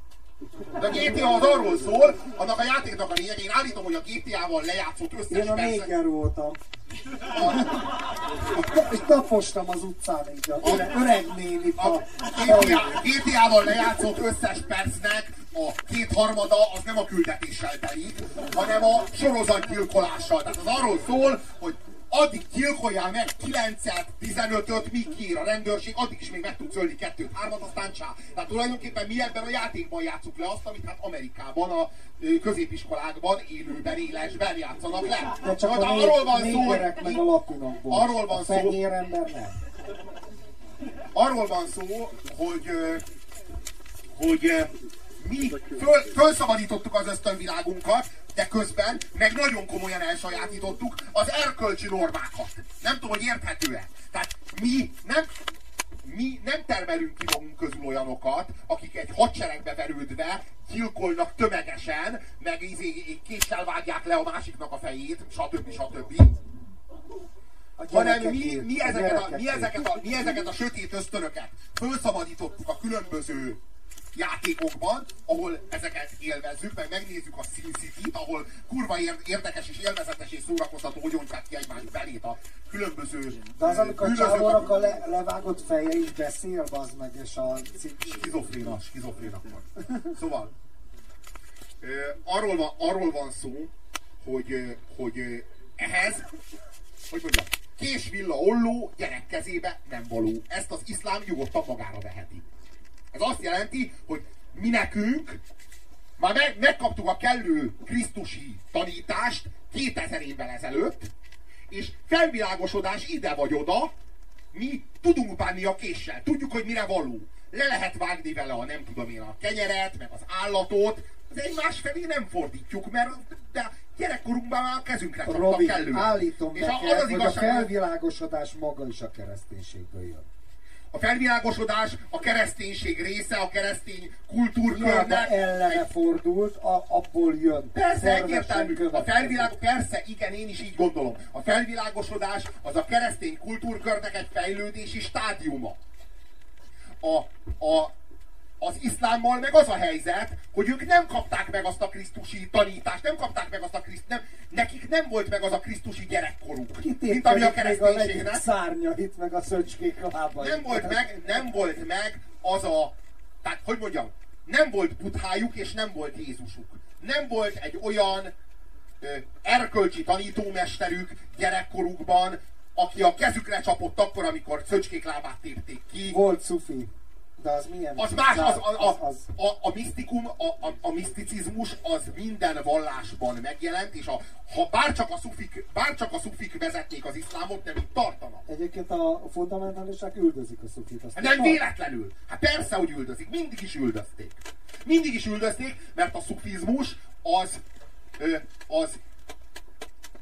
De a GTA az arról szól, annak a játéknak a lényeg, én állítom, hogy a GTA-val lejátszott összes Én a percet- néger voltam. És tapostam az utcán így a öreg, öreg nénit a a GTA GTA-val lejátszott összes percnek a kétharmada az nem a küldetéssel telik, hanem a sorozatgyilkolással. Tehát az arról szól, hogy addig gyilkoljál meg 9-et, 15-öt, míg kiír a rendőrség, addig is még meg tudsz ölni kettőt, hármat, aztán csá. Tehát tulajdonképpen mi ebben a játékban játszuk le azt, amit hát Amerikában a középiskolákban élőben, élesben játszanak le. De csak Hát a arról van szó, négerek meg hogy a latinokból. Arról van a szó- ember nem. arról van szó, hogy, hogy mi föl, fölszabadítottuk az ösztönvilágunkat, de közben meg nagyon komolyan elsajátítottuk az erkölcsi normákat. Nem tudom, hogy érthető-e. Tehát mi nem, mi nem termelünk ki magunk közül olyanokat, akik egy hadseregbe verődve gyilkolnak tömegesen, meg izé, késsel vágják le a másiknak a fejét, stb. stb A hanem mi, mi, ezeket a, mi, ezeket a, mi ezeket a sötét ösztönöket felszabadítottuk a különböző játékokban, ahol ezeket élvezzük, meg megnézzük a Sin City-t, ahol kurva ér- érdekes és élvezetes és szórakoztató, hogy ontják ki egymás belét a különböző De az, amikor csávónak a le, levágott feje is beszél, bazd meg, és a skizofréna, skizofréna. Szóval, arról van, arról van szó, hogy, hogy ehhez, hogy mondjam, kés villa olló gyerek kezébe nem való. Ezt az iszlám nyugodtan magára veheti. Ez azt jelenti, hogy mi nekünk már meg, megkaptuk a kellő krisztusi tanítást 2000 évvel ezelőtt, és felvilágosodás ide vagy oda, mi tudunk bánni a késsel, tudjuk, hogy mire való. Le lehet vágni vele a nem tudom én a kenyeret, meg az állatot, de egymás felé nem fordítjuk, mert de gyerekkorunkban már a kezünkre csaptak Robi, kellően. állítom És a- neked, hogy a igazság, hogy felvilágosodás maga is a kereszténységből jön. A felvilágosodás a kereszténység része, a keresztény kultúrkörnek. ellene fordult, a, abból jön. Persze, egyértelmű. A felvilág, persze, igen, én is így gondolom. A felvilágosodás az a keresztény kultúrkörnek egy fejlődési stádiuma. A, a, az iszlámmal meg az a helyzet, hogy ők nem kapták meg azt a krisztusi tanítást, nem kapták meg azt a kriszt, nem, nekik nem volt meg az a krisztusi gyerekkoruk, mint ami a Kitépkedik még a kereszténységnek. szárnyait, meg a szöcskék lábait. Nem volt meg, nem volt meg az a, tehát hogy mondjam, nem volt buthájuk és nem volt Jézusuk. Nem volt egy olyan ö, erkölcsi tanítómesterük gyerekkorukban, aki a kezükre csapott akkor, amikor szöcskék lábát tépték ki. Volt szufi. De az milyen? Az más, az, a, az, a, az. a, a misztikum, a, a, a miszticizmus az minden vallásban megjelent, és a, ha bárcsak a, szufik, bárcsak a szufik vezetnék az iszlámot, nem itt tartanak. Egyébként a fundamentalisták üldözik a szufit. Azt nem tudod? véletlenül. Hát persze, hogy üldözik. Mindig is üldözték. Mindig is üldözték, mert a szufizmus az, az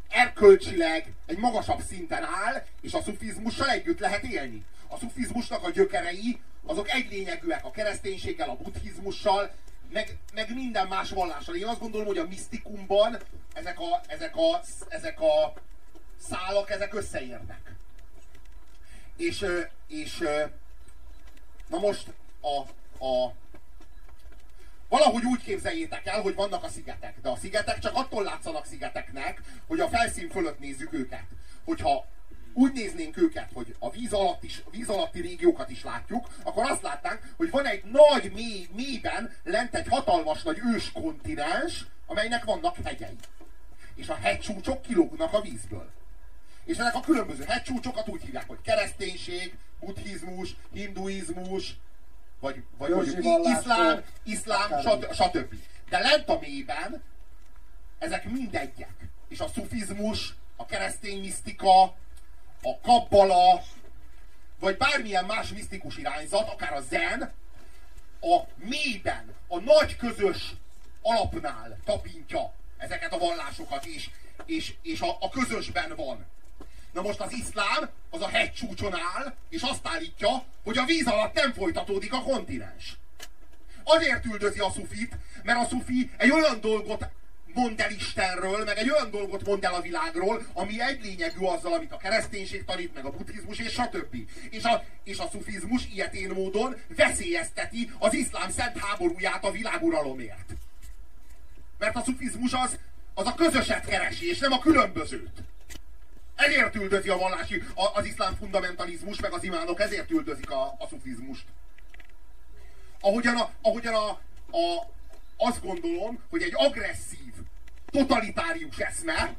erkölcsileg egy magasabb szinten áll, és a szufizmussal együtt lehet élni. A szufizmusnak a gyökerei azok egy lényegűek a kereszténységgel, a buddhizmussal, meg, meg minden más vallással. Én azt gondolom, hogy a misztikumban ezek a, ezek a, ezek a szálak, ezek összeérnek. És, és na most a, a valahogy úgy képzeljétek el, hogy vannak a szigetek, de a szigetek csak attól látszanak szigeteknek, hogy a felszín fölött nézzük őket. Hogyha úgy néznénk őket, hogy a víz, alatt is, a víz alatti régiókat is látjuk, akkor azt látnánk, hogy van egy nagy mély, mélyben lent egy hatalmas nagy ős kontinens, amelynek vannak hegyei. És a hegycsúcsok kilógnak a vízből. És ezek a különböző hegycsúcsokat úgy hívják, hogy kereszténység, buddhizmus, hinduizmus, vagy, vagy mondjuk iszlám, iszlám, sat- stb. De lent a mélyben ezek mindegyek. És a szufizmus, a keresztény misztika, a kabbala, vagy bármilyen más misztikus irányzat, akár a zen, a mélyben, a nagy közös alapnál tapintja ezeket a vallásokat, és, és, és a, a közösben van. Na most az iszlám az a hegycsúcson áll, és azt állítja, hogy a víz alatt nem folytatódik a kontinens. Azért üldözi a szufit, mert a szufi egy olyan dolgot mond el Istenről, meg egy olyan dolgot mond el a világról, ami egy lényegű azzal, amit a kereszténység tanít, meg a buddhizmus, és stb. És a, és a szufizmus ilyetén módon veszélyezteti az iszlám szent háborúját a világuralomért. Mert a szufizmus az, az a közöset keresi, és nem a különbözőt. Ezért üldözi a vallási, az iszlám fundamentalizmus, meg az imánok ezért üldözik a, a szufizmust. Ahogyan, a, ahogyan a, a, azt gondolom, hogy egy agresszív, totalitárius eszme,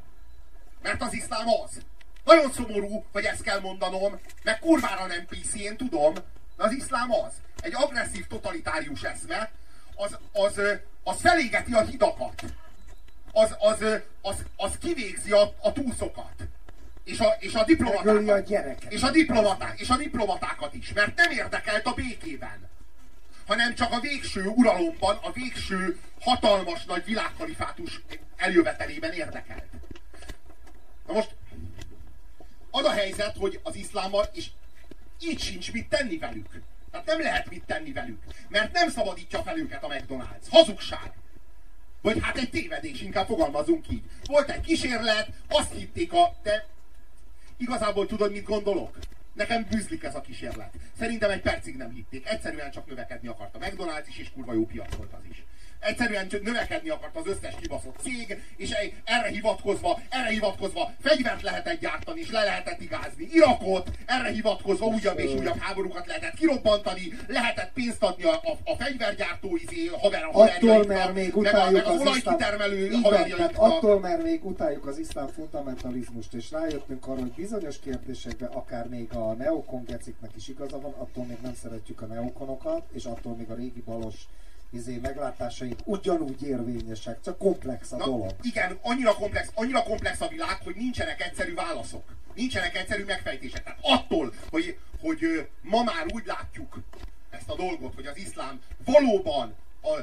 mert az iszlám az. Nagyon szomorú, hogy ezt kell mondanom, meg kurvára nem PC, én tudom, de az iszlám az. Egy agresszív, totalitárius eszme, az, az, az felégeti a hidakat. Az, az, az, az kivégzi a, a túszokat. És a, és a a diplomatákat. gyereket. És a, diplomaták, és a diplomatákat is, mert nem érdekelt a békében hanem csak a végső uralomban, a végső hatalmas nagy világkalifátus eljövetelében érdekelt. Na most, az a helyzet, hogy az iszlámmal, és így sincs mit tenni velük. Tehát nem lehet mit tenni velük, mert nem szabadítja fel őket a McDonald's. Hazugság. Vagy hát egy tévedés, inkább fogalmazunk így. Volt egy kísérlet, azt hitték a... De igazából tudod, mit gondolok? Nekem bűzlik ez a kísérlet. Szerintem egy percig nem hitték. Egyszerűen csak növekedni akart a McDonald's is, és kurva jó piac volt az is. Egyszerűen csak növekedni akart az összes kibaszott cég, és erre hivatkozva, erre hivatkozva fegyvert lehetett gyártani, és le lehetett igázni Irakot, erre hivatkozva újabb és újabb háborúkat lehetett kirobbantani, lehetett pénzt adni a, a, a fegyvergyártó izé, haver, Attól, mert még meg, a, meg utáljuk az iszlám... olajkitermelő haverjaiknak. attól, mert még utáljuk az iszlám fundamentalizmust, és rájöttünk arra, hogy bizonyos kérdésekben akár még a neokongeciknek is igaza van, attól még nem szeretjük a neokonokat, és attól még a régi balos izé, meglátásaink ugyanúgy érvényesek, csak komplex a Na, dolog. igen, annyira komplex, annyira komplex a világ, hogy nincsenek egyszerű válaszok. Nincsenek egyszerű megfejtések. Tehát attól, hogy, hogy ma már úgy látjuk ezt a dolgot, hogy az iszlám valóban a,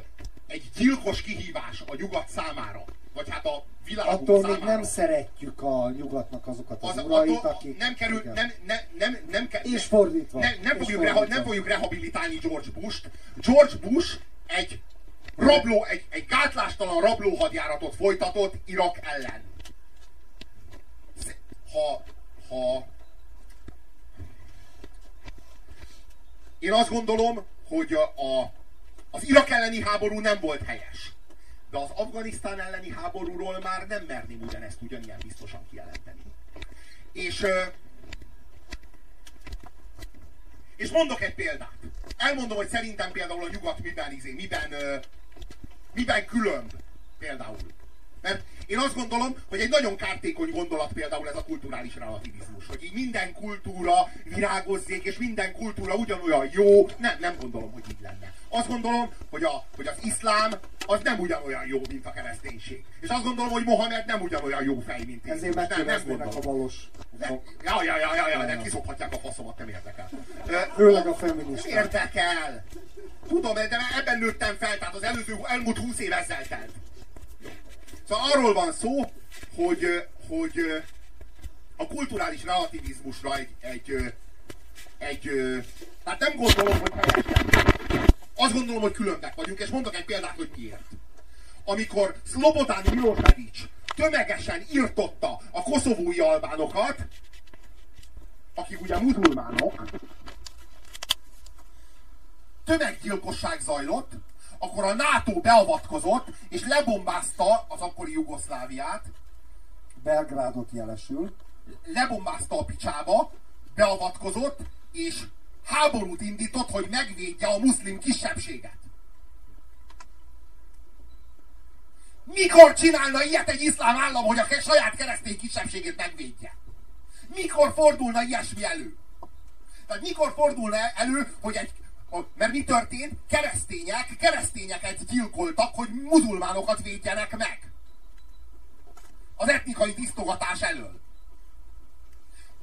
egy gyilkos kihívás a nyugat számára, vagy hát a világunk Attól számára. még nem szeretjük a nyugatnak azokat az, az, urait, attól akik... nem kerül, igen. nem, nem, nem, nem, ke, És fordítva. Nem, nem, És fogjuk reha, fordítva. nem fogjuk rehabilitálni George Bush-t. George Bush egy rabló, egy, egy gátlástalan rablóhadjáratot folytatott Irak ellen. Ha, ha én azt gondolom, hogy a, az Irak elleni háború nem volt helyes. De az Afganisztán elleni háborúról már nem merném ugyanezt ugyanilyen biztosan kijelenteni. És, és mondok egy példát. Elmondom, hogy szerintem például a nyugat miben, izé, miben, miben különb például. Mert én azt gondolom, hogy egy nagyon kártékony gondolat például ez a kulturális relativizmus. Hogy így minden kultúra virágozzék, és minden kultúra ugyanolyan jó. Nem, nem gondolom, hogy így lenne. Azt gondolom, hogy, a, hogy az iszlám az nem ugyanolyan jó, mint a kereszténység. És azt gondolom, hogy Mohamed nem ugyanolyan jó fej, mint Jézus. Ezért Nem, nem a gondolom. balos. Ne, ja, ja, ja, ja, ja, de kiszophatják a faszomat, nem érdekel. Főleg a feministák. Érdekel! Tudom, de ebben nőttem fel, tehát az előző, elmúlt húsz év ezzel telt. Szóval arról van szó, hogy, hogy a kulturális relativizmusra egy, egy, egy hát nem gondolom, hogy helyes lenne. Azt gondolom, hogy különbek vagyunk, és mondok egy példát, hogy miért. Amikor Slobodan Milosevic tömegesen írtotta a koszovói albánokat, akik ugye muzulmánok, tömeggyilkosság zajlott, akkor a NATO beavatkozott, és lebombázta az akkori Jugoszláviát, Belgrádot jelesül. lebombázta a picsába, beavatkozott, és háborút indított, hogy megvédje a muszlim kisebbséget. Mikor csinálna ilyet egy iszlám állam, hogy a saját keresztény kisebbségét megvédje? Mikor fordulna ilyesmi elő? Tehát mikor fordulna elő, hogy egy... Mert mi történt? Keresztények, keresztényeket gyilkoltak, hogy muzulmánokat védjenek meg. Az etnikai tisztogatás elől.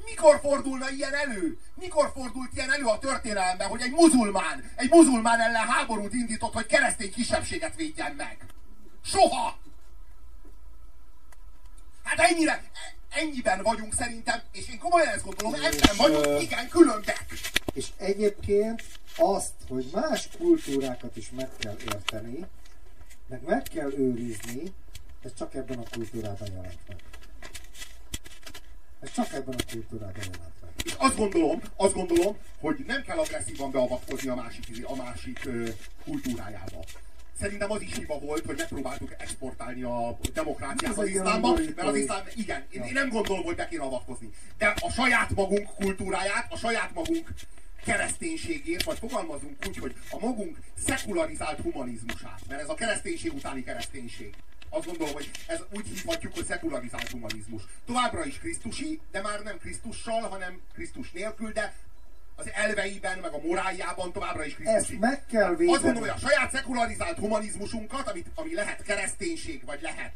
Mikor fordulna ilyen elő? Mikor fordult ilyen elő a történelemben, hogy egy muzulmán, egy muzulmán ellen háborút indított, hogy keresztény kisebbséget védjen meg? Soha! Hát ennyire, ennyiben vagyunk szerintem, és én komolyan ezt gondolom, ebben vagyunk, igen, különbek. És egyébként azt, hogy más kultúrákat is meg kell érteni, meg meg kell őrizni, ez csak ebben a kultúrában jelent meg. Ez csak ebben a kultúrában jelent meg. És azt gondolom, azt gondolom, hogy nem kell agresszívan beavatkozni a másik, a másik ö, kultúrájába. Szerintem az is hiba volt, hogy megpróbáltuk exportálni a demokráciát az ilyen iszlámba, mert az is. iszlám, igen, én, én nem gondolom, hogy be kéne avatkozni. De a saját magunk kultúráját, a saját magunk kereszténységét, vagy fogalmazunk úgy, hogy a magunk szekularizált humanizmusát, mert ez a kereszténység utáni kereszténység. Azt gondolom, hogy ez úgy hívhatjuk, hogy szekularizált humanizmus. Továbbra is Krisztusi, de már nem Krisztussal, hanem Krisztus nélkül, de az elveiben, meg a moráljában továbbra is Krisztusi. Ezt meg kell Azt gondolom, védeni. hogy a saját szekularizált humanizmusunkat, amit, ami lehet kereszténység, vagy lehet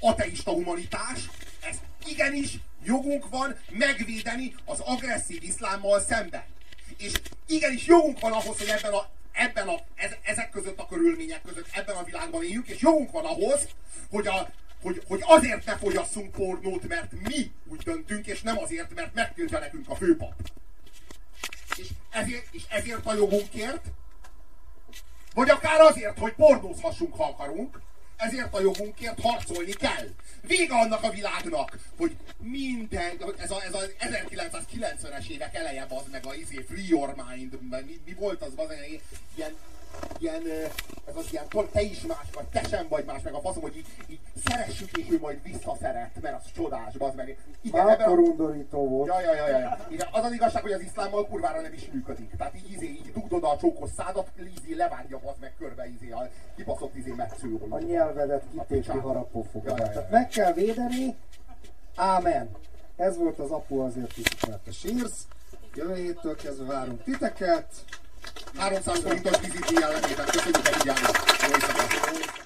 ateista humanitás, ezt igenis jogunk van megvédeni az agresszív iszlámmal szemben. És igenis jogunk van ahhoz, hogy ebben a, ebben a, ez, ezek között a körülmények között, ebben a világban éljünk, és jogunk van ahhoz, hogy, a, hogy, hogy azért ne fogyasszunk pornót, mert mi úgy döntünk, és nem azért, mert megtiltja nekünk a főpap. És ezért, és ezért a jogunkért, vagy akár azért, hogy pornózhassunk, ha akarunk, ezért a jogunkért harcolni kell. Vége annak a világnak, hogy minden, ez a, ez a 1990-es évek eleje az meg a izé, Free Your Mind, mi, mi volt az, az ilyen, ilyen, ez az ilyen, te is más vagy, te sem vagy más, meg a faszom, hogy így, így szeressük, és ő majd visszaszeret, mert az csodás, bazd meg. Igen, Már a- undorító volt. Ja, ja, ja, ja, ja. Igen, az az igazság, hogy az iszlámmal kurvára nem is működik. Tehát így, izé, így dugd oda a csókos szádat, izé, levágja az meg körbe izé, a kibaszott izé metsző. a nyelvedet kitépi picsát. harapófogadat. Ja, ja, ja. Tehát meg kell védeni. Ámen. Ez volt az apu azért is, mert te sírsz. Jövő héttől kezdve várunk titeket. 300 forintos viziti jellemében. Köszönjük a figyelmet. Jó éjszakát.